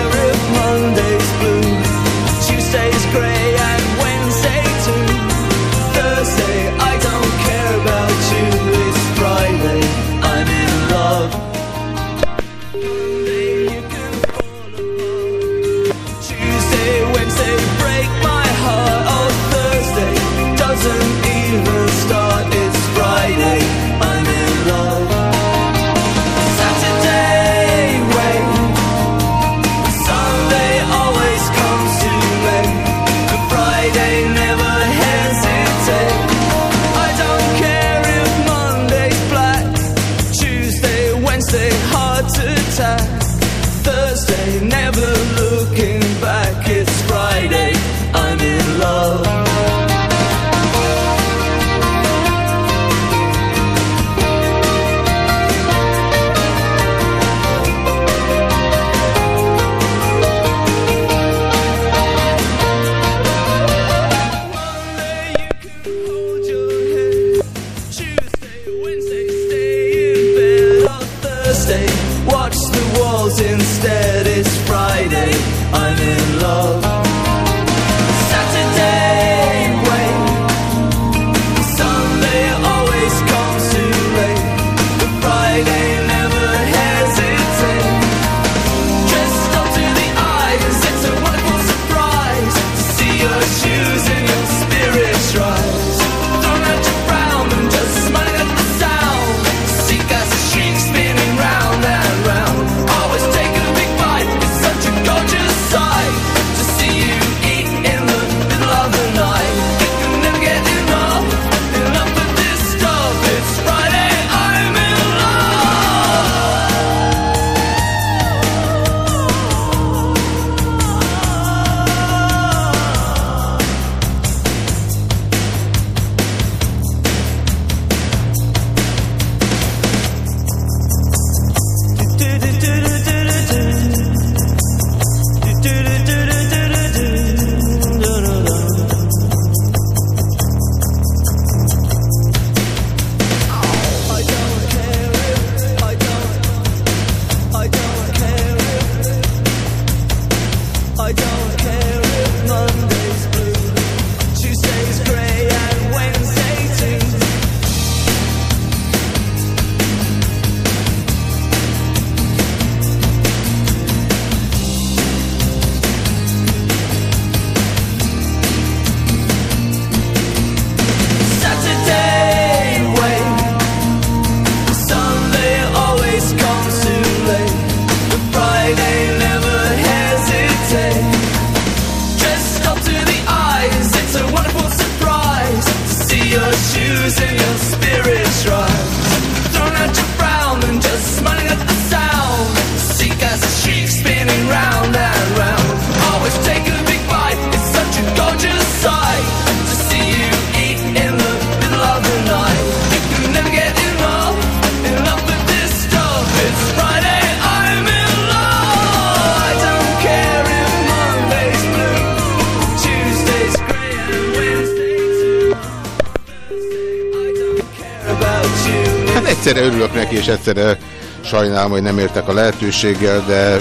egyszerre sajnálom, hogy nem értek a lehetőséggel, de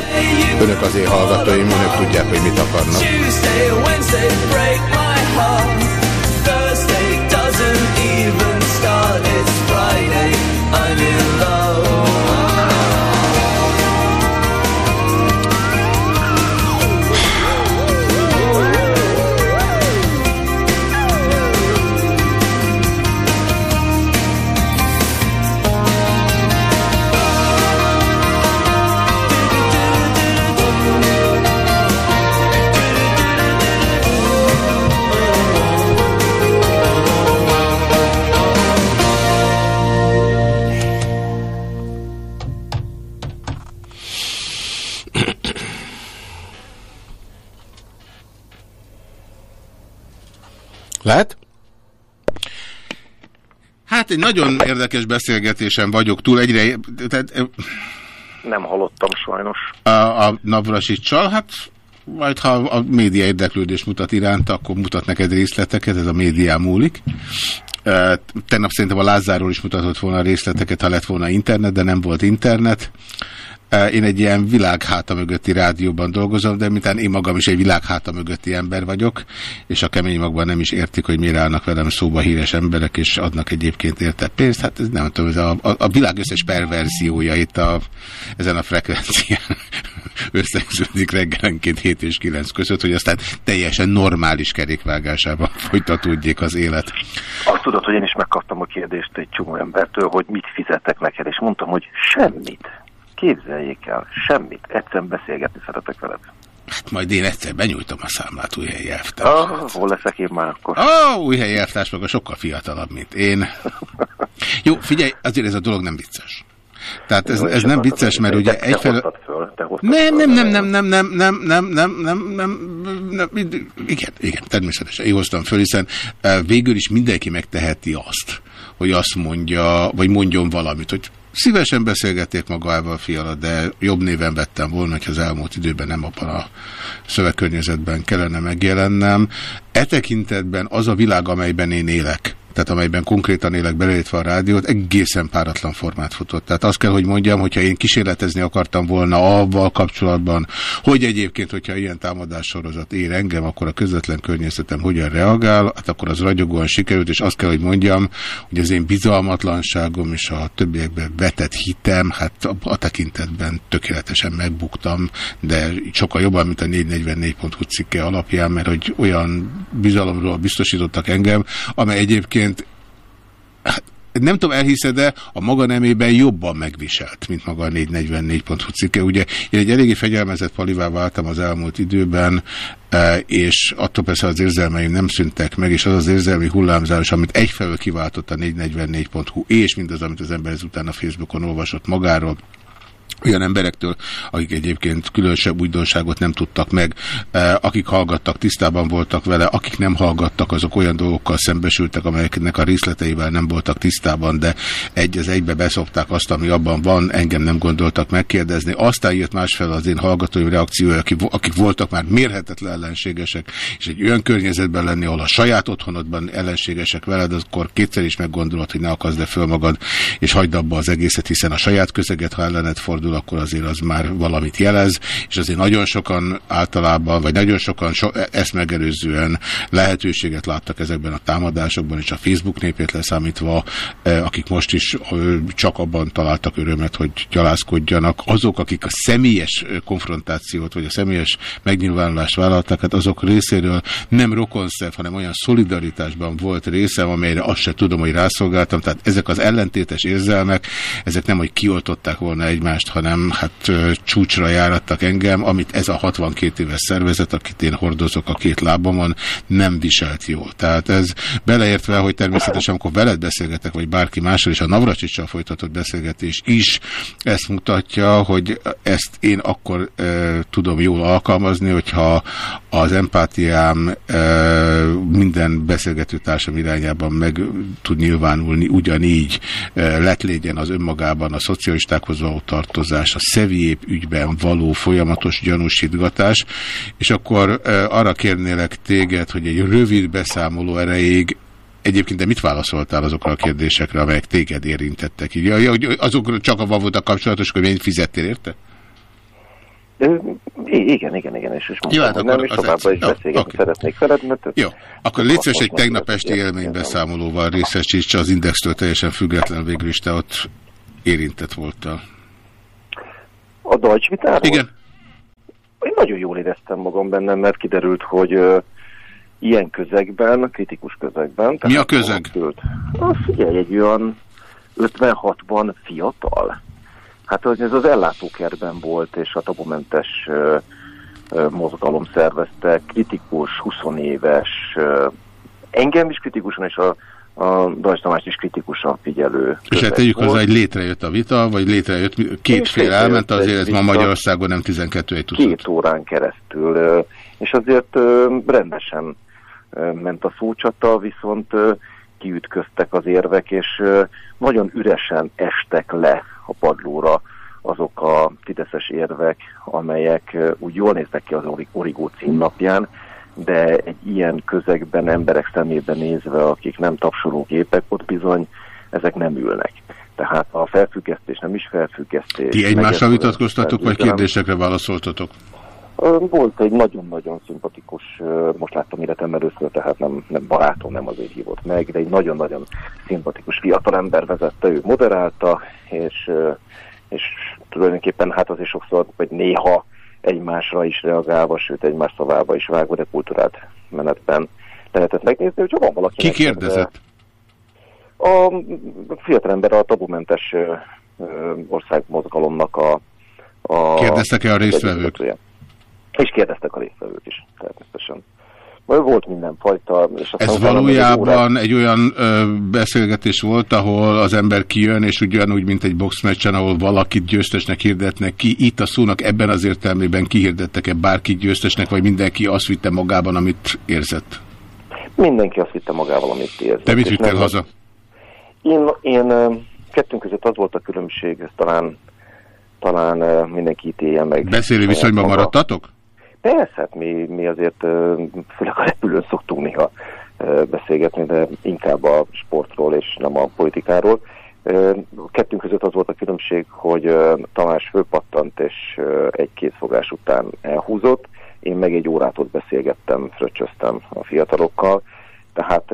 önök az én hallgatóim, önök tudják, hogy mit akarnak. Hát egy nagyon érdekes beszélgetésen vagyok túl. Egyre... Tehát, Nem hallottam sajnos. a, a Navrasicsal, hát majd ha a média érdeklődés mutat iránt, akkor mutat neked részleteket, ez a médián múlik. Tegnap szerintem a Lázárról is mutatott volna részleteket, ha lett volna internet, de nem volt internet. E, Én egy ilyen világháta mögötti rádióban dolgozom, de mintán én magam is egy világháta mögötti ember vagyok, és a kemény magban nem is értik, hogy mire állnak velem szóba híres emberek, és adnak egyébként érte pénzt. Hát ez nem tudom, ez a, a, a világ összes perverziója itt a, ezen a frekvencián összegződik reggelenként 7 és 9 között, hogy aztán teljesen normális kerékvágásában folytatódjék az élet. Azt tudod, hogy én is megkaptam a kérdést egy csomó embertől, hogy mit fizettek neked, és mondtam, hogy semmit. Képzeljék el, semmit. Egyszerűen beszélgetni szeretek veled. Hát majd én egyszer benyújtom a számlát újhelyi elvtárs. Ah, hol leszek én már akkor? Ó, újhelyi elvtárs maga sokkal fiatalabb, mint én. Jó, figyelj, azért ez a dolog nem vicces. Tehát ez, ez nem vicces, mert ugye egyfelől... Nem, nem, nem, nem, nem, nem, nem, nem, nem, nem, nem, nem, igen, igen, természetesen, én hoztam föl, hiszen eh, végül is mindenki megteheti azt, hogy azt mondja, vagy mondjon valamit, hogy szívesen beszélgették magával a fiala, de jobb néven vettem volna, hogy az elmúlt időben nem abban a szövegkörnyezetben kellene megjelennem. E tekintetben az a világ, amelyben én élek, tehát amelyben konkrétan élek beleértve a rádiót, egészen páratlan formát futott. Tehát azt kell, hogy mondjam, hogyha én kísérletezni akartam volna avval kapcsolatban, hogy egyébként, hogyha ilyen támadássorozat ér engem, akkor a közvetlen környezetem hogyan reagál, hát akkor az ragyogóan sikerült, és azt kell, hogy mondjam, hogy az én bizalmatlanságom és a többiekben vetett hitem, hát a, tekintetben tökéletesen megbuktam, de sokkal jobban, mint a 444.hu cikke alapján, mert hogy olyan bizalomról biztosítottak engem, amely egyébként hát, nem tudom, elhiszed-e, a maga nemében jobban megviselt, mint maga a 444.hu cikke. Ugye én egy eléggé fegyelmezett palivá váltam az elmúlt időben, eh, és attól persze az érzelmeim nem szüntek meg, és az az érzelmi hullámzás, amit egyfelől kiváltott a 444.hu, és mindaz, amit az ember ezután a Facebookon olvasott magáról, olyan emberektől, akik egyébként különösebb újdonságot nem tudtak meg, eh, akik hallgattak, tisztában voltak vele, akik nem hallgattak, azok olyan dolgokkal szembesültek, amelyeknek a részleteivel nem voltak tisztában, de egy az egybe beszopták azt, ami abban van, engem nem gondoltak megkérdezni. Aztán jött másfel az én hallgatóim reakciója, akik, voltak már mérhetetlen ellenségesek, és egy olyan környezetben lenni, ahol a saját otthonodban ellenségesek veled, akkor kétszer is meggondolod, hogy ne akaszd föl magad, és hagyd abba az egészet, hiszen a saját közeget, ha ellened fordul, akkor azért az már valamit jelez, és azért nagyon sokan általában, vagy nagyon sokan so, ezt megelőzően lehetőséget láttak ezekben a támadásokban, és a Facebook népét leszámítva, eh, akik most is csak abban találtak örömet, hogy gyalázkodjanak, azok, akik a személyes konfrontációt, vagy a személyes megnyilvánulást vállaltak, hát azok részéről nem rokonszerv, hanem olyan szolidaritásban volt részem, amelyre azt se tudom, hogy rászolgáltam, tehát ezek az ellentétes érzelmek, ezek nem, hogy kioltották volna egymást, hanem hát csúcsra járattak engem, amit ez a 62 éves szervezet, akit én hordozok a két lábamon, nem viselt jól. Tehát ez beleértve, hogy természetesen, amikor veled beszélgetek, vagy bárki mással, és a Navracsicsal folytatott beszélgetés is ezt mutatja, hogy ezt én akkor e, tudom jól alkalmazni, hogyha az empátiám minden beszélgető társam irányában meg tud nyilvánulni ugyanígy lett légyen az önmagában a szocialistákhoz való tartozás, a szeviép ügyben való folyamatos gyanúsítgatás, és akkor arra kérnélek téged, hogy egy rövid beszámoló erejéig Egyébként, de mit válaszoltál azokra a kérdésekre, amelyek téged érintettek? Így, azokra csak avval voltak kapcsolatos, hogy mennyit fizettél érte? Igen, igen, igen, és, és Jó, hát akkor nem, és az továbbra is beszélgetni oké. szeretnék veled, mert Jó, akkor légy szíves, egy tegnap esti élménybeszámolóval részesíts az Indextől teljesen független végül is te ott érintett voltál. a Deutsch vitáról? Igen. Én nagyon jól éreztem magam bennem, mert kiderült, hogy ö, ilyen közegben, kritikus közegben... Mi a közeg? Ah, figyelj, egy olyan 56-ban fiatal. Hát ez az ellátókertben volt, és a tabumentes mozgalom szervezte, kritikus, 20 éves, engem is kritikusan, és a, a Dajs Tamás is kritikusan figyelő És hát tegyük hozzá, hogy létrejött a vita, vagy létrejött, két fél elment, azért ez ma. Magyarországon nem 12 egy tucat. két órán keresztül, és azért rendesen ment a szócsata, viszont kiütköztek az érvek, és nagyon üresen estek le a padlóra azok a fideszes érvek, amelyek úgy jól néznek ki az Ori- Origó címnapján, de egy ilyen közegben, emberek szemében nézve, akik nem tapsológépek, ott bizony ezek nem ülnek. Tehát a felfüggesztés nem is felfüggesztés. Ti egymással vitatkoztatok, vagy kérdésekre válaszoltatok? Volt egy nagyon-nagyon szimpatikus, most láttam életem először, tehát nem, nem barátom, nem azért hívott meg, de egy nagyon-nagyon szimpatikus fiatalember vezette, ő moderálta, és, és tulajdonképpen hát azért sokszor, vagy néha egymásra is reagálva, sőt egymás szavába is vágva, de kultúrált menetben lehetett megnézni, hogyha van valaki. Ki kérdezett? A fiatalember a tabumentes országmozgalomnak a, a Kérdeztek-e a résztvevők? És kérdeztek a résztvevők is, természetesen. Volt mindenfajta. És Ez valójában egy olyan ö, beszélgetés volt, ahol az ember kijön, és ugyanúgy, mint egy boxmeccsen, ahol valakit győztesnek hirdetnek ki. Itt a szónak ebben az értelmében kihirdettek-e bárkit győztesnek, vagy mindenki azt vitte magában, amit érzett? Mindenki azt hitte magával, amit érzett. Te mit vittél haza? Én, én kettőnk között az volt a különbség, ez talán, talán mindenki ítélje meg. Beszélő viszonyban maga. maradtatok? Persze, hát mi, mi azért főleg a repülőn szoktunk néha beszélgetni, de inkább a sportról és nem a politikáról. Ö, Kettőnk között az volt a különbség, hogy Tamás fölpattant és ö, egy kézfogás után elhúzott, én meg egy órát ott beszélgettem, fröccsöztem a fiatalokkal, tehát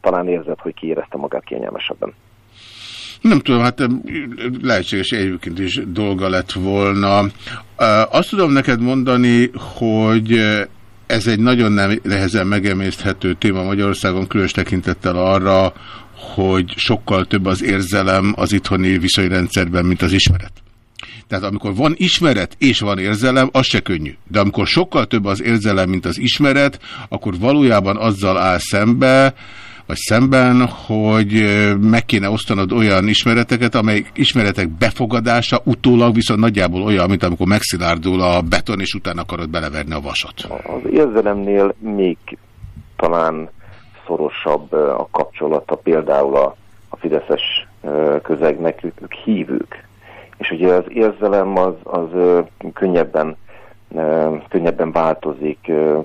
talán érzed, hogy kiérezte magát kényelmesebben. Nem tudom, hát lehetséges egyébként is dolga lett volna. Azt tudom neked mondani, hogy ez egy nagyon nem nehezen megemészthető téma Magyarországon, különös tekintettel arra, hogy sokkal több az érzelem az itthoni viszonyrendszerben, mint az ismeret. Tehát amikor van ismeret és van érzelem, az se könnyű. De amikor sokkal több az érzelem, mint az ismeret, akkor valójában azzal áll szembe, vagy szemben, hogy meg kéne osztanod olyan ismereteket, amely ismeretek befogadása utólag viszont nagyjából olyan, mint amikor megszilárdul a beton, és utána akarod beleverni a vasat. Az érzelemnél még talán szorosabb a kapcsolata például a, a fideszes közegnek, ők, ők hívők. És ugye az érzelem az, az könnyebben, könnyebben változik,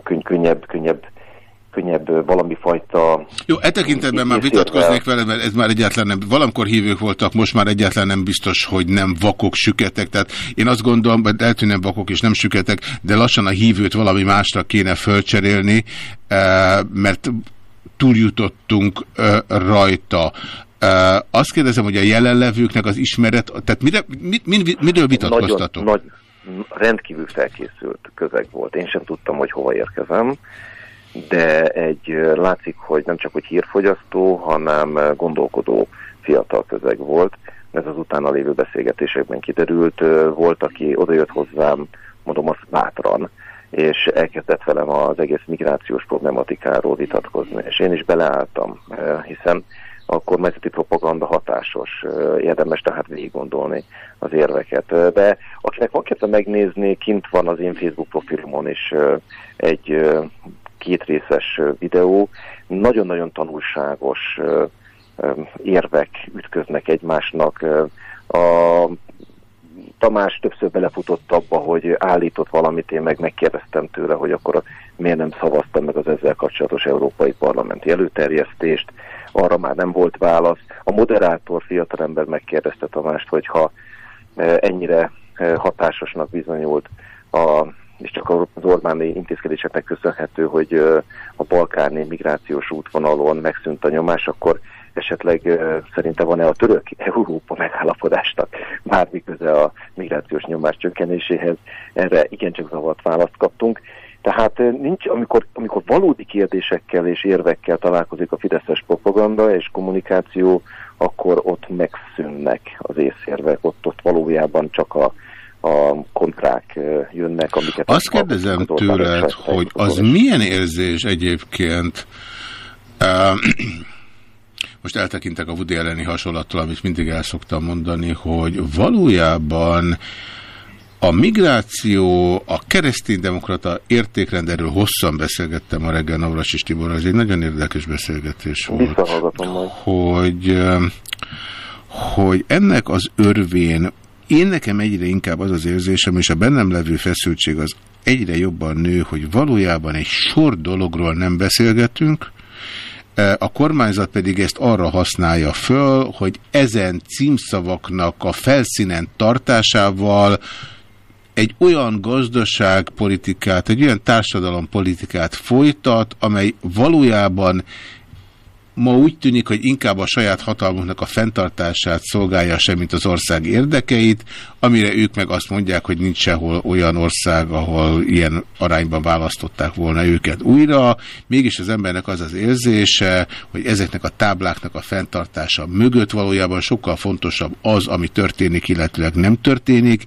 könny, könnyebb, könnyebb, könnyebb valami fajta... Jó, e tekintetben már vitatkoznék vele, mert ez már egyáltalán nem, valamikor hívők voltak, most már egyáltalán nem biztos, hogy nem vakok, süketek. Tehát én azt gondolom, hogy lehet, hogy nem vakok és nem süketek, de lassan a hívőt valami másra kéne fölcserélni, eh, mert túljutottunk eh, rajta. Eh, Azt kérdezem, hogy a jelenlevőknek az ismeret, tehát mire, mit, mit, miről vitatkoztatok? Nagyon, nagy, rendkívül felkészült közeg volt. Én sem tudtam, hogy hova érkezem, de egy látszik, hogy nem csak hogy hírfogyasztó, hanem gondolkodó fiatal közeg volt. Ez az utána lévő beszélgetésekben kiderült. Volt, aki odajött hozzám, mondom azt bátran, és elkezdett velem az egész migrációs problematikáról vitatkozni, és én is beleálltam, hiszen a kormányzati propaganda hatásos, érdemes tehát végig gondolni az érveket. De akinek van kedve megnézni, kint van az én Facebook profilomon is egy kétrészes videó, nagyon-nagyon tanulságos érvek ütköznek egymásnak. A Tamás többször belefutott abba, hogy állított valamit, én meg megkérdeztem tőle, hogy akkor miért nem szavaztam meg az ezzel kapcsolatos Európai Parlamenti előterjesztést, arra már nem volt válasz. A moderátor fiatalember megkérdezte Tamást, hogy ha ennyire hatásosnak bizonyult a és csak az Orbáni intézkedéseknek köszönhető, hogy a balkáni migrációs útvonalon megszűnt a nyomás, akkor esetleg szerintem van-e a török Európa megállapodásnak bármi köze a migrációs nyomás csökkenéséhez. Erre igencsak zavart választ kaptunk. Tehát nincs, amikor, amikor valódi kérdésekkel és érvekkel találkozik a fideszes propaganda és kommunikáció, akkor ott megszűnnek az észérvek, ott, ott valójában csak a, a kontrák jönnek, amiket... Azt kérdezem tőled, hogy az milyen érzés egyébként uh, most eltekintek a Woody elleni hasonlattól, amit mindig el szoktam mondani, hogy valójában a migráció, a kereszténydemokrata értékrenderről hosszan beszélgettem a reggel Navras Tibor, ez egy nagyon érdekes beszélgetés volt. Hogy, hogy ennek az örvén én nekem egyre inkább az az érzésem, és a bennem levő feszültség az egyre jobban nő, hogy valójában egy sor dologról nem beszélgetünk, a kormányzat pedig ezt arra használja föl, hogy ezen címszavaknak a felszínen tartásával egy olyan gazdaságpolitikát, egy olyan társadalompolitikát folytat, amely valójában ma úgy tűnik, hogy inkább a saját hatalmunknak a fenntartását szolgálja sem, mint az ország érdekeit, amire ők meg azt mondják, hogy nincs sehol olyan ország, ahol ilyen arányban választották volna őket újra. Mégis az embernek az az érzése, hogy ezeknek a tábláknak a fenntartása mögött valójában sokkal fontosabb az, ami történik, illetőleg nem történik,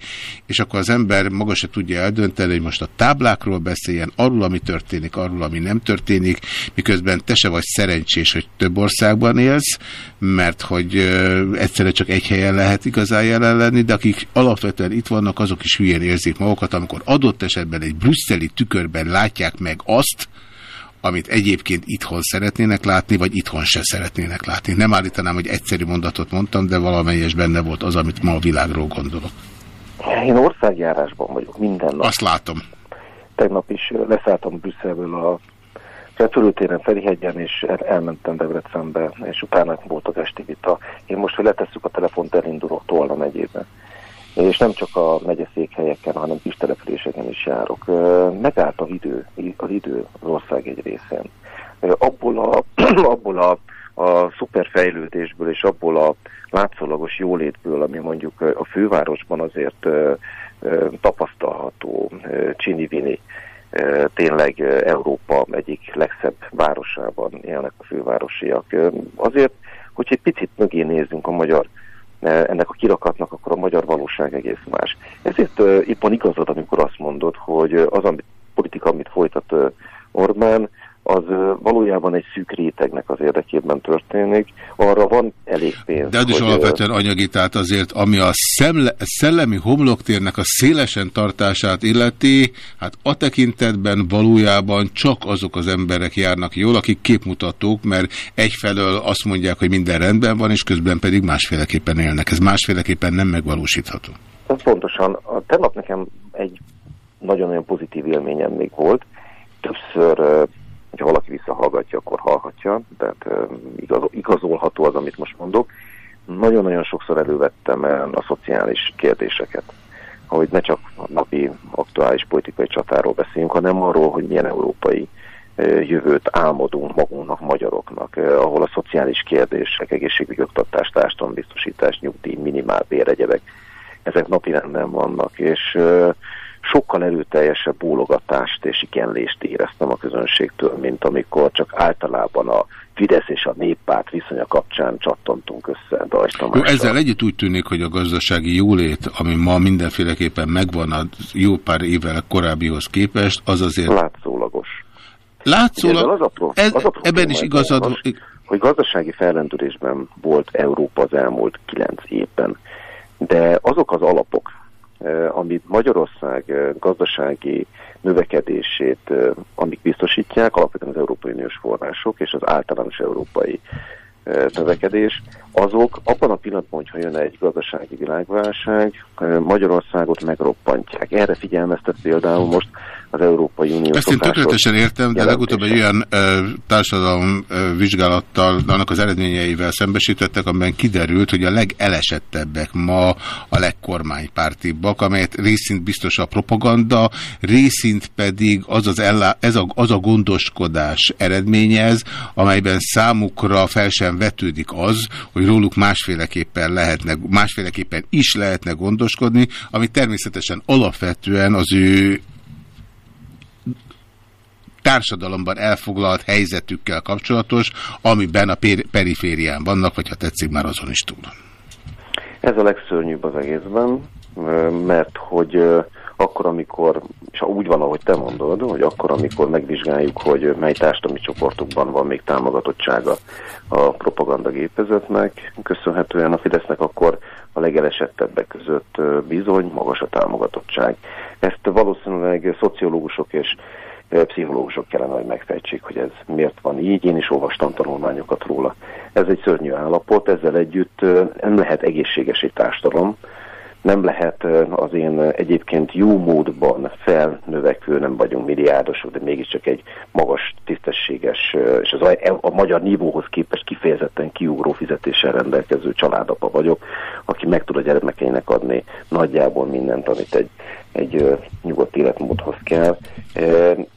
és akkor az ember maga se tudja eldönteni, hogy most a táblákról beszéljen, arról, ami történik, arról, ami nem történik, miközben te se vagy szerencsés, hogy több országban élsz, mert hogy egyszerre csak egy helyen lehet igazán jelen lenni, de akik alapvetően itt vannak, azok is hülyén érzik magukat, amikor adott esetben egy brüsszeli tükörben látják meg azt, amit egyébként itthon szeretnének látni, vagy itthon se szeretnének látni. Nem állítanám, hogy egyszerű mondatot mondtam, de valamelyes benne volt az, amit ma a világról gondolok. Én országjárásban vagyok minden nap. Azt látom. Tegnap is leszálltam Brüsszelből a repülőtéren Ferihegyen, és el, elmentem Debrecenbe, és utána volt az esti vita. Én most, hogy letesszük a telefont, elindulok Tolna megyébe. És nem csak a megyeszékhelyeken, hanem kis településeken is járok. Megállt az idő, az idő az ország egy részén. Abból a, abból a, a szuperfejlődésből és abból a látszólagos jólétből, ami mondjuk a fővárosban azért tapasztalható, Csini-Vini, tényleg Európa egyik legszebb városában élnek a fővárosiak. Azért, hogy egy picit mögé nézzünk a magyar ennek a kirakatnak, akkor a magyar valóság egész más. Ezért éppen igazad, amikor azt mondod, hogy az amit, politika, amit folytat Orbán, az valójában egy szűk rétegnek az érdekében történik. Arra van elég pénz. De ez is alapvetően anyagi, tehát azért, ami a szemle, szellemi homloktérnek a szélesen tartását illeti, hát a tekintetben valójában csak azok az emberek járnak jól, akik képmutatók, mert egyfelől azt mondják, hogy minden rendben van, és közben pedig másféleképpen élnek. Ez másféleképpen nem megvalósítható. Ez pontosan. A tegnap nekem egy nagyon-nagyon pozitív élményem még volt. Többször hogyha valaki visszahallgatja, akkor hallhatja, tehát igaz, igazolható az, amit most mondok. Nagyon-nagyon sokszor elővettem a szociális kérdéseket, hogy ne csak a napi aktuális politikai csatáról beszéljünk, hanem arról, hogy milyen európai jövőt álmodunk magunknak, magyaroknak, ahol a szociális kérdések, egészségügyi oktatás, társadalombiztosítás, nyugdíj, minimálbér, egyebek, ezek napirenden vannak, és sokkal erőteljesebb bólogatást és ikenlést éreztem a közönségtől, mint amikor csak általában a Fidesz és a néppárt viszonya kapcsán csattantunk össze Dajs ezzel együtt úgy tűnik, hogy a gazdasági jólét, ami ma mindenféleképpen megvan a jó pár évvel korábbihoz képest, az azért... Látszólagos. Látszólag... Az a ez, az a ebben is igazad... van, hogy gazdasági fellendülésben volt Európa az elmúlt kilenc évben, de azok az alapok, Eh, amit Magyarország eh, gazdasági növekedését, eh, amik biztosítják, alapvetően az Európai Uniós források és az általános európai növekedés, azok abban a pillanatban, hogyha jön egy gazdasági világválság, Magyarországot megroppantják. Erre figyelmeztet például most az Európai Unió. Ezt én tökéletesen értem, de legutóbb egy olyan ö, társadalom ö, vizsgálattal, annak az eredményeivel szembesítettek, amiben kiderült, hogy a legelesettebbek ma a legkormánypártibbak, amelyet részint biztos a propaganda, részint pedig az, az ellá, ez a, az a gondoskodás eredményez, amelyben számukra fel sem vetődik az, hogy róluk másféleképpen lehetne, másféleképpen is lehetne gondoskodni, ami természetesen alapvetően az ő társadalomban elfoglalt helyzetükkel kapcsolatos, amiben a periférián vannak, vagy ha tetszik, már azon is túl. Ez a legszörnyűbb az egészben, mert hogy akkor, amikor, és úgy van, ahogy te mondod, hogy akkor, amikor megvizsgáljuk, hogy mely társadalmi csoportokban van még támogatottsága a propagandagépezetnek, köszönhetően a Fidesznek akkor a legelesettebbek között bizony magas a támogatottság. Ezt valószínűleg szociológusok és pszichológusok kellene, hogy megfejtsék, hogy ez miért van így. Én is olvastam tanulmányokat róla. Ez egy szörnyű állapot, ezzel együtt nem lehet egészséges egy társadalom, nem lehet az én egyébként jó módban felnövekvő, nem vagyunk milliárdosok, de mégiscsak egy magas, tisztességes, és az a, a magyar nívóhoz képest kifejezetten kiugró fizetéssel rendelkező családapa vagyok, aki meg tud a gyermekeinek adni nagyjából mindent, amit egy, egy nyugodt életmódhoz kell.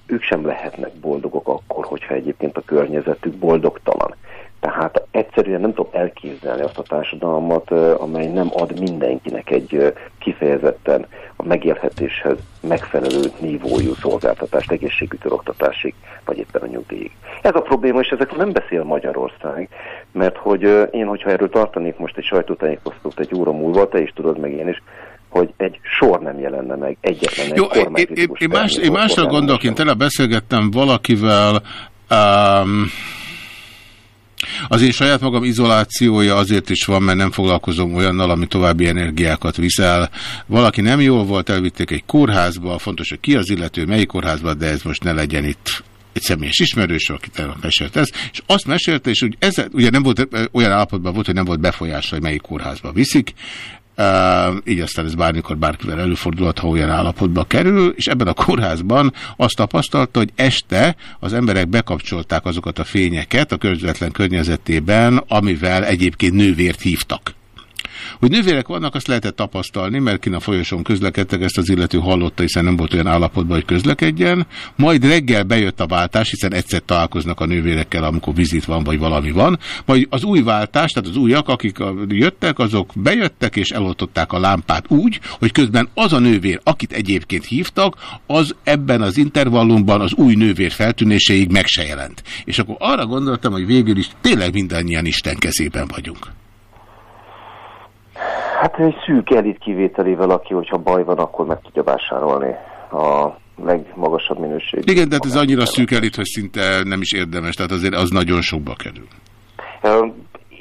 Ők sem lehetnek boldogok akkor, hogyha egyébként a környezetük boldogtalan. Tehát egyszerűen nem tudom elképzelni azt a társadalmat, amely nem ad mindenkinek egy kifejezetten a megélhetéshez megfelelő nívójú szolgáltatást, egészségügyi oktatásig, vagy éppen a nyugdíjig. Ez a probléma, és ezekről nem beszél Magyarország, mert hogy én, hogyha erről tartanék most egy sajtótájékoztatót egy óra múlva, te is tudod meg én is, hogy egy sor nem jelenne meg, egyetlen Jó, egy én, én, én, más, én másra gondolok, én tele beszélgettem valakivel, um, az én saját magam izolációja azért is van, mert nem foglalkozom olyannal, ami további energiákat viszel. Valaki nem jól volt, elvitték egy kórházba, fontos, hogy ki az illető, melyik kórházba, de ez most ne legyen itt egy személyes ismerős, akit mesélt ez, és azt mesélte, és ugye, ez, ugye nem volt olyan állapotban volt, hogy nem volt befolyása, hogy melyik kórházba viszik, így aztán ez bármikor bárkivel előfordulhat, ha olyan állapotba kerül, és ebben a kórházban azt tapasztalta, hogy este az emberek bekapcsolták azokat a fényeket a közvetlen környezetében, amivel egyébként nővért hívtak. Hogy nővérek vannak, azt lehetett tapasztalni, mert kin a folyosón közlekedtek, ezt az illető hallotta, hiszen nem volt olyan állapotban, hogy közlekedjen. Majd reggel bejött a váltás, hiszen egyszer találkoznak a nővérekkel, amikor vizit van, vagy valami van. Majd az új váltás, tehát az újak, akik jöttek, azok bejöttek és eloltották a lámpát úgy, hogy közben az a nővér, akit egyébként hívtak, az ebben az intervallumban az új nővér feltűnéséig meg se jelent. És akkor arra gondoltam, hogy végül is tényleg mindannyian Isten kezében vagyunk. Hát egy szűk elit kivételével, aki, hogyha baj van, akkor meg tudja vásárolni a legmagasabb minőségű. Igen, de hát ez annyira szűk elit, hogy szinte nem is érdemes, tehát azért az nagyon sokba kerül.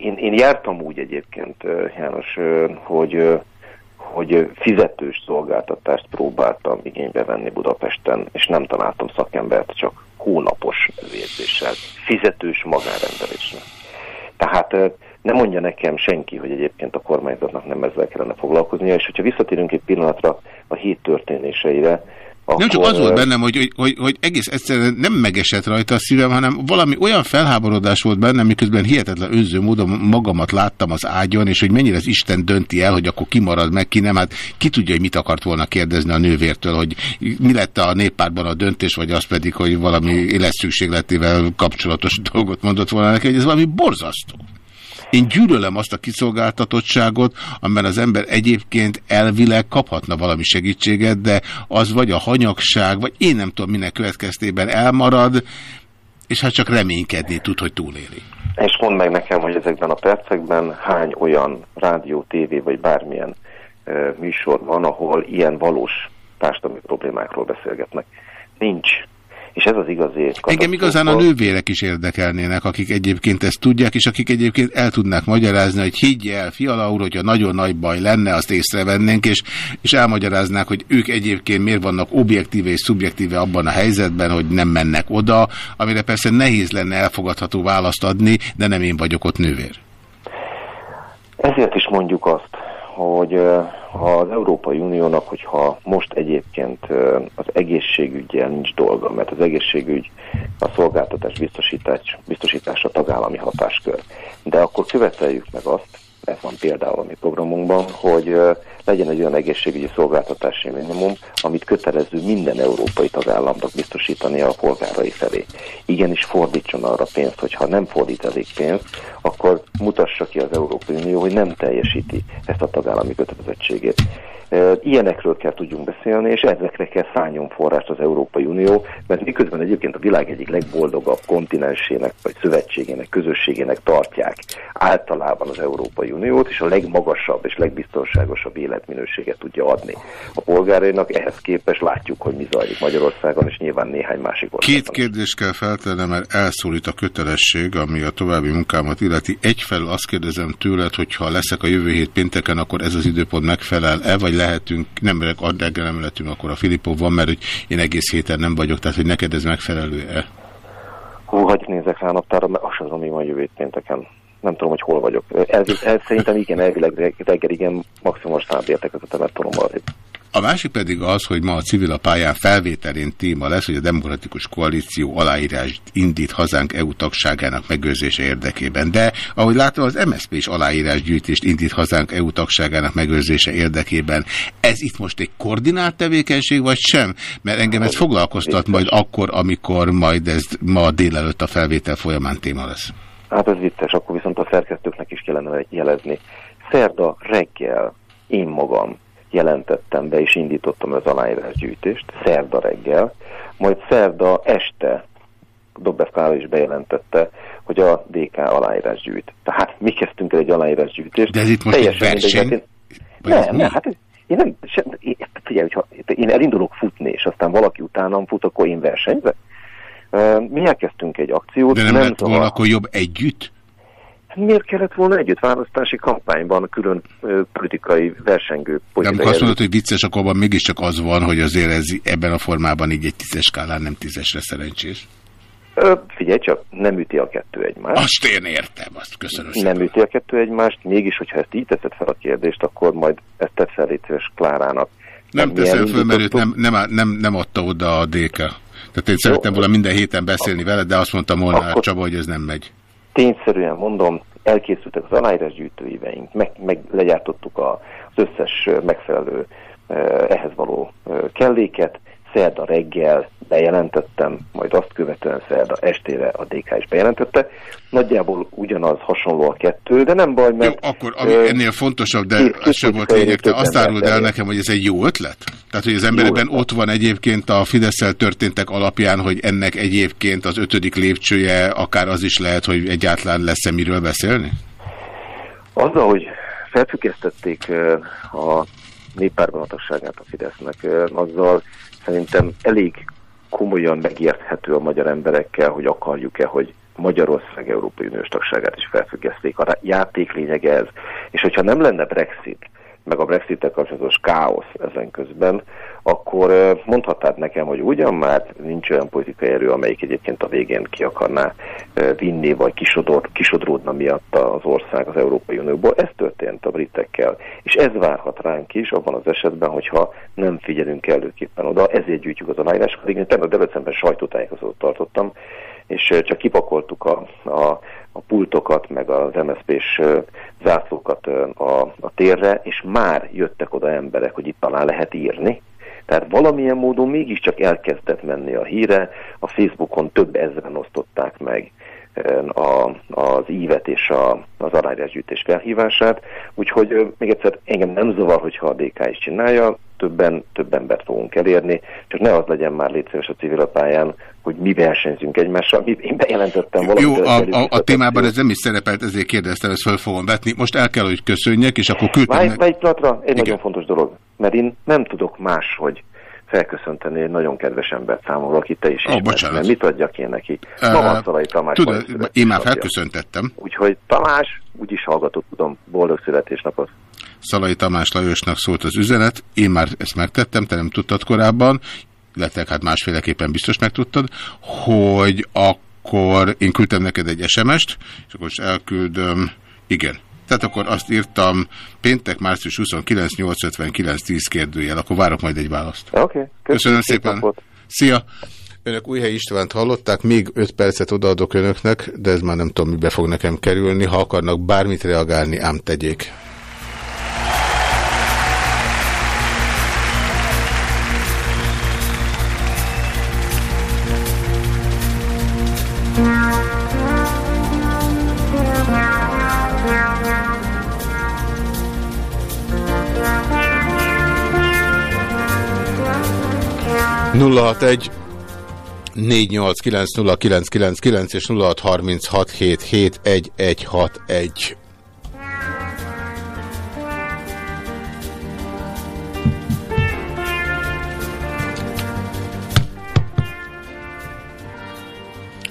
Én, én jártam úgy egyébként, János, hogy, hogy fizetős szolgáltatást próbáltam igénybe venni Budapesten, és nem találtam szakembert, csak hónapos vérzéssel, fizetős magánrendelésre. Tehát nem mondja nekem senki, hogy egyébként a kormányzatnak nem ezzel kellene foglalkoznia, és hogyha visszatérünk egy pillanatra a hét történéseire, akkor... Nem csak az volt bennem, hogy, hogy, hogy, egész egyszerűen nem megesett rajta a szívem, hanem valami olyan felháborodás volt bennem, miközben hihetetlen önző módon magamat láttam az ágyon, és hogy mennyire az Isten dönti el, hogy akkor kimarad meg, ki nem. Hát ki tudja, hogy mit akart volna kérdezni a nővértől, hogy mi lett a néppártban a döntés, vagy az pedig, hogy valami életszükségletével kapcsolatos dolgot mondott volna neki, hogy ez valami borzasztó. Én gyűlölem azt a kiszolgáltatottságot, amiben az ember egyébként elvileg kaphatna valami segítséget, de az vagy a hanyagság, vagy én nem tudom, minek következtében elmarad, és hát csak reménykedni tud, hogy túléli. És mondd meg nekem, hogy ezekben a percekben hány olyan rádió, tévé vagy bármilyen uh, műsor van, ahol ilyen valós társadalmi problémákról beszélgetnek. Nincs. És ez az igazi... Engem igazán a nővérek is érdekelnének, akik egyébként ezt tudják, és akik egyébként el tudnák magyarázni, hogy higgye el, fiala úr, hogyha nagyon nagy baj lenne, azt észrevennénk, és, és elmagyaráznák, hogy ők egyébként miért vannak objektíve és szubjektíve abban a helyzetben, hogy nem mennek oda, amire persze nehéz lenne elfogadható választ adni, de nem én vagyok ott nővér. Ezért is mondjuk azt, hogy az Európai Uniónak, hogyha most egyébként az egészségügyel nincs dolga, mert az egészségügy a szolgáltatás biztosítás, biztosítása tagállami hatáskör, de akkor követeljük meg azt, ez van például a mi programunkban, hogy legyen egy olyan egészségügyi szolgáltatási minimum, amit kötelező minden európai tagállamnak biztosítani a polgárai felé. Igenis fordítson arra pénzt, hogyha nem fordít elég pénzt, akkor mutassa ki az Európai Unió, hogy nem teljesíti ezt a tagállami kötelezettségét. Ilyenekről kell tudjunk beszélni, és ezekre kell szálljon forrást az Európai Unió, mert miközben egyébként a világ egyik legboldogabb kontinensének, vagy szövetségének, közösségének tartják általában az Európai Uniót, és a legmagasabb és legbiztonságosabb életminőséget tudja adni a polgárainak, ehhez képest látjuk, hogy mi zajlik Magyarországon, és nyilván néhány másik országban. Két kérdést kell feltennem, mert elszólít a kötelesség, ami a további munkámat illeti. Egyfelől azt kérdezem tőled, hogy ha leszek a jövő hét pénteken, akkor ez az időpont megfelel-e, vagy lehetünk, nem reggel nem lehetünk, akkor a Filipov van, mert hogy én egész héten nem vagyok, tehát hogy neked ez megfelelő-e? Hú, hagyj nézek rá naptára, mert azt tudom, mi van jövő pénteken. Nem tudom, hogy hol vagyok. El, el, szerintem igen, elvileg reggel igen, maximum most értek a telefonommal. A másik pedig az, hogy ma a civil a pályán felvételén téma lesz, hogy a Demokratikus Koalíció aláírást indít hazánk EU tagságának megőrzése érdekében. De ahogy látom, az MSZP is aláírásgyűjtést indít hazánk EU tagságának megőrzése érdekében. Ez itt most egy koordinált tevékenység, vagy sem? Mert engem ez foglalkoztat majd akkor, amikor majd ez ma délelőtt a felvétel folyamán téma lesz. Hát ez vicces, akkor viszont a szerkesztőknek is kellene jelezni. Szerda reggel én magam jelentettem be és indítottam az aláírásgyűjtést, szerda reggel, majd szerda este Dobbev Kála is bejelentette, hogy a DK aláírás gyűjt. Tehát mi kezdtünk el egy aláírásgyűjtést. De ez itt most egy verseny? Mindegy, nem, nem, hát én nem, se, én, figyelj, hogyha én elindulok futni, és aztán valaki utánam fut, akkor én versenyzek. Mi elkezdtünk egy akciót. De nem, nem lett volna akkor jobb együtt? Miért kellett volna együtt választási kampányban külön ö, politikai versengő De amikor azt mondod, hogy vicces, akkor abban mégiscsak az van, hogy azért ez ebben a formában így egy tízes skálán nem tízesre szerencsés. Ö, figyelj csak, nem üti a kettő egymást. Azt én értem, azt köszönöm szépen. Nem üti a kettő egymást, mégis, hogyha ezt így teszed fel a kérdést, akkor majd ezt tett fel Klárának. Nem teszem föl, mert őt nem, nem, nem, nem adta oda a DK. Tehát én szerettem volna minden héten beszélni veled, de azt mondtam volna akkor... Csaba, hogy ez nem megy. Tényszerűen mondom, elkészültek az aláírásgyűjtőiveink, meg, meg legyártottuk a, az összes megfelelő ehhez való kelléket, szerda reggel bejelentettem, majd azt követően szerda estére a DK is bejelentette. Nagyjából ugyanaz hasonló a kettő, de nem baj, mert... Jó, akkor ami ö, ennél fontosabb, de ez sem volt lényeg, te azt áruld el nekem, hogy ez egy jó ötlet? Tehát, hogy az emberben ott van egyébként a fidesz történtek alapján, hogy ennek egyébként az ötödik lépcsője akár az is lehet, hogy egyáltalán lesz-e miről beszélni? Azzal, hogy felfüggesztették a néppárban a tagságát a Fidesznek, azzal szerintem elég komolyan megérthető a magyar emberekkel, hogy akarjuk-e, hogy Magyarország Európai Uniós tagságát is felfüggeszték. A játék lényege ez. És hogyha nem lenne Brexit, meg a Brexit-tel kapcsolatos káosz ezen közben, akkor mondhatnád nekem, hogy ugyan már nincs olyan politikai erő, amelyik egyébként a végén ki akarná vinni, vagy kisodor, kisodródna miatt az ország az Európai Unióból. Ez történt a britekkel, és ez várhat ránk is abban az esetben, hogyha nem figyelünk előképpen oda, ezért gyűjtjük az aláírásokat. Én tegnap debrecenben sajtótájékozót tartottam, és csak kipakoltuk a, a, a pultokat, meg az MSZP-s zászlókat a, a térre, és már jöttek oda emberek, hogy itt talán lehet írni. Tehát valamilyen módon mégiscsak elkezdett menni a híre, a Facebookon több ezeren osztották meg a, az ívet és a, az aláírásgyűjtés felhívását, úgyhogy még egyszer engem nem zavar, hogyha a DK is csinálja, többen, több embert fogunk elérni, csak ne az legyen már létszeres a civil pályán, hogy mi versenyzünk egymással. Én bejelentettem valamit. Jó, a, a, a témában ez nem is szerepelt, ezért kérdeztem, ezt fel fogom vetni. Most el kell, hogy köszönjek, és akkor küldtem... Várj, egy pillanatra, egy Igen. nagyon fontos dolog, mert én nem tudok máshogy felköszönteni egy nagyon kedves embert számomra, aki te is oh, ismersz, mit adjak én neki? Uh, Tamás. Tudod, én már felköszöntettem. Úgyhogy Tamás, úgyis hallgatott, tudom, boldog születésnapot. Szalai Tamás Lajosnak szólt az üzenet, én már ezt megtettem, te nem tudtad korábban, illetve hát másféleképpen biztos megtudtad, hogy akkor én küldtem neked egy SMS-t, és akkor most elküldöm, igen, Tehát akkor azt írtam, péntek, március 29, 859, 10 kérdőjel, akkor várok majd egy választ. Oké. Okay. Köszönöm szépen. Szia! Önök Újhely Istvánt hallották, még 5 percet odaadok önöknek, de ez már nem tudom, mibe fog nekem kerülni. Ha akarnak bármit reagálni, ám tegyék. Nulla hat egy 489 és 0636771161.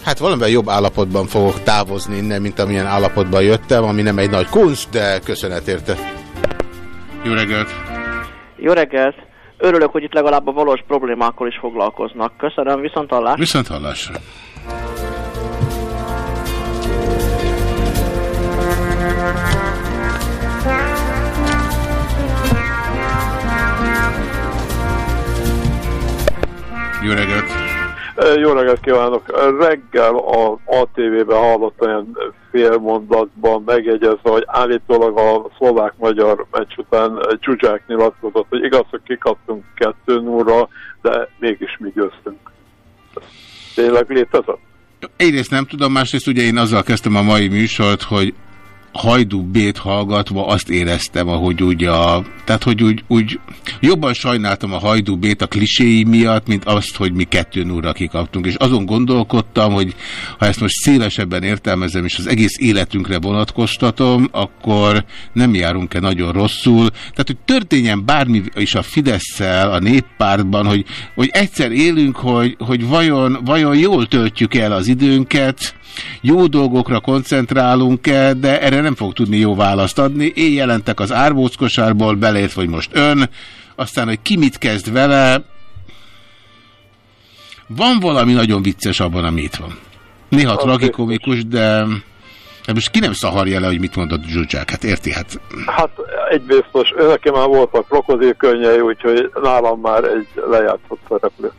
Hát valamivel jobb állapotban fogok távozni innen, mint amilyen állapotban jöttem, ami nem egy nagy kunst, de köszönet érte. Jó reggelt! Jó reggelt! Örülök, hogy itt legalább a valós problémákkal is foglalkoznak. Köszönöm, viszont hallás. Viszont hallásra. Jó reggelt! Jó reggelt kívánok! Reggel a ATV-ben hallottam ilyen félmondatban megjegyezve, hogy állítólag a szlovák-magyar meccs után Csuzsák nyilatkozott, hogy igaz, hogy kikaptunk 2 0 de mégis mi győztünk. Tényleg létezett? Egyrészt nem tudom, másrészt ugye én azzal kezdtem a mai műsort, hogy Hajdú B-t hallgatva azt éreztem, ahogy úgy a... Tehát, hogy úgy, úgy jobban sajnáltam a Hajdú B-t a kliséi miatt, mint azt, hogy mi kettő núra kikaptunk. És azon gondolkodtam, hogy ha ezt most szélesebben értelmezem, és az egész életünkre vonatkoztatom, akkor nem járunk-e nagyon rosszul. Tehát, hogy történjen bármi is a fidesz a néppártban, hogy, hogy egyszer élünk, hogy, hogy vajon, vajon jól töltjük el az időnket, jó dolgokra koncentrálunk-e, de erre nem fog tudni jó választ adni. Én jelentek az árbóckosárból, belét vagy most ön, aztán, hogy ki mit kezd vele, van valami nagyon vicces abban, ami itt van. Néha okay. tragikomikus, de... De most ki nem szaharja le, hogy mit mondott Zsuzsák? Hát érti, hát... Hát egy biztos, nekem már voltak krokodilkönnyei, úgyhogy nálam már egy lejátszott szereplő.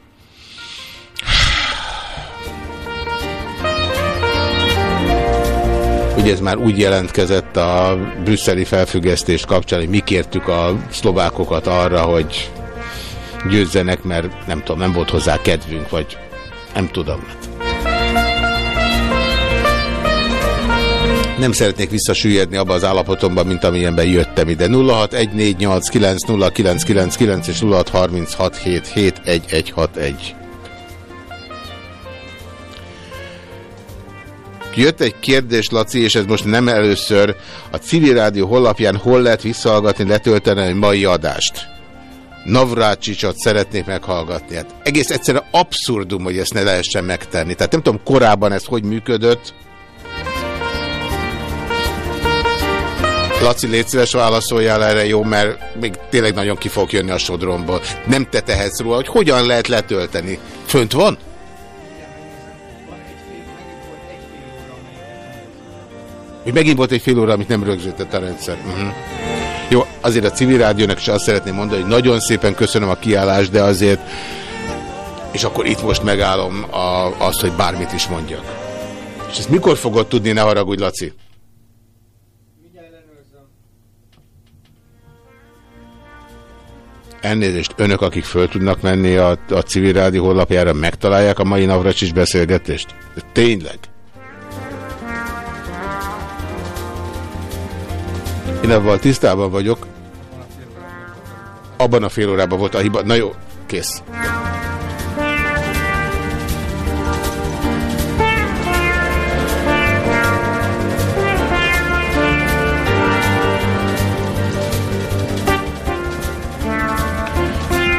Ugye ez már úgy jelentkezett a brüsszeli felfüggesztés kapcsán, hogy mi kértük a szlovákokat arra, hogy győzzenek, mert nem tudom, nem volt hozzá kedvünk, vagy nem tudom. Nem szeretnék visszasüllyedni abba az állapotomban, mint amilyenben jöttem ide. 0614890999 és 0636771161. Jött egy kérdés, Laci, és ez most nem először. A civil rádió hollapján hol lehet visszahallgatni, letölteni egy mai adást? Navrácsicsot szeretnék meghallgatni. Hát egész egyszerűen abszurdum, hogy ezt ne lehessen megtenni. Tehát nem tudom korábban ez hogy működött. Laci, légy szíves, válaszoljál erre, jó, mert még tényleg nagyon ki fog jönni a sodromból. Nem te tehetsz róla, hogy hogyan lehet letölteni. Fönt van? Hogy megint volt egy fél óra, amit nem rögzített a rendszer. Uh -huh. Jó, azért a civil rádiónak is azt szeretném mondani, hogy nagyon szépen köszönöm a kiállást, de azért, és akkor itt most megállom a, azt, hogy bármit is mondjak. És ezt mikor fogod tudni, ne haragudj, Laci? Elnézést, önök, akik föl tudnak menni a, a civil rádió honlapjára, megtalálják a mai Navracsics beszélgetést? Tényleg? Én abban tisztában vagyok. Abban a fél órában volt a hiba. Na jó, kész.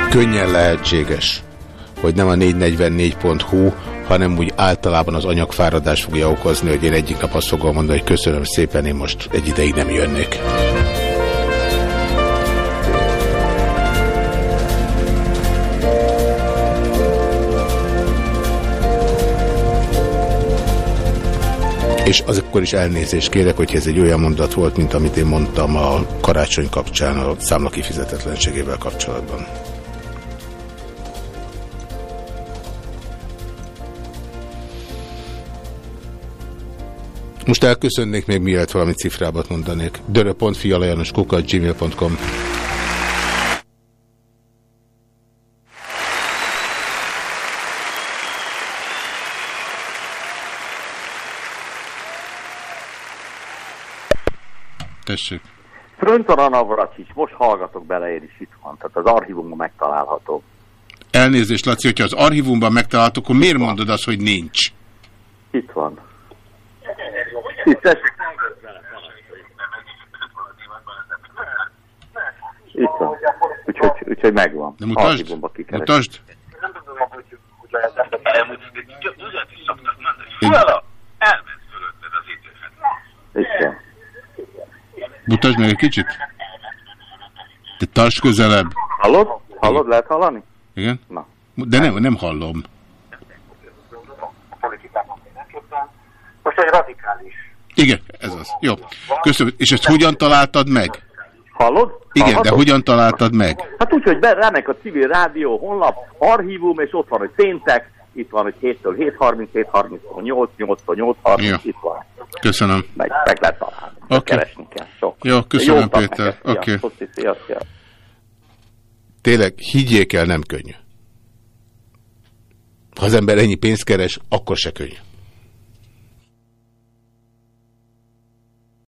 Könnyen lehetséges, hogy nem a 444.hu, hanem úgy általában az anyagfáradás fogja okozni, hogy én egyik nap azt fogom mondani, hogy köszönöm szépen, én most egy ideig nem jönnék. És az akkor is elnézést kérek, hogy ez egy olyan mondat volt, mint amit én mondtam a karácsony kapcsán a számla kifizetetlenségével kapcsolatban. Most elköszönnék még mielőtt valami cifrábat mondanék. dörö.fialajanoskukat gmail.com Tessék. Fröntoran Navracsics, most hallgatok bele, én is itt van, tehát az archívumban megtalálható. Elnézést, Laci, hogyha az archívumban megtaláltuk, akkor miért mondod azt, hogy nincs? Itt van. Itt, tessék. Itt van. Úgyhogy, úgyhogy megvan. De mutasd, Archívumba kikeresem. mutasd. Igen. Mutasd meg egy kicsit. Te tarts közelebb. Hallod? Hallod? Lehet hallani? Igen? Na. De nem, nem hallom. Most egy radikális. Igen, ez az. Jó. Köszönöm. És ezt hogyan találtad meg? Hallod? Igen, de Hallhatod? hogyan találtad meg? Hát úgy, hogy remek a civil rádió honlap, archívum, és ott van, hogy péntek, itt van, hogy 7-től 7.30, 7.30-től 8, 8-től 8.30, Jó. itt van. Köszönöm. Meg, meg lehet találni. Oké. Keresni kell. Sok. Jó, köszönöm, Jó Péter. Oké. Szia. Tényleg, higgyék el, nem könnyű. Ha az ember ennyi pénzt keres, akkor se könnyű.